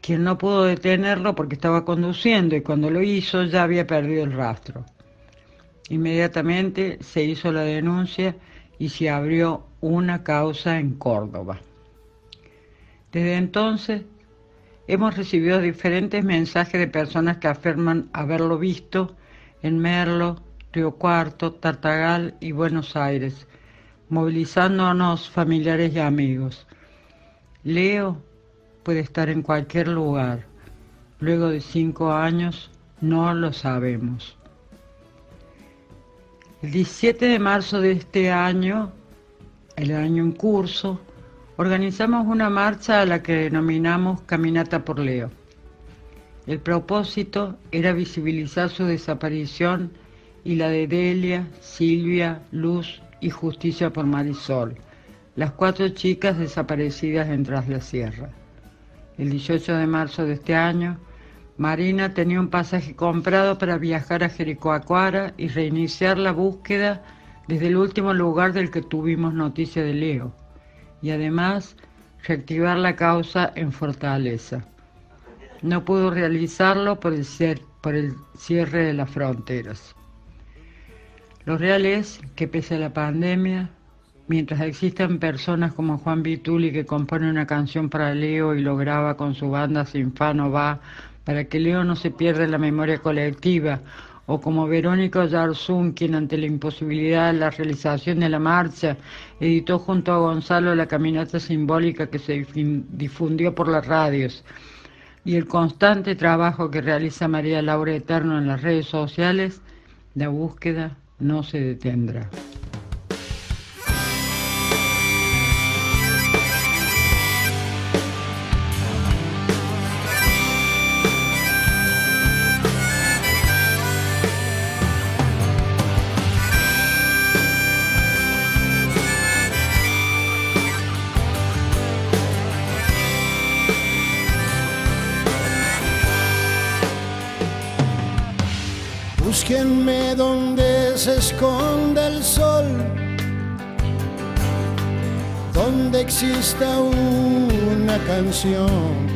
quien no pudo detenerlo porque estaba conduciendo y cuando lo hizo ya había perdido el rastro. Inmediatamente se hizo la denuncia y se abrió una causa en Córdoba. Desde entonces hemos recibido diferentes mensajes de personas que afirman haberlo visto en Merlo, Río Cuarto, Tartagal y Buenos Aires, movilizándonos familiares y amigos. Leo puede estar en cualquier lugar. Luego de cinco años no lo sabemos. El 17 de marzo de este año, el año en curso, organizamos una marcha a la que denominamos Caminata por Leo. El propósito era visibilizar su desaparición y la de Delia, Silvia, Luz y Justicia por Marisol, las cuatro chicas desaparecidas en Tras la Sierra. El 18 de marzo de este año, Marina tenía un pasaje comprado para viajar a Jericoacoara y reiniciar la búsqueda desde el último lugar del que tuvimos noticia de Leo, y además reactivar la causa en Fortaleza. No pudo realizarlo por el, cierre de las fronteras. Lo real es que pese a la pandemia, mientras existan personas como Juan Vituli que compone una canción para Leo y lo graba con su banda Sinfano Va, para que Leo no se pierda la memoria colectiva, o como Verónica Yarzún, quien ante la imposibilidad de la realización de la marcha, editó junto a Gonzalo la caminata simbólica que se difundió por las radios, y el constante trabajo que realiza María Laura Eterno en las redes sociales, la búsqueda no se detendrá. Búsquenme donde se esconde el sol, donde exista una canción.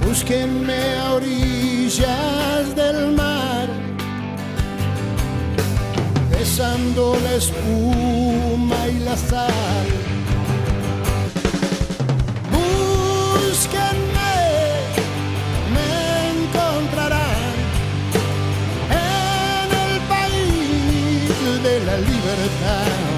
Búsquenme a orillas del mar, besando la espuma y la sal. La libertad.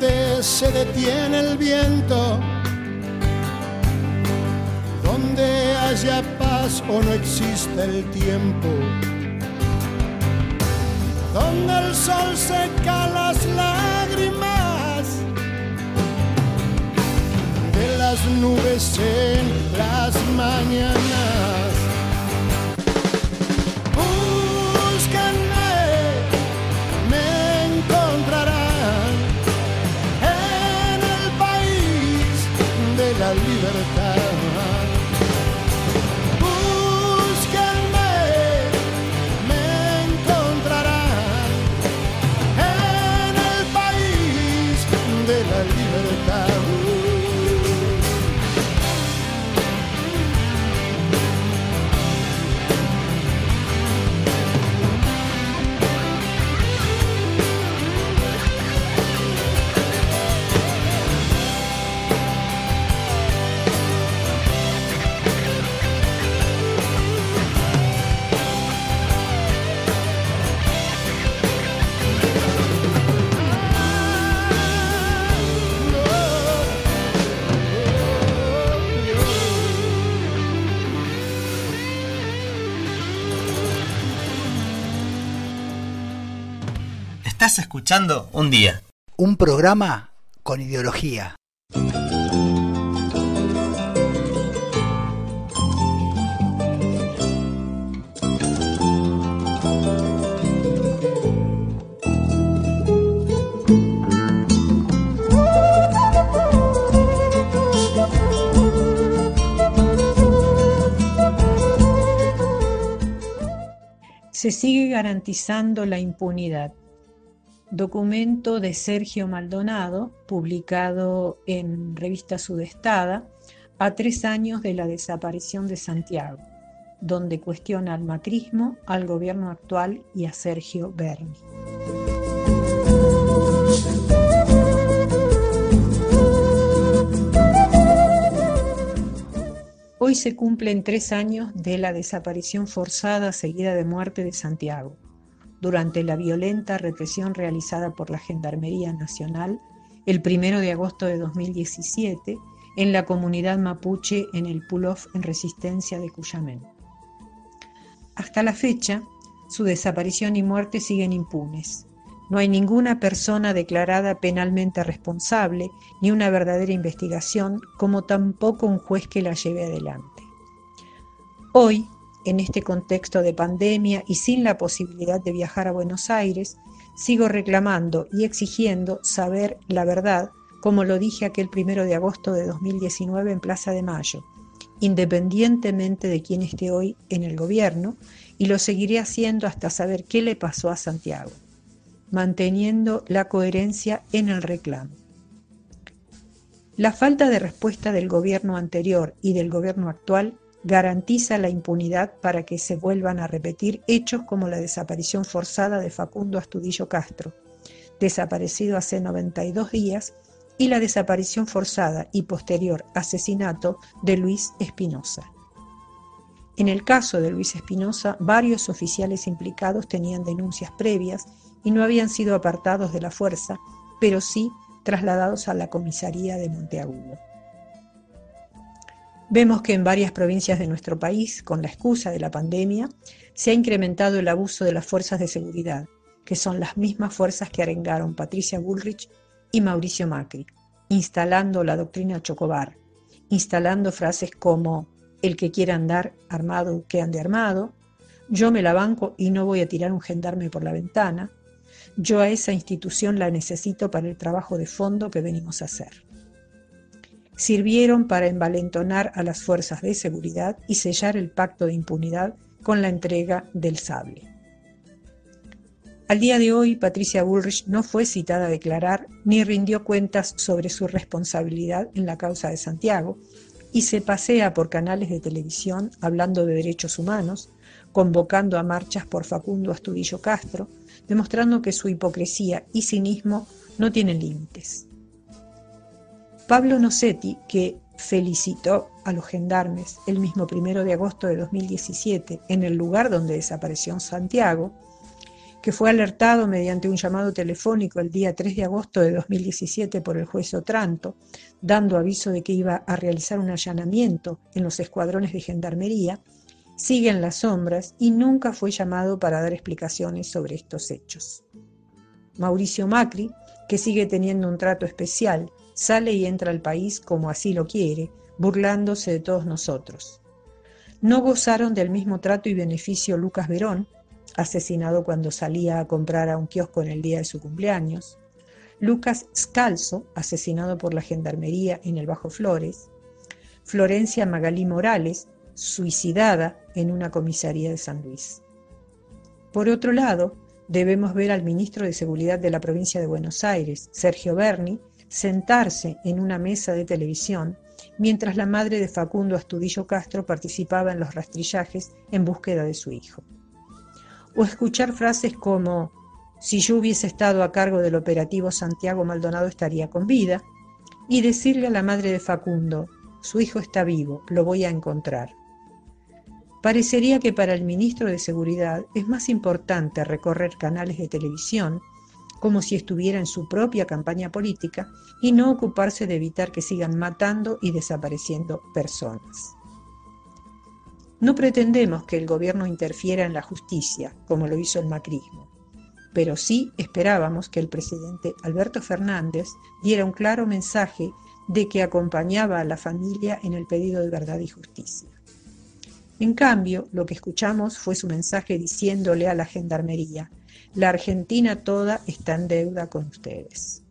Donde se detiene el viento, donde haya paz o no existe el tiempo, donde el sol seca las lágrimas de las nubes en las mañanas. Estás escuchando un día. Un programa con ideología. Se sigue garantizando la impunidad. Documento de Sergio Maldonado, publicado en Revista Sudestada, a tres años de la desaparición de Santiago, donde cuestiona al macrismo, al gobierno actual y a Sergio Berni. Hoy se cumplen tres años de la desaparición forzada seguida de muerte de Santiago, durante la violenta represión realizada por la Gendarmería Nacional el 1 de agosto de 2017 en la comunidad mapuche en el Pulof en resistencia de Cuyamén. Hasta la fecha, su desaparición y muerte siguen impunes. No hay ninguna persona declarada penalmente responsable, ni una verdadera investigación, como tampoco un juez que la lleve adelante. Hoy, en este contexto de pandemia y sin la posibilidad de viajar a Buenos Aires, sigo reclamando y exigiendo saber la verdad, como lo dije aquel primero de agosto de 2019 en Plaza de Mayo, independientemente de quién esté hoy en el gobierno, y lo seguiré haciendo hasta saber qué le pasó a Santiago, manteniendo la coherencia en el reclamo. La falta de respuesta del gobierno anterior y del gobierno actual garantiza la impunidad para que se vuelvan a repetir hechos como la desaparición forzada de Facundo Astudillo Castro, desaparecido hace 92 días, y la desaparición forzada y posterior asesinato de Luis Espinosa. En el caso de Luis Espinosa, varios oficiales implicados tenían denuncias previas y no habían sido apartados de la fuerza, pero sí trasladados a la comisaría de Monteagudo. Vemos que en varias provincias de nuestro país, con la excusa de la pandemia, se ha incrementado el abuso de las fuerzas de seguridad, que son las mismas fuerzas que arengaron Patricia Bullrich y Mauricio Macri, instalando la doctrina Chocobar, instalando frases como el que quiera andar armado que ande armado, yo me la banco y no voy a tirar un gendarme por la ventana, yo a esa institución la necesito para el trabajo de fondo que venimos a hacer sirvieron para envalentonar a las fuerzas de seguridad y sellar el pacto de impunidad con la entrega del sable. Al día de hoy, Patricia Bullrich no fue citada a declarar ni rindió cuentas sobre su responsabilidad en la causa de Santiago y se pasea por canales de televisión hablando de derechos humanos, convocando a marchas por Facundo Astudillo Castro, demostrando que su hipocresía y cinismo no tienen límites. Pablo Nocetti, que felicitó a los gendarmes el mismo primero de agosto de 2017 en el lugar donde desapareció Santiago, que fue alertado mediante un llamado telefónico el día 3 de agosto de 2017 por el juez Otranto, dando aviso de que iba a realizar un allanamiento en los escuadrones de gendarmería, sigue en las sombras y nunca fue llamado para dar explicaciones sobre estos hechos. Mauricio Macri, que sigue teniendo un trato especial sale y entra al país como así lo quiere, burlándose de todos nosotros. No gozaron del mismo trato y beneficio Lucas Verón, asesinado cuando salía a comprar a un kiosco en el día de su cumpleaños, Lucas Scalzo, asesinado por la Gendarmería en el Bajo Flores, Florencia Magalí Morales, suicidada en una comisaría de San Luis. Por otro lado, debemos ver al ministro de Seguridad de la provincia de Buenos Aires, Sergio Berni, sentarse en una mesa de televisión mientras la madre de Facundo Astudillo Castro participaba en los rastrillajes en búsqueda de su hijo. O escuchar frases como, si yo hubiese estado a cargo del operativo Santiago Maldonado estaría con vida, y decirle a la madre de Facundo, su hijo está vivo, lo voy a encontrar. Parecería que para el ministro de Seguridad es más importante recorrer canales de televisión como si estuviera en su propia campaña política y no ocuparse de evitar que sigan matando y desapareciendo personas. No pretendemos que el gobierno interfiera en la justicia, como lo hizo el macrismo, pero sí esperábamos que el presidente Alberto Fernández diera un claro mensaje de que acompañaba a la familia en el pedido de verdad y justicia. En cambio, lo que escuchamos fue su mensaje diciéndole a la gendarmería, la Argentina toda está en deuda con ustedes.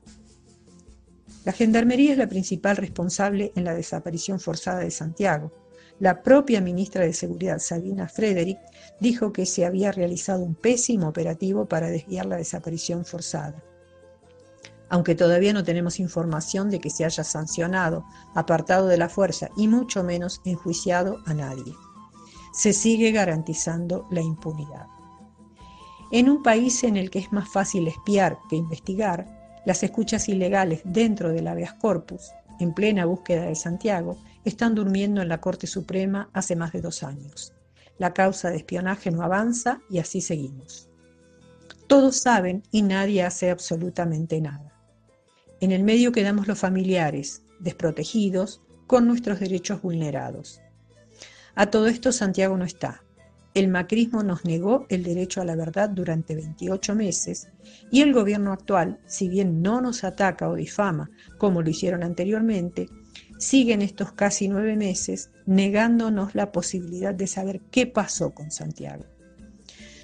La Gendarmería es la principal responsable en la desaparición forzada de Santiago. La propia ministra de Seguridad, Sabina Frederick, dijo que se había realizado un pésimo operativo para desviar la desaparición forzada. Aunque todavía no tenemos información de que se haya sancionado, apartado de la fuerza y mucho menos enjuiciado a nadie. Se sigue garantizando la impunidad. En un país en el que es más fácil espiar que investigar, las escuchas ilegales dentro del habeas corpus, en plena búsqueda de Santiago, están durmiendo en la Corte Suprema hace más de dos años. La causa de espionaje no avanza y así seguimos. Todos saben y nadie hace absolutamente nada. En el medio quedamos los familiares, desprotegidos, con nuestros derechos vulnerados. A todo esto Santiago no está, el macrismo nos negó el derecho a la verdad durante 28 meses y el gobierno actual, si bien no nos ataca o difama como lo hicieron anteriormente, sigue en estos casi nueve meses negándonos la posibilidad de saber qué pasó con Santiago.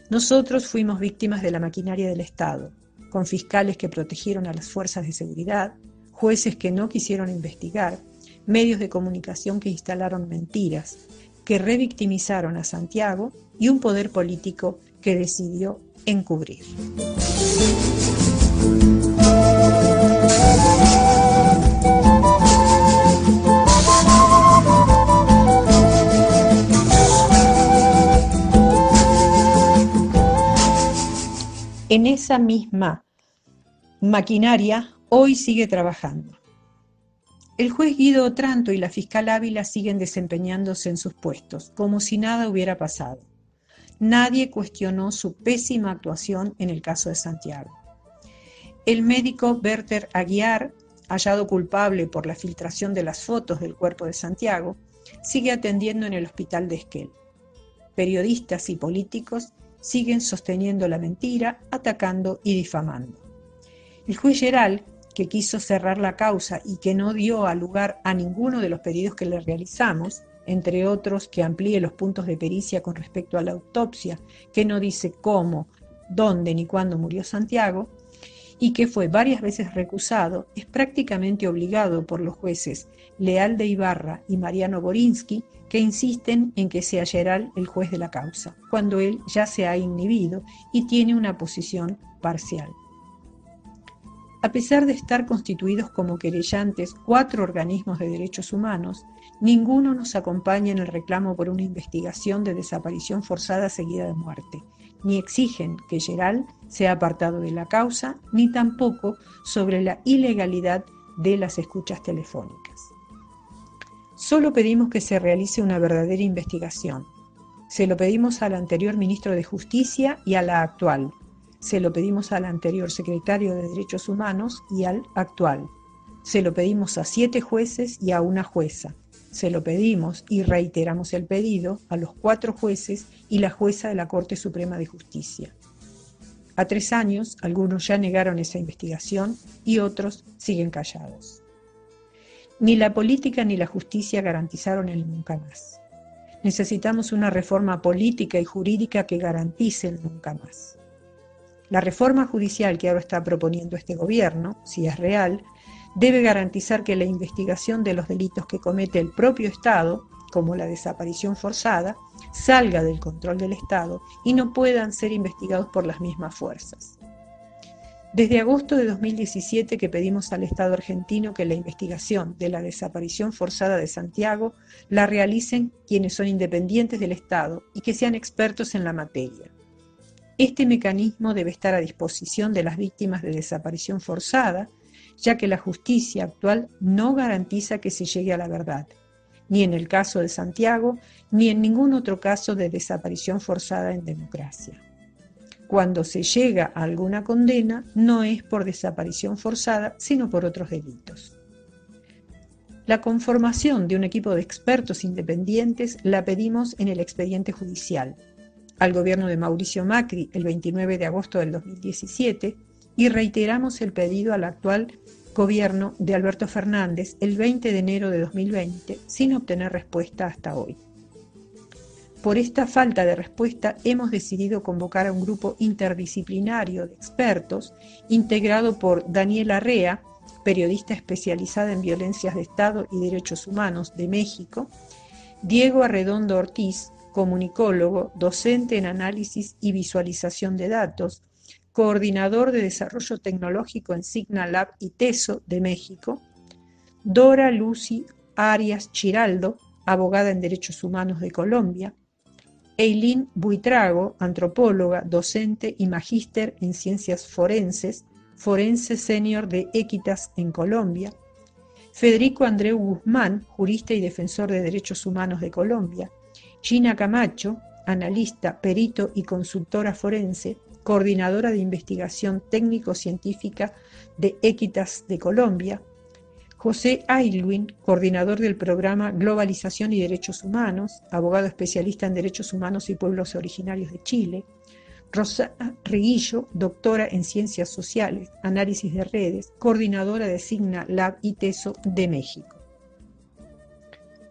Nosotros fuimos víctimas de la maquinaria del Estado, con fiscales que protegieron a las fuerzas de seguridad, jueces que no quisieron investigar, medios de comunicación que instalaron mentiras, que revictimizaron a Santiago y un poder político que decidió encubrir. En esa misma maquinaria hoy sigue trabajando. El juez Guido Otranto y la fiscal Ávila siguen desempeñándose en sus puestos, como si nada hubiera pasado. Nadie cuestionó su pésima actuación en el caso de Santiago. El médico Berter Aguiar, hallado culpable por la filtración de las fotos del cuerpo de Santiago, sigue atendiendo en el hospital de Esquel. Periodistas y políticos siguen sosteniendo la mentira, atacando y difamando. El juez Geral, que quiso cerrar la causa y que no dio lugar a ninguno de los pedidos que le realizamos, entre otros que amplíe los puntos de pericia con respecto a la autopsia, que no dice cómo, dónde ni cuándo murió Santiago, y que fue varias veces recusado, es prácticamente obligado por los jueces Leal de Ibarra y Mariano Borinsky, que insisten en que sea Geral el juez de la causa, cuando él ya se ha inhibido y tiene una posición parcial. A pesar de estar constituidos como querellantes cuatro organismos de derechos humanos, ninguno nos acompaña en el reclamo por una investigación de desaparición forzada seguida de muerte, ni exigen que Geral sea apartado de la causa, ni tampoco sobre la ilegalidad de las escuchas telefónicas. Solo pedimos que se realice una verdadera investigación. Se lo pedimos al anterior ministro de Justicia y a la actual, se lo pedimos al anterior secretario de Derechos Humanos y al actual. Se lo pedimos a siete jueces y a una jueza. Se lo pedimos y reiteramos el pedido a los cuatro jueces y la jueza de la Corte Suprema de Justicia. A tres años, algunos ya negaron esa investigación y otros siguen callados. Ni la política ni la justicia garantizaron el nunca más. Necesitamos una reforma política y jurídica que garantice el nunca más. La reforma judicial que ahora está proponiendo este gobierno, si es real, debe garantizar que la investigación de los delitos que comete el propio Estado, como la desaparición forzada, salga del control del Estado y no puedan ser investigados por las mismas fuerzas. Desde agosto de 2017 que pedimos al Estado argentino que la investigación de la desaparición forzada de Santiago la realicen quienes son independientes del Estado y que sean expertos en la materia. Este mecanismo debe estar a disposición de las víctimas de desaparición forzada, ya que la justicia actual no garantiza que se llegue a la verdad, ni en el caso de Santiago, ni en ningún otro caso de desaparición forzada en democracia. Cuando se llega a alguna condena, no es por desaparición forzada, sino por otros delitos. La conformación de un equipo de expertos independientes la pedimos en el expediente judicial, al gobierno de Mauricio Macri el 29 de agosto del 2017 y reiteramos el pedido al actual gobierno de Alberto Fernández el 20 de enero de 2020 sin obtener respuesta hasta hoy. Por esta falta de respuesta hemos decidido convocar a un grupo interdisciplinario de expertos integrado por Daniela Rea, periodista especializada en violencias de Estado y derechos humanos de México, Diego Arredondo Ortiz, comunicólogo, docente en análisis y visualización de datos, coordinador de desarrollo tecnológico en Signal Lab y TESO de México, Dora Lucy Arias Chiraldo, abogada en Derechos Humanos de Colombia, Eileen Buitrago, antropóloga, docente y magíster en Ciencias Forenses, forense senior de Equitas en Colombia, Federico Andreu Guzmán, jurista y defensor de derechos humanos de Colombia, Gina Camacho, analista, perito y consultora forense, coordinadora de investigación técnico-científica de Equitas de Colombia, José Aylwin, coordinador del programa Globalización y Derechos Humanos, abogado especialista en Derechos Humanos y Pueblos Originarios de Chile. Rosa Reguillo, doctora en Ciencias Sociales, Análisis de Redes, coordinadora de Signa Lab y TESO de México.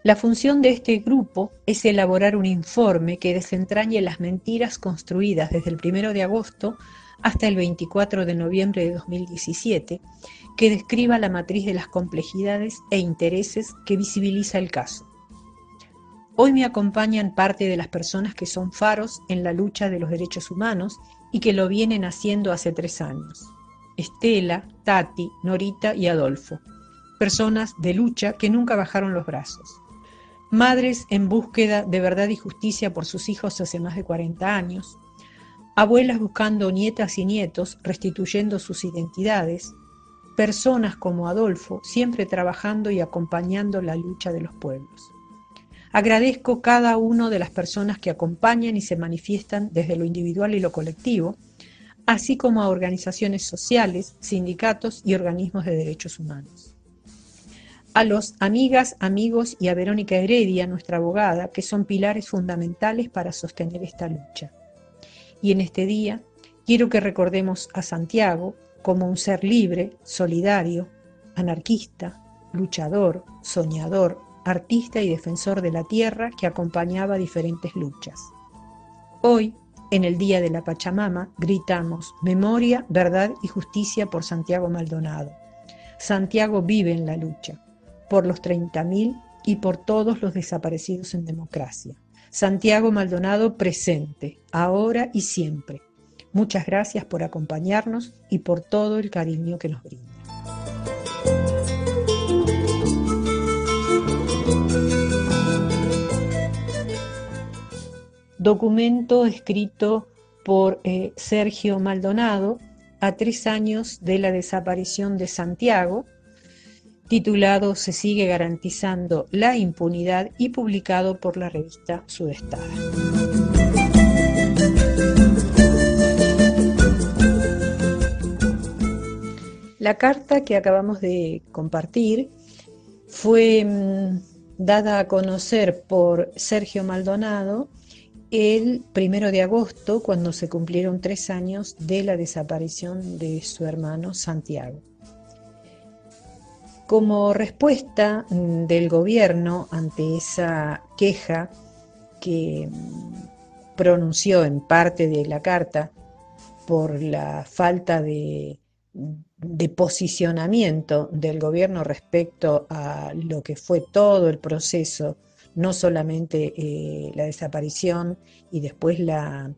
La función de este grupo es elaborar un informe que desentrañe las mentiras construidas desde el 1 de agosto hasta el 24 de noviembre de 2017 que describa la matriz de las complejidades e intereses que visibiliza el caso. Hoy me acompañan parte de las personas que son faros en la lucha de los derechos humanos y que lo vienen haciendo hace tres años. Estela, Tati, Norita y Adolfo, personas de lucha que nunca bajaron los brazos. Madres en búsqueda de verdad y justicia por sus hijos hace más de 40 años. Abuelas buscando nietas y nietos, restituyendo sus identidades, personas como Adolfo, siempre trabajando y acompañando la lucha de los pueblos. Agradezco cada una de las personas que acompañan y se manifiestan desde lo individual y lo colectivo, así como a organizaciones sociales, sindicatos y organismos de derechos humanos. A los amigas, amigos y a Verónica Heredia, nuestra abogada, que son pilares fundamentales para sostener esta lucha. Y en este día quiero que recordemos a Santiago, como un ser libre, solidario, anarquista, luchador, soñador, artista y defensor de la tierra que acompañaba diferentes luchas. Hoy, en el Día de la Pachamama, gritamos Memoria, Verdad y Justicia por Santiago Maldonado. Santiago vive en la lucha, por los 30.000 y por todos los desaparecidos en democracia. Santiago Maldonado presente, ahora y siempre. Muchas gracias por acompañarnos y por todo el cariño que nos brinda. Documento escrito por eh, Sergio Maldonado a tres años de la desaparición de Santiago, titulado Se sigue garantizando la impunidad y publicado por la revista Sudestada. La carta que acabamos de compartir fue mm, dada a conocer por Sergio Maldonado el primero de agosto, cuando se cumplieron tres años de la desaparición de su hermano Santiago. Como respuesta del gobierno ante esa queja que pronunció en parte de la carta por la falta de de posicionamiento del gobierno respecto a lo que fue todo el proceso, no solamente eh, la desaparición y después la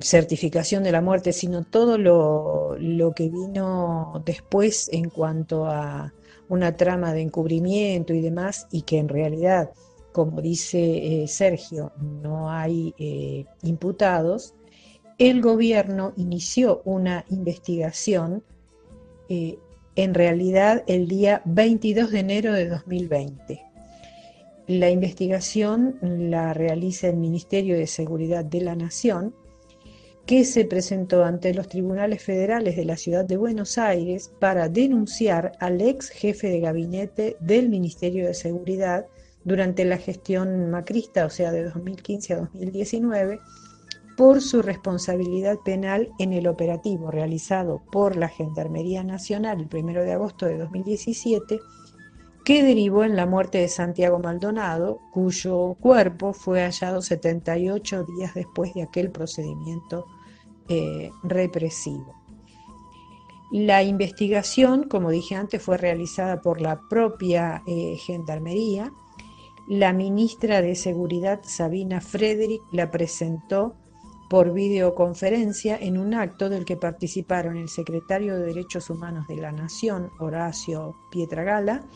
certificación de la muerte, sino todo lo, que vino después en cuanto a una trama de encubrimiento y demás, y que en realidad, como dice eh, Sergio, no hay eh, imputados, el gobierno inició una investigación eh, en realidad el día 22 de enero de 2020. La investigación la realiza el Ministerio de Seguridad de la Nación, que se presentó ante los tribunales federales de la ciudad de Buenos Aires para denunciar al ex jefe de gabinete del Ministerio de Seguridad durante la gestión macrista, o sea, de 2015 a 2019, por su responsabilidad penal en el operativo realizado por la Gendarmería Nacional el 1 de agosto de 2017, que derivó en la muerte de Santiago Maldonado, cuyo cuerpo fue hallado 78 días después de aquel procedimiento eh, represivo. La investigación, como dije antes, fue realizada por la propia eh, Gendarmería. La ministra de Seguridad, Sabina Frederick, la presentó por videoconferencia en un acto del que participaron el secretario de Derechos Humanos de la Nación, Horacio Pietragala,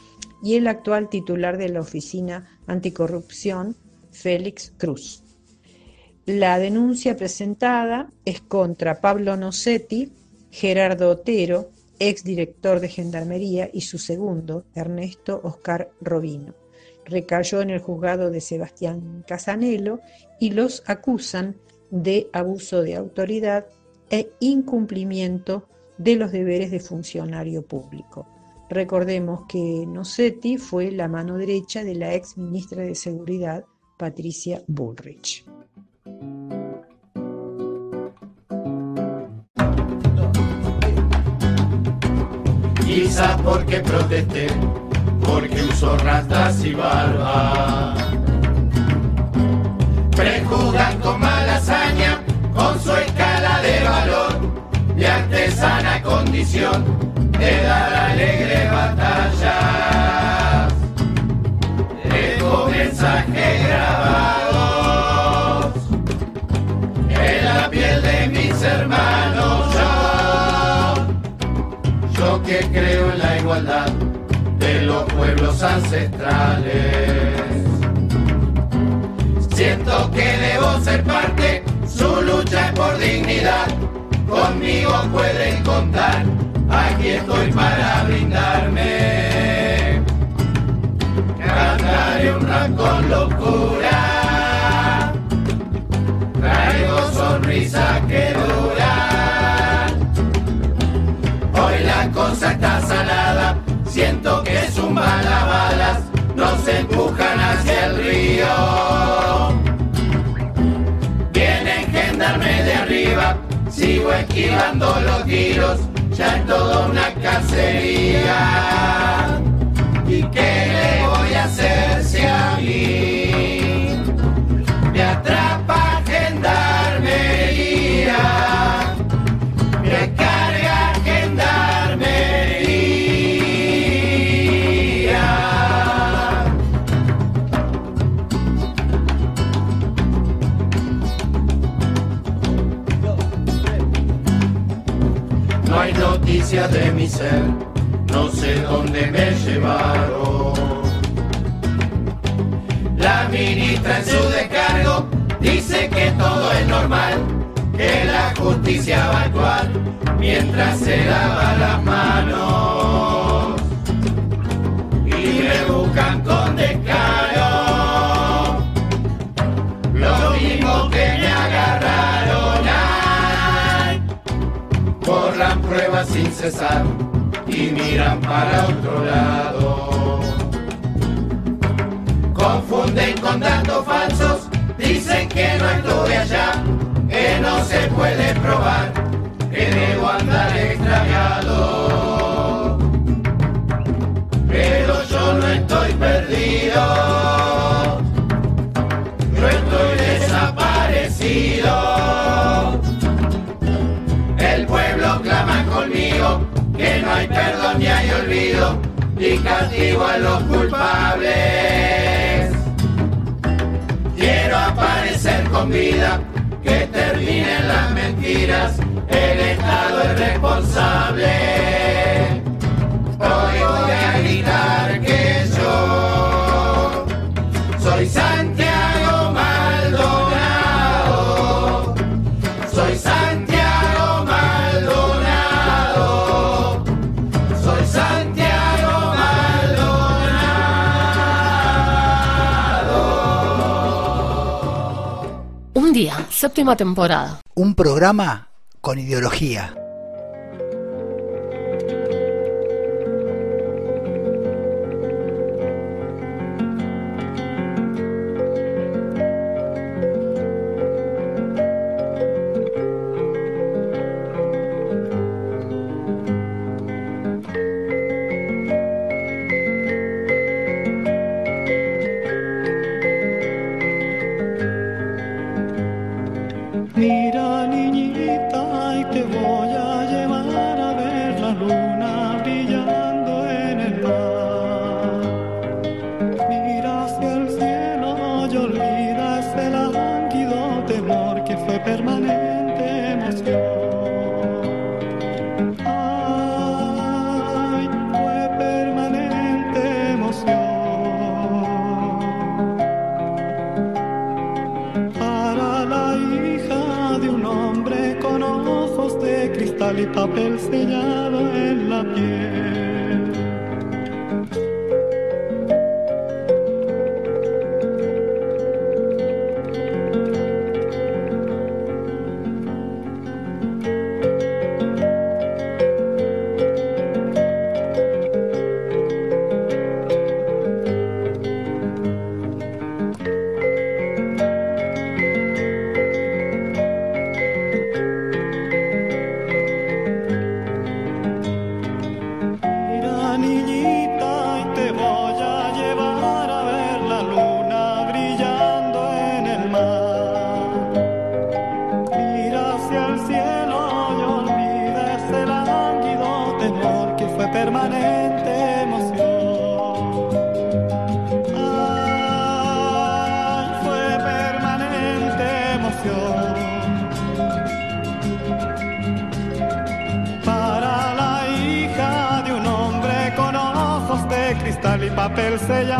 y el actual titular de la Oficina Anticorrupción, Félix Cruz. La denuncia presentada es contra Pablo Nocetti, Gerardo Otero, exdirector de Gendarmería, y su segundo, Ernesto Oscar Robino. Recayó en el juzgado de Sebastián Casanelo y los acusan de abuso de autoridad e incumplimiento de los deberes de funcionario público. Recordemos que Nocetti fue la mano derecha de la ex ministra de Seguridad, Patricia Bullrich. Quizá porque protesté, porque uso ratas y barba. Prejuzgan con mala hazaña, con su escala de valor y artesana condición de dar alegre batallas. Dejo mensajes ancestrales. Siento que debo ser parte, su lucha es por dignidad. Conmigo pueden contar, aquí estoy para brindarme. Cantaré un rap con locura, traigo sonrisa que dura. Siento que es un balabalas, nos empujan hacia el río. Vienen gendarme de arriba, sigo esquivando los tiros, ya es toda una cacería. Dónde me llevaron. La ministra en su descargo dice que todo es normal, que la justicia va a actuar mientras se lava las manos. Y me buscan con descaro, lo mismo que me agarraron. Ay, borran pruebas sin cesar y miran para otro lado. Confunden con datos falsos, dicen que no estuve allá, que no se puede probar, que debo andar que no hay perdón ni hay olvido y castigo a los culpables. Quiero aparecer con vida, que terminen las mentiras, el Estado es responsable. Séptima temporada. Un programa con ideología. Papel sellado en la piel. Cristal y papel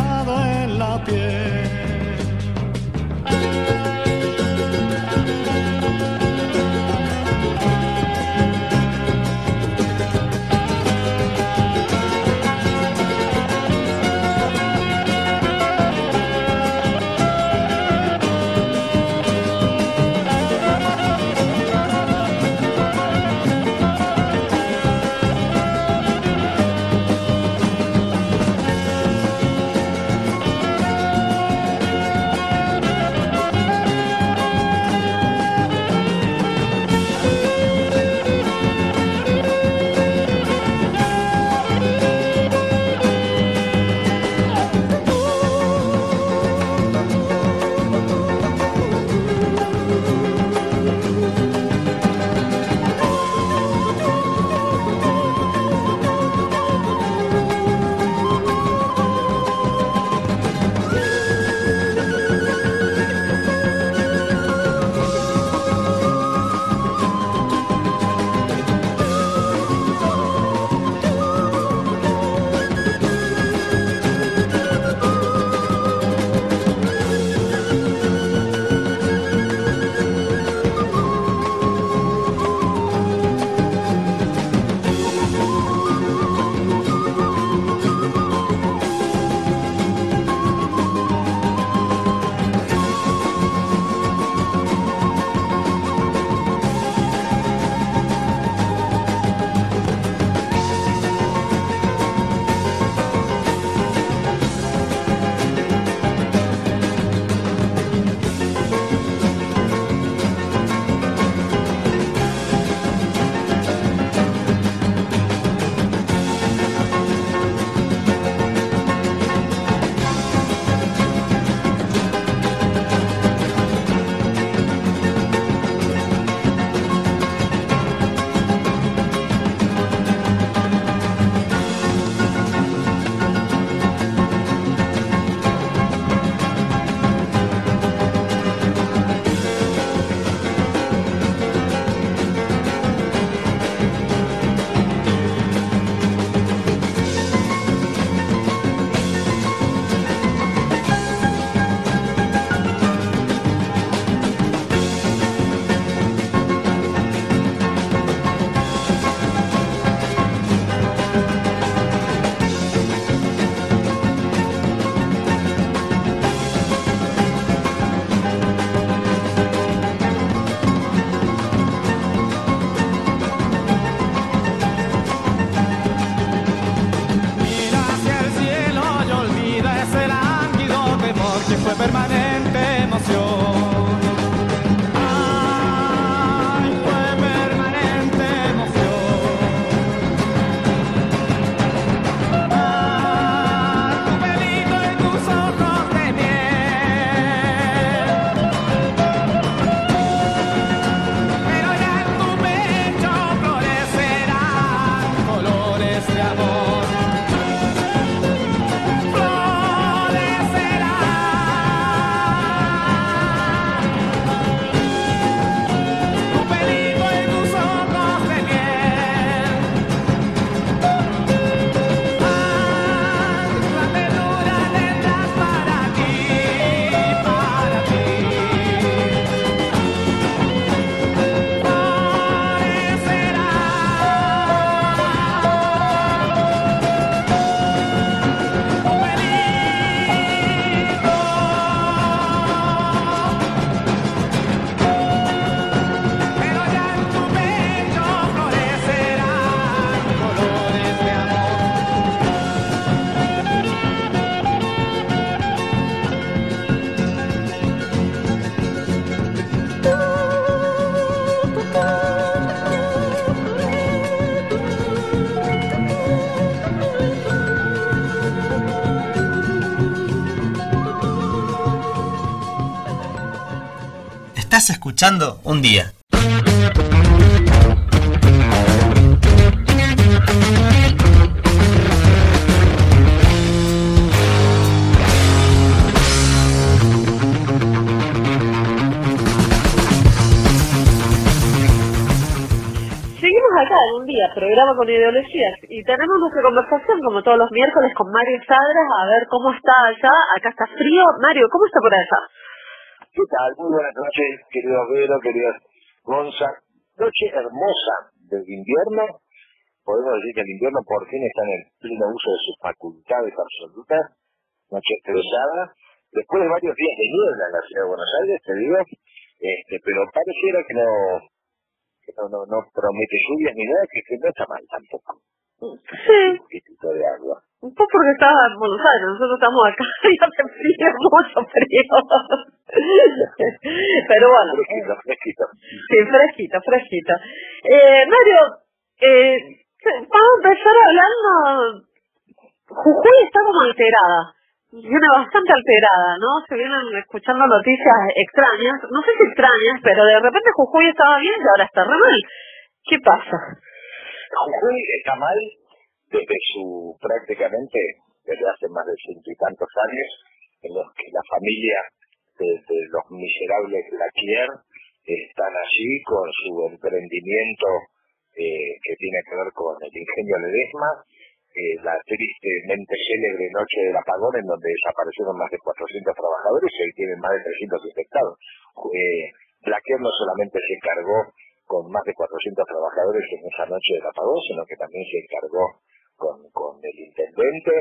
Escuchando un día. Seguimos acá en un día, programa con ideologías, y tenemos nuestra conversación como todos los miércoles con Mario Sadras, a ver cómo está allá. Acá está frío. Mario, ¿cómo está por allá? ¿Qué tal? Muy buenas noches, querido Vero, querido Gonza. Noche hermosa del invierno. Podemos decir que el invierno por fin está en el pleno uso de sus facultades absolutas. Noche estresada. Después de varios días de niebla en la ciudad de Buenos Aires, te digo, este, pero pareciera que no, que no, no, no promete lluvias ni nada, que, que no está mal tampoco. Sí. Un poquitito de agua. Un poco porque estaba en Buenos Aires, nosotros estamos acá y hace frío, mucho frío. Pero bueno. Fresquito, fresquito. Sí, fresquito, fresquito. Eh, Mario, eh, vamos a empezar hablando. Jujuy está como alterada. Viene bastante alterada, ¿no? Se vienen escuchando noticias extrañas. No sé si extrañas, pero de repente Jujuy estaba bien y ahora está re mal. ¿Qué pasa? Jujuy está mal desde su prácticamente desde hace más de ciento y tantos años en los que la familia de, los miserables Laquier están allí con su emprendimiento eh, que tiene que ver con el ingenio Ledesma, eh, la tristemente célebre noche del apagón en donde desaparecieron más de 400 trabajadores y hoy tienen más de 300 infectados. Eh, no solamente se encargó con más de 400 trabajadores en esa noche del apagón, sino que también se encargó con, con el intendente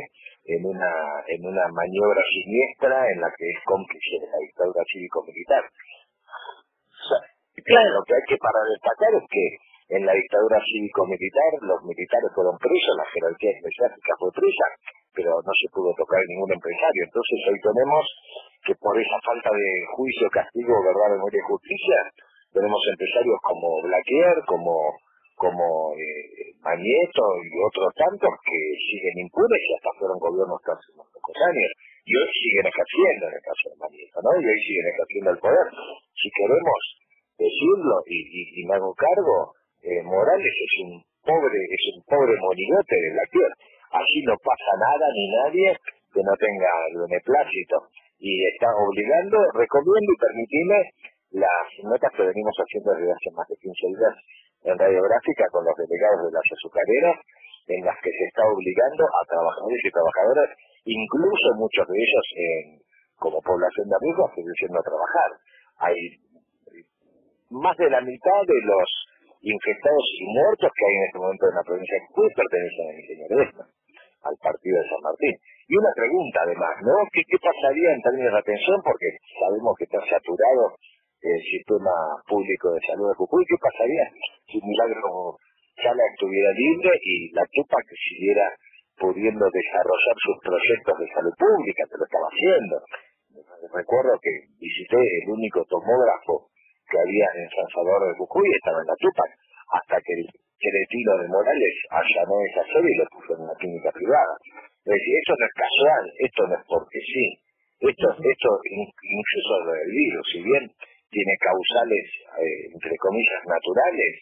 en una en una maniobra siniestra en la que es cómplice de la dictadura cívico-militar. Claro. Lo que hay que para destacar es que en la dictadura cívico-militar los militares fueron presos, la jerarquía eclesiástica fue presa, pero no se pudo tocar ningún empresario. Entonces hoy tenemos que por esa falta de juicio, castigo, verdad, memoria y justicia, tenemos empresarios como Blaquier, como como eh, Manieto y otros tantos que siguen impunes y hasta fueron gobiernos hace unos pocos años y hoy siguen ejerciendo en el caso de Manieto, ¿no? Y hoy siguen ejerciendo el poder. Si queremos decirlo y me hago cargo, eh, Morales es un pobre, es un pobre monigote de la tierra. Así no pasa nada ni nadie que no tenga el beneplácito. Y está obligando, recomiendo y permitime las notas que venimos haciendo desde hace más de 15 días en radiográfica con los delegados de las azucareras, en las que se está obligando a trabajadores y trabajadoras, incluso muchos de ellos como población de amigos, a seguir yendo a trabajar. Hay más de la mitad de los infectados y muertos que hay en este momento en la provincia de pertenecen al ingenio Ledesma, al partido de San Martín. Y una pregunta además, ¿no? ¿Qué, qué pasaría en términos de atención? Porque sabemos que está saturado el sistema público de salud de Jujuy. ¿Qué pasaría si Milagro Sala estuviera libre y la Tupac siguiera pudiendo desarrollar sus proyectos de salud pública? Que lo estaba haciendo. Recuerdo que visité el único tomógrafo que había en San Salvador de Jujuy, estaba en la Tupac, hasta que el cretino de Morales allanó esa sede y lo puso en una clínica privada. Es decir, esto no es casual, esto no es porque sí. Esto, esto in- incluso lo del virus, si bien tiene causales, eh, entre comillas, naturales,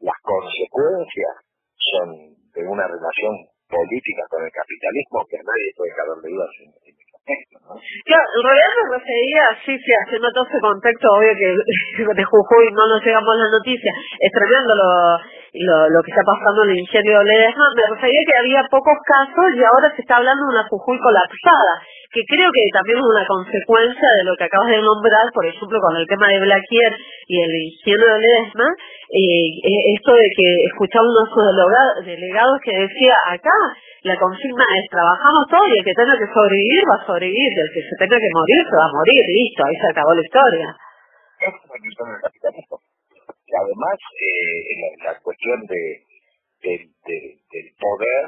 las consecuencias son de una relación política con el capitalismo que a nadie puede caber dudas en, Claro, en realidad me refería, sí, sí, haciendo todo ese contexto, obvio que de Jujuy no nos llegamos las noticias, es tremendo lo, lo, que está pasando en el ingenio de Ledesma, me refería que había pocos casos y ahora se está hablando de una Jujuy colapsada, que creo que también es una consecuencia de lo que acabas de nombrar, por ejemplo, con el tema de Blaquier y el ingenio de Ledesma, eh, eh, esto de que escuchaba unos delega- delegados que decía acá, la consigna es trabajamos todos y el que tenga que sobrevivir va a sobrevivir, el que se tenga que morir se va a morir, listo, ahí se acabó la historia. además, eh, la, cuestión de, de- del poder,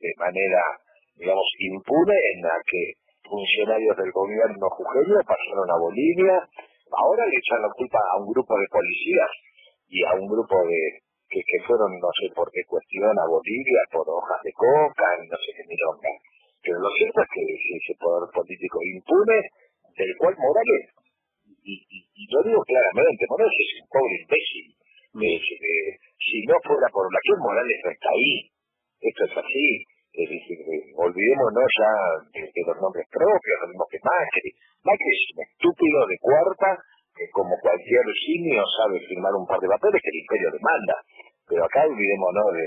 de manera, digamos, impune, en la que funcionarios del gobierno jujeño pasaron a Bolivia, ahora le echan la culpa a un grupo de policías y a un grupo de que, que fueron, no sé por qué cuestión, a Bolivia por hojas de coca y no sé qué milonga. Pero lo cierto es que es ese poder político impune, del cual Morales y, y, y lo digo claramente, Morales es un pobre imbécil. Es, eh, si no fuera por la que Morales no está ahí. Esto es así. Es decir, olvidémonos ya de, de los nombres propios, lo mismo que Macri. Macri es un estúpido de cuarta que como cualquier simio sabe firmar un par de papeles que el imperio le manda. pero acá olvidémonos de,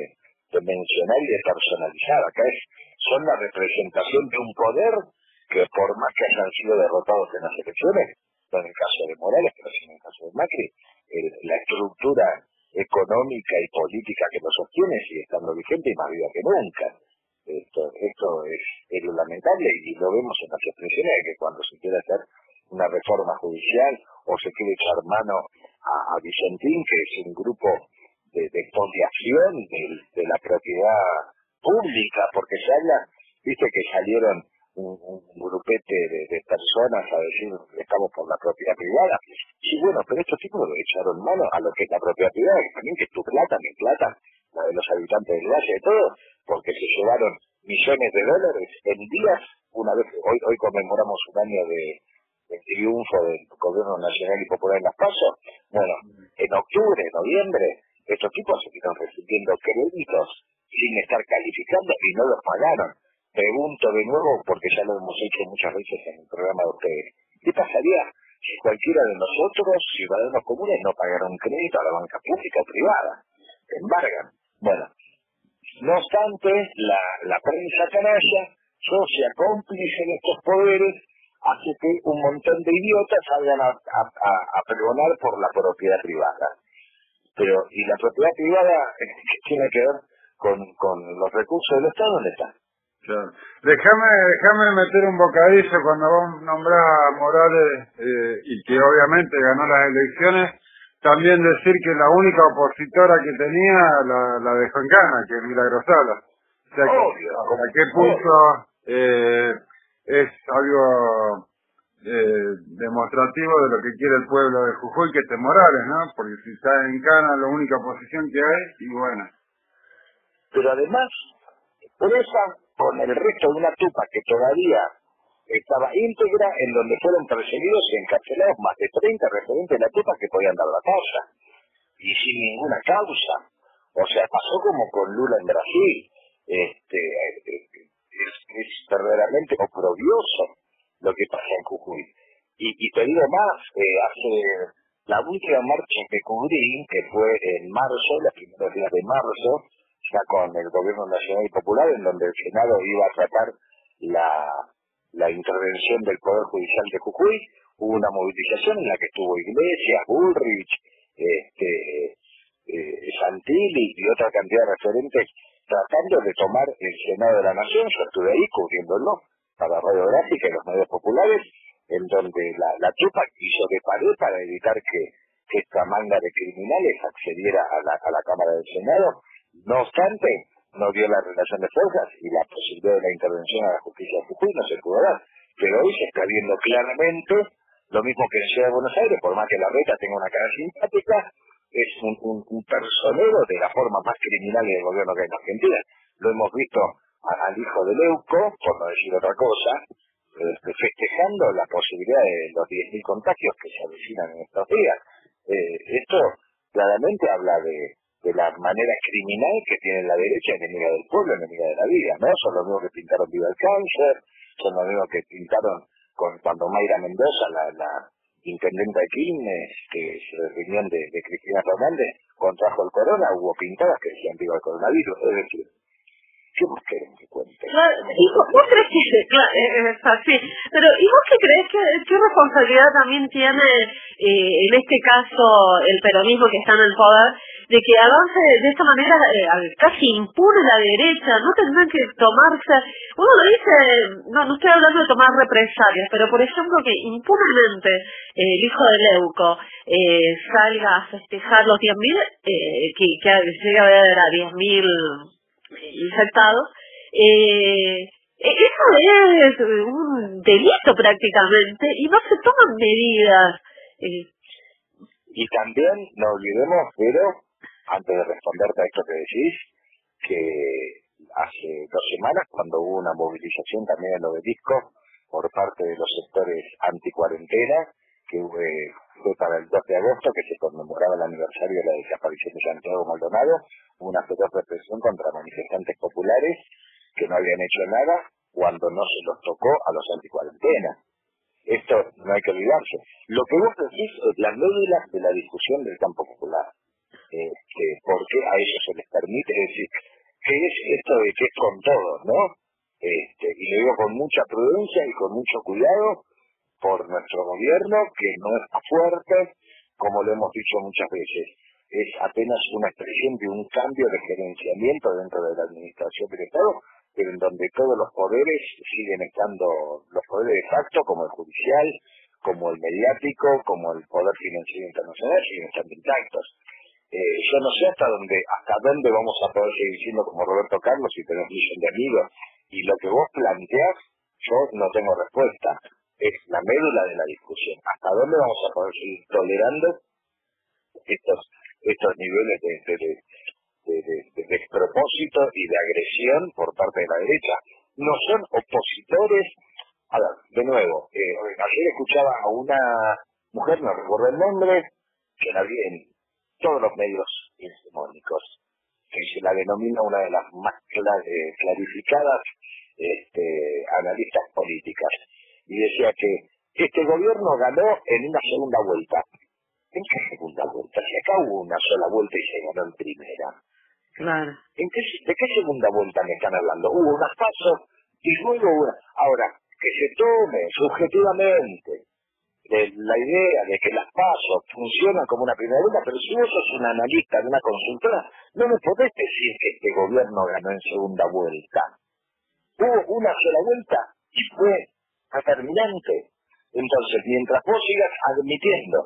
de mencionar y de personalizar, acá es, son la representación de un poder que por más que hayan sido derrotados en las elecciones, no en el caso de Morales, pero sí en el caso de Macri, el- la estructura económica y política que lo sostiene sigue estando vigente y más viva que nunca. Esto, esto es, es lo lamentable y lo vemos en las expresiones de que cuando se quiere hacer una reforma judicial o se quiere echar mano a, Vicentín, que es un grupo de, de expoliación de, la propiedad pública, porque se habla, viste que salieron un, grupete de, personas a decir estamos por la propiedad privada. Sí, bueno, pero estos tipos lo echaron mano a lo que es la propiedad privada, también que es tu plata, mi plata, la de los habitantes del valle, de todo, porque se llevaron millones de dólares en días, una vez, hoy, hoy conmemoramos un año de, del triunfo del gobierno nacional y popular en las pasos, bueno, en octubre, noviembre, estos tipos seguirán recibiendo créditos sin estar calificando y no los pagaron. Pregunto de nuevo, porque ya lo hemos hecho muchas veces en el programa de ustedes, ¿qué pasaría si cualquiera de nosotros, ciudadanos comunes, no pagara un crédito a la banca pública o privada? Embargan. Bueno, no obstante, la, la prensa canalla, socia cómplice de estos poderes, hace que un montón de idiotas salgan a, a, a, a pregonar por la propiedad privada. Pero, ¿y la propiedad privada eh, qué tiene que ver con, con los recursos del Estado? ¿Dónde está? Claro. Déjame, déjame meter un bocadillo cuando vos nombrás a Morales eh, y que obviamente ganó las elecciones, también decir que la única opositora que tenía la, la dejó en cana, que es Milagrosala. O sea que, ¿a qué punto eh, es algo eh, demostrativo de lo que quiere el pueblo de Jujuy, que esté Morales, ¿no? Porque si está en cana, la única oposición que hay, y bueno. Pero además, presa con el resto de una tupa que todavía estaba íntegra, en donde fueron perseguidos y encarcelados más de 30 referentes de la tupa que podían dar la talla, y sin ninguna causa. O sea, pasó como con Lula en Brasil. Este, eh, es, verdaderamente oprobioso lo que pasa en Jujuy. Y, y te digo más, eh, hace la última marcha que cubrí, que fue en marzo, los primeros días de marzo, ya con el gobierno nacional y popular, en donde el Senado iba a tratar la, la intervención del Poder Judicial de Jujuy, hubo una movilización en la que estuvo Iglesias, Bullrich, este, eh, Santilli y otra cantidad de referentes tratando de tomar el Senado de la Nación, yo estuve ahí cubriéndolo para Radiográfica y los medios populares, en donde la, la trupa hizo de pared para evitar que, esta manga de criminales accediera a la, Cámara del Senado. No obstante, no dio la relación de fuerzas y la posibilidad de la intervención a la justicia de no se pudo. Pero hoy se está viendo claramente lo mismo que en Ciudad de Buenos Aires, por más que la reta tenga una cara simpática, es un, personero de la forma más criminal del gobierno que hay en Argentina. Lo hemos visto al hijo de Leuco, por no decir otra cosa, este, festejando la posibilidad de los 10.000 contagios que se avecinan en estos días. Eh, esto claramente habla de, de la manera criminal que tiene la derecha enemiga del pueblo, enemiga de la vida, ¿no? Son los mismos que pintaron Viva el Cáncer, son los mismos que pintaron cuando Mayra Mendoza, la intendenta de Quilmes, que es reunión de, de Cristina Fernández, contrajo el corona, hubo pintadas que decían Viva el coronavirus, es decir, ¿qué que? Claro, ¿y vos, vos crees que, pero ¿y vos qué crees que, qué responsabilidad también tiene eh, en este caso el peronismo que está en el poder de que avance de esta manera eh, casi impune la derecha? ¿No tendrán que tomarse, uno lo dice, no, no estoy hablando de tomar represalias, pero por ejemplo que impunemente eh, el hijo de Leuco salga a festejar los 10.000, eh, que, que llegue a ver a 10.000 infectados, eh, eso es un delito prácticamente y no se toman medidas. eh, Y también no olvidemos, pero antes de responderte a esto que decís, que hace dos semanas, cuando hubo una movilización también en obelisco por parte de los sectores anticuarentena, que fue, fue para el 2 de agosto, que se conmemoraba el aniversario de la desaparición de Santiago Maldonado, una feroz represión contra manifestantes populares que no habían hecho nada cuando no se los tocó a los anticuarentena. Esto no hay que olvidarse. Lo que vos decís es la médula de la discusión del campo popular. Este, ¿Por qué a ellos se les permite decir que es esto de que es con todos, ¿no? Este, y lo digo con mucha prudencia y con mucho cuidado por nuestro gobierno, que no es fuerte, como lo hemos dicho muchas veces. Es apenas una expresión de un cambio de gerenciamiento dentro de la administración del Estado, pero en donde todos los poderes siguen estando, los poderes de facto, como el judicial, como el mediático, como el poder financiero internacional, siguen estando intactos. Eh, yo no sé hasta dónde, hasta dónde vamos a poder seguir siendo como Roberto Carlos y tener millón de amigos. Y lo que vos planteás, yo no tengo respuesta. Es la médula de la discusión. ¿Hasta dónde vamos a poder seguir tolerando estos estos niveles de, de, de, de despropósito y de agresión por parte de la derecha? No son opositores a ver, de nuevo, eh, ayer escuchaba a una mujer, no recuerdo el nombre, que la vi en todos los medios hegemónicos, que se la denomina una de las más eh, clarificadas este, analistas políticas, y decía que este gobierno ganó en una segunda vuelta. ¿En qué segunda vuelta? Si acá hubo una sola vuelta y se ganó en primera. Claro. ¿En qué, ¿De qué segunda vuelta me están hablando? Hubo unas pasos y luego una. Ahora, que se tome subjetivamente la idea de que las pasos funcionan como una primera vuelta, pero si vos sos un analista de una consultora, no me podés decir que este gobierno ganó en segunda vuelta. Hubo una sola vuelta y fue determinante. Entonces, mientras vos sigas admitiendo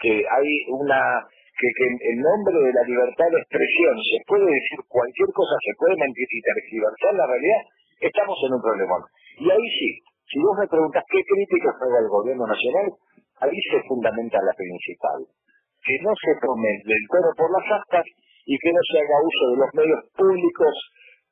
que hay una que, que en nombre de la libertad de expresión se puede decir cualquier cosa, se puede mentir y tergiversar la realidad, estamos en un problemón. Y ahí sí, si vos me preguntas qué críticas haga el gobierno nacional, ahí se fundamenta la principal. Que no se tome del toro por las astas y que no se haga uso de los medios públicos,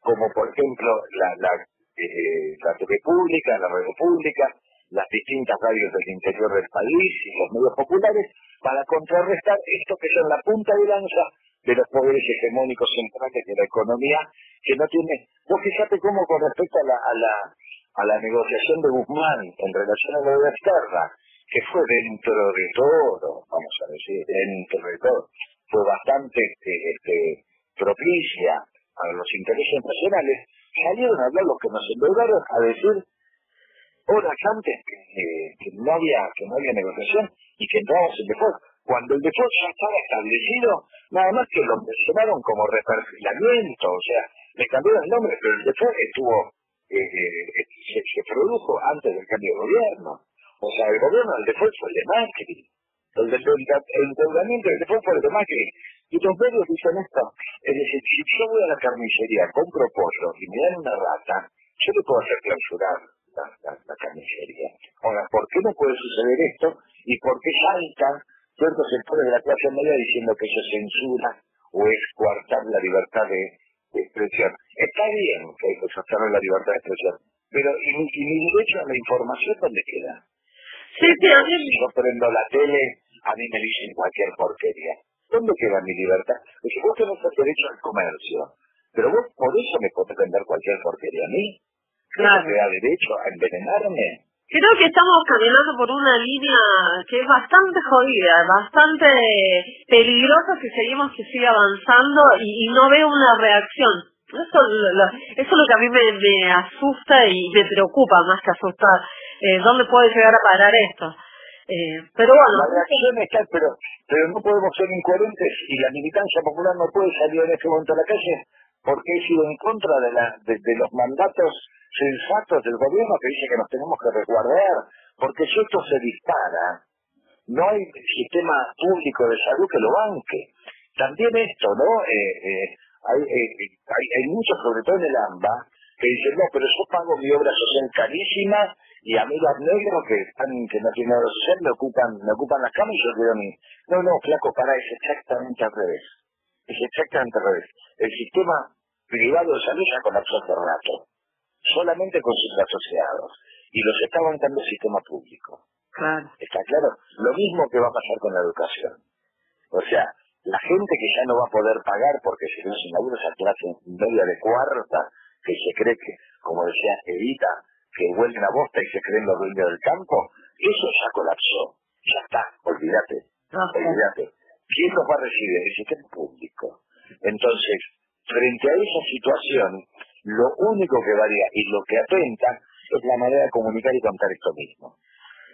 como por ejemplo la, eh, la TV pública, la radio pública, las distintas radios del interior del país y los medios populares, para contrarrestar esto que son la punta de lanza de los poderes hegemónicos centrales de la economía, que no tiene... Vos fíjate cómo con respecto a la, negociación de Guzmán en relación a la deuda externa, que fue dentro de todo, vamos a decir, dentro de todo, fue bastante este, este, propicia a los intereses nacionales, salieron a hablar los que nos endeudaron a decir horas antes que, no había que no había negociación y que entrábamos en default. Cuando el default ya estaba establecido, nada más que lo mencionaron como reperfilamiento, o sea, le cambiaron el nombre, pero el default estuvo eh, eh, se, produjo antes del cambio de gobierno. O sea, el gobierno del default fue el de Macri. El, el endeudamiento del default fue el de Macri. Y los medios dicen esto. Es decir, si yo voy a la carnicería, compro pollo y me dan una rata, yo le puedo hacer clausurar la, la, la carnicería. Ahora, ¿por qué no puede suceder esto? ¿Y por qué saltan ciertos sectores de la clase media diciendo que eso censura o es coartar la libertad de, de expresión. Está bien que que sostener la libertad de expresión, pero ¿y, mi, y mi derecho a la información dónde queda? Sí, sí, a mí... Si yo prendo la tele, a mí me dicen cualquier porquería. ¿Dónde queda mi libertad? Si vos tenés el derecho al comercio, pero vos por eso me podés vender cualquier porquería a mí. Claro. ¿No te da derecho a envenenarme? Creo que estamos caminando por una línea que es bastante jodida, bastante peligrosa si seguimos que sigue avanzando y, y no veo una reacción. Eso, lo, eso es lo que a mí me, me, asusta y me preocupa más que asustar. Eh, ¿Dónde puede llegar a parar esto? Eh, pero bueno. La reacción está, pero, pero no podemos ser incoherentes y la militancia popular no puede salir en este momento a la calle porque he sido en contra de, la, de, de los mandatos sensatos del gobierno que dice que nos tenemos que resguardar, porque si esto se dispara, no hay sistema público de salud que lo banque. También esto, ¿no? Eh, eh, hay, eh, hay, hay muchos, sobre todo en el AMBA, que dicen, no, pero yo pago mi obra social carísima y amigos negros que están que no tienen obra social me ocupan, me ocupan las camas y yo quiero mi... No, no, flaco, para, es exactamente al revés. Es exactamente al revés. El sistema privado de salud ya colapsó hace rato solamente con sus asociados y los está bancando el sistema público. Claro. ¿Está claro? Lo mismo que va a pasar con la educación. O sea, la gente que ya no va a poder pagar porque se no se inaugura esa clase media de cuarta que se cree que, como decía Evita, que vuelven a bosta y se creen los dueños del campo, eso ya colapsó. Ya está, olvídate. No, olvídate. ¿Quién los va a recibir? El sistema público. Entonces, frente a esa situación, lo único que varía y lo que atenta es la manera de comunicar y contar esto mismo.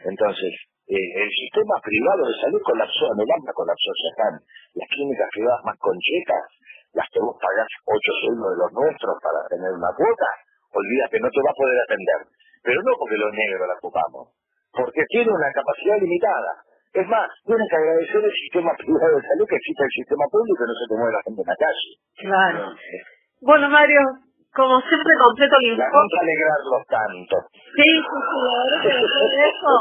Entonces, eh, el sistema privado de salud colapsó, en el AMPA colapsó, ya están las clínicas privadas más conchetas, las que vos pagás ocho sueldos de los nuestros para tener una cuota, olvídate, no te va a poder atender. Pero no porque los negros la ocupamos, porque tiene una capacidad limitada. Es más, tienes que agradecer el sistema privado de salud que existe el sistema público y no se te mueve la gente en la calle. Claro. Bueno, Mario, como siempre completo el informe. cosa alegrarlos tanto. Sí, sí, sí, la verdad que después de eso...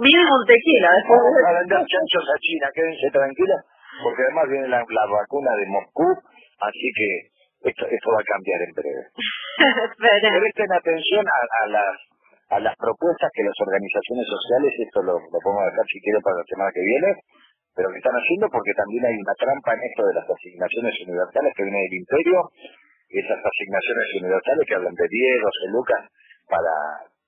Mínimo un tequila después de Vamos a eso. vender chanchos a China, quédense tranquilos, porque además viene la, la vacuna de Moscú, así que esto, esto va a cambiar en breve. Presten atención a, a las a las propuestas que las organizaciones sociales, esto lo, lo pongo a dejar si quiero para la semana que viene, pero que están haciendo porque también hay una trampa en esto de las asignaciones universales que viene del imperio, esas asignaciones universales que hablan de 10, 12 lucas para,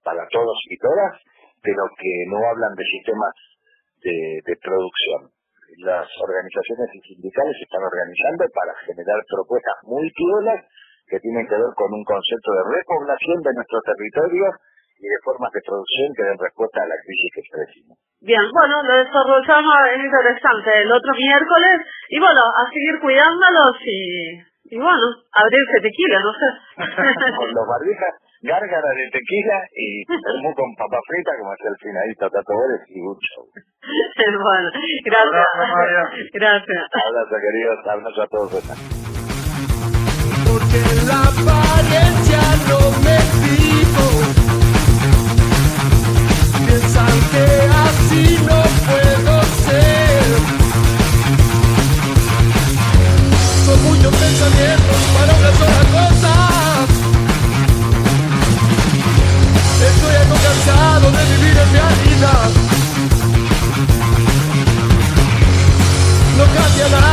para todos y todas, pero que no hablan de sistemas de, de producción. Las organizaciones y sindicales se están organizando para generar propuestas muy piolas que tienen que ver con un concepto de repoblación de nuestro territorio y de formas de producción que den respuesta a la crisis que padecimos. Bien, bueno, lo desarrollamos, es interesante, el otro miércoles, y bueno, a seguir cuidándolos y, y bueno, abrirse tequila, no sé. con los barbijas, gárgaras de tequila y termú con papa frita, como hacía el finalista Tato Bores y un show. bueno, gracias. Gracias. Abrazo, queridos, abrazo a todos. Porque la apariencia no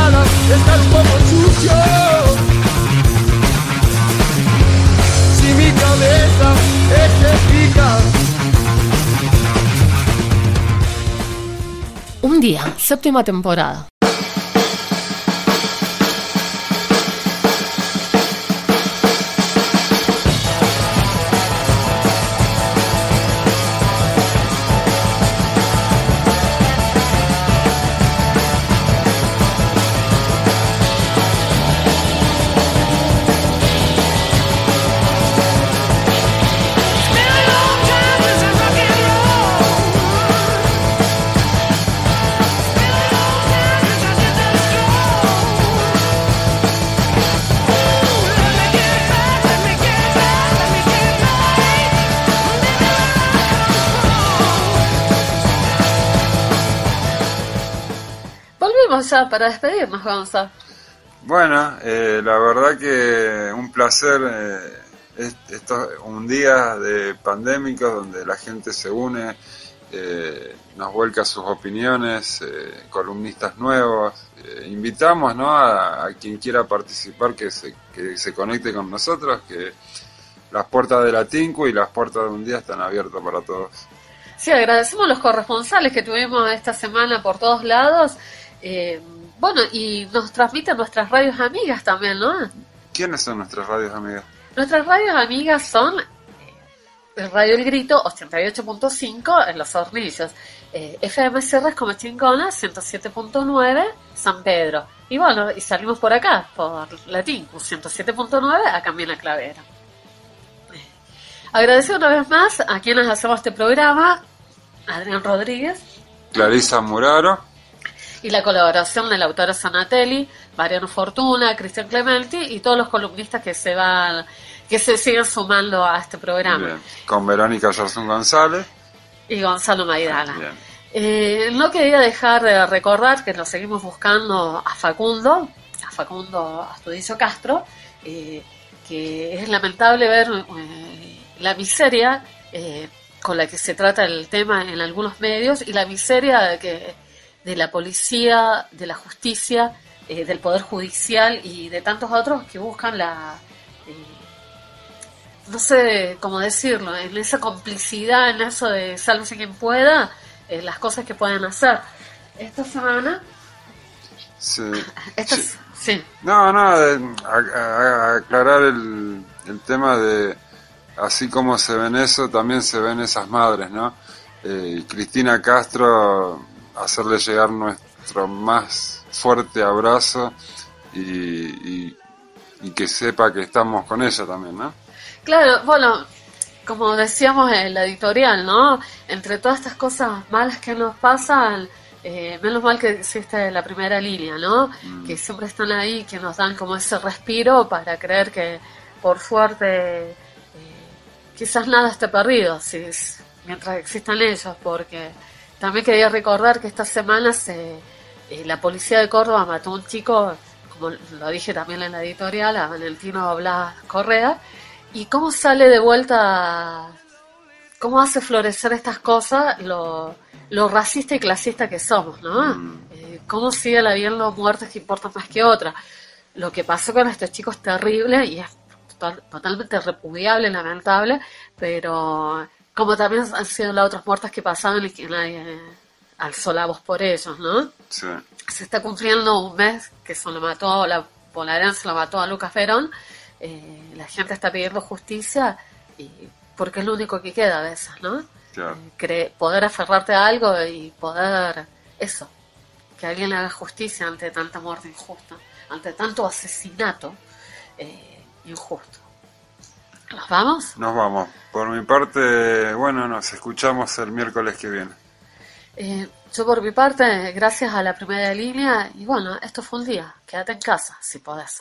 cambia nada, estar un poco sucio. Si mi cabeza es eficaz. Un día, séptima temporada. Ya para despedirnos, Gonza. Bueno, eh, la verdad que un placer eh, es- estos un día de pandémicos donde la gente se une, eh, nos vuelca sus opiniones, columnistas nuevos. invitamos ¿no? a, a quien quiera participar que se, que se conecte con nosotros, que las puertas de la Tinku y las puertas de un día están abiertas para todos. Sí, agradecemos a los corresponsales que tuvimos esta semana por todos lados. Eh, bueno, y nos transmiten nuestras radios amigas también, ¿no? ¿Quiénes son nuestras radios amigas? Nuestras radios amigas son eh, Radio El Grito 88.5 en Los Hornillos, eh, FM Cerras como Chingona 107.9 San Pedro. Y bueno, y salimos por acá, por Latincu 107.9 acá en la Clavera. Eh, Agradecer una vez más a quienes hacemos este programa, Adrián Rodríguez, Clarisa Muraro. Y la colaboración del autor Sanatelli, Mariano Fortuna, Cristian Clementi y todos los columnistas que se van, que se siguen sumando a este programa. Bien. Con Verónica Yarzún González. Y Gonzalo Maidana. Bien. Eh, no quería dejar de recordar que lo seguimos buscando a Facundo, a Facundo Astudillo Castro, eh, que es lamentable ver eh, la miseria con la que se trata el tema en algunos medios y la miseria de, que, de la policía, de la justicia, eh, del Poder Judicial y de tantos otros que buscan la... eh, no sé cómo decirlo, en esa complicidad, en eso de sálvese quien pueda, eh, las cosas que pueden hacer. Esta semana Sí. Esto es- sí. No, no, a- a- a- aclarar el, el tema de así como se ven eso, también se ven esas madres, ¿no? Eh, Cristina Castro, hacerle llegar nuestro más fuerte abrazo y, y- y que sepa que estamos con ella también, ¿no? Claro, bueno, como decíamos en la editorial, ¿no? Entre todas estas cosas malas que nos pasan, eh, menos mal que existe la primera línea, ¿no? Que siempre están ahí, que nos dan como ese respiro para creer que, por suerte, eh, quizás nada esté perdido, si, es- mientras existan ellos, porque también quería recordar que esta semana se, eh, la policía de Córdoba mató a un chico, como lo dije también en la editorial, a Valentino Blas Correa, y cómo sale de vuelta, cómo hace florecer estas cosas lo, lo racista y clasista que somos, ¿no? Eh, cómo sigue habiendo muertes que importan más que otras. Lo que pasó con este chico es terrible y es to- totalmente repudiable, lamentable, pero como también han sido las otras muertes que pasaban y que nadie alzó la voz por ellos, ¿no? Sí. se está cumpliendo un mes que se lo mató, la bonaerense lo mató a Lucas Verón, eh, la gente está pidiendo justicia y porque es lo único que queda a veces, ¿no? Claro. Cre- poder aferrarte a algo y poder, eso, que alguien le haga justicia ante tanta muerte injusta, ante tanto asesinato eh, injusto. ¿Nos vamos? Nos vamos. Por mi parte, bueno, nos escuchamos el miércoles que viene. Eh, yo por mi parte, gracias a la primera línea, y bueno, esto fue un día, quédate en casa si podés.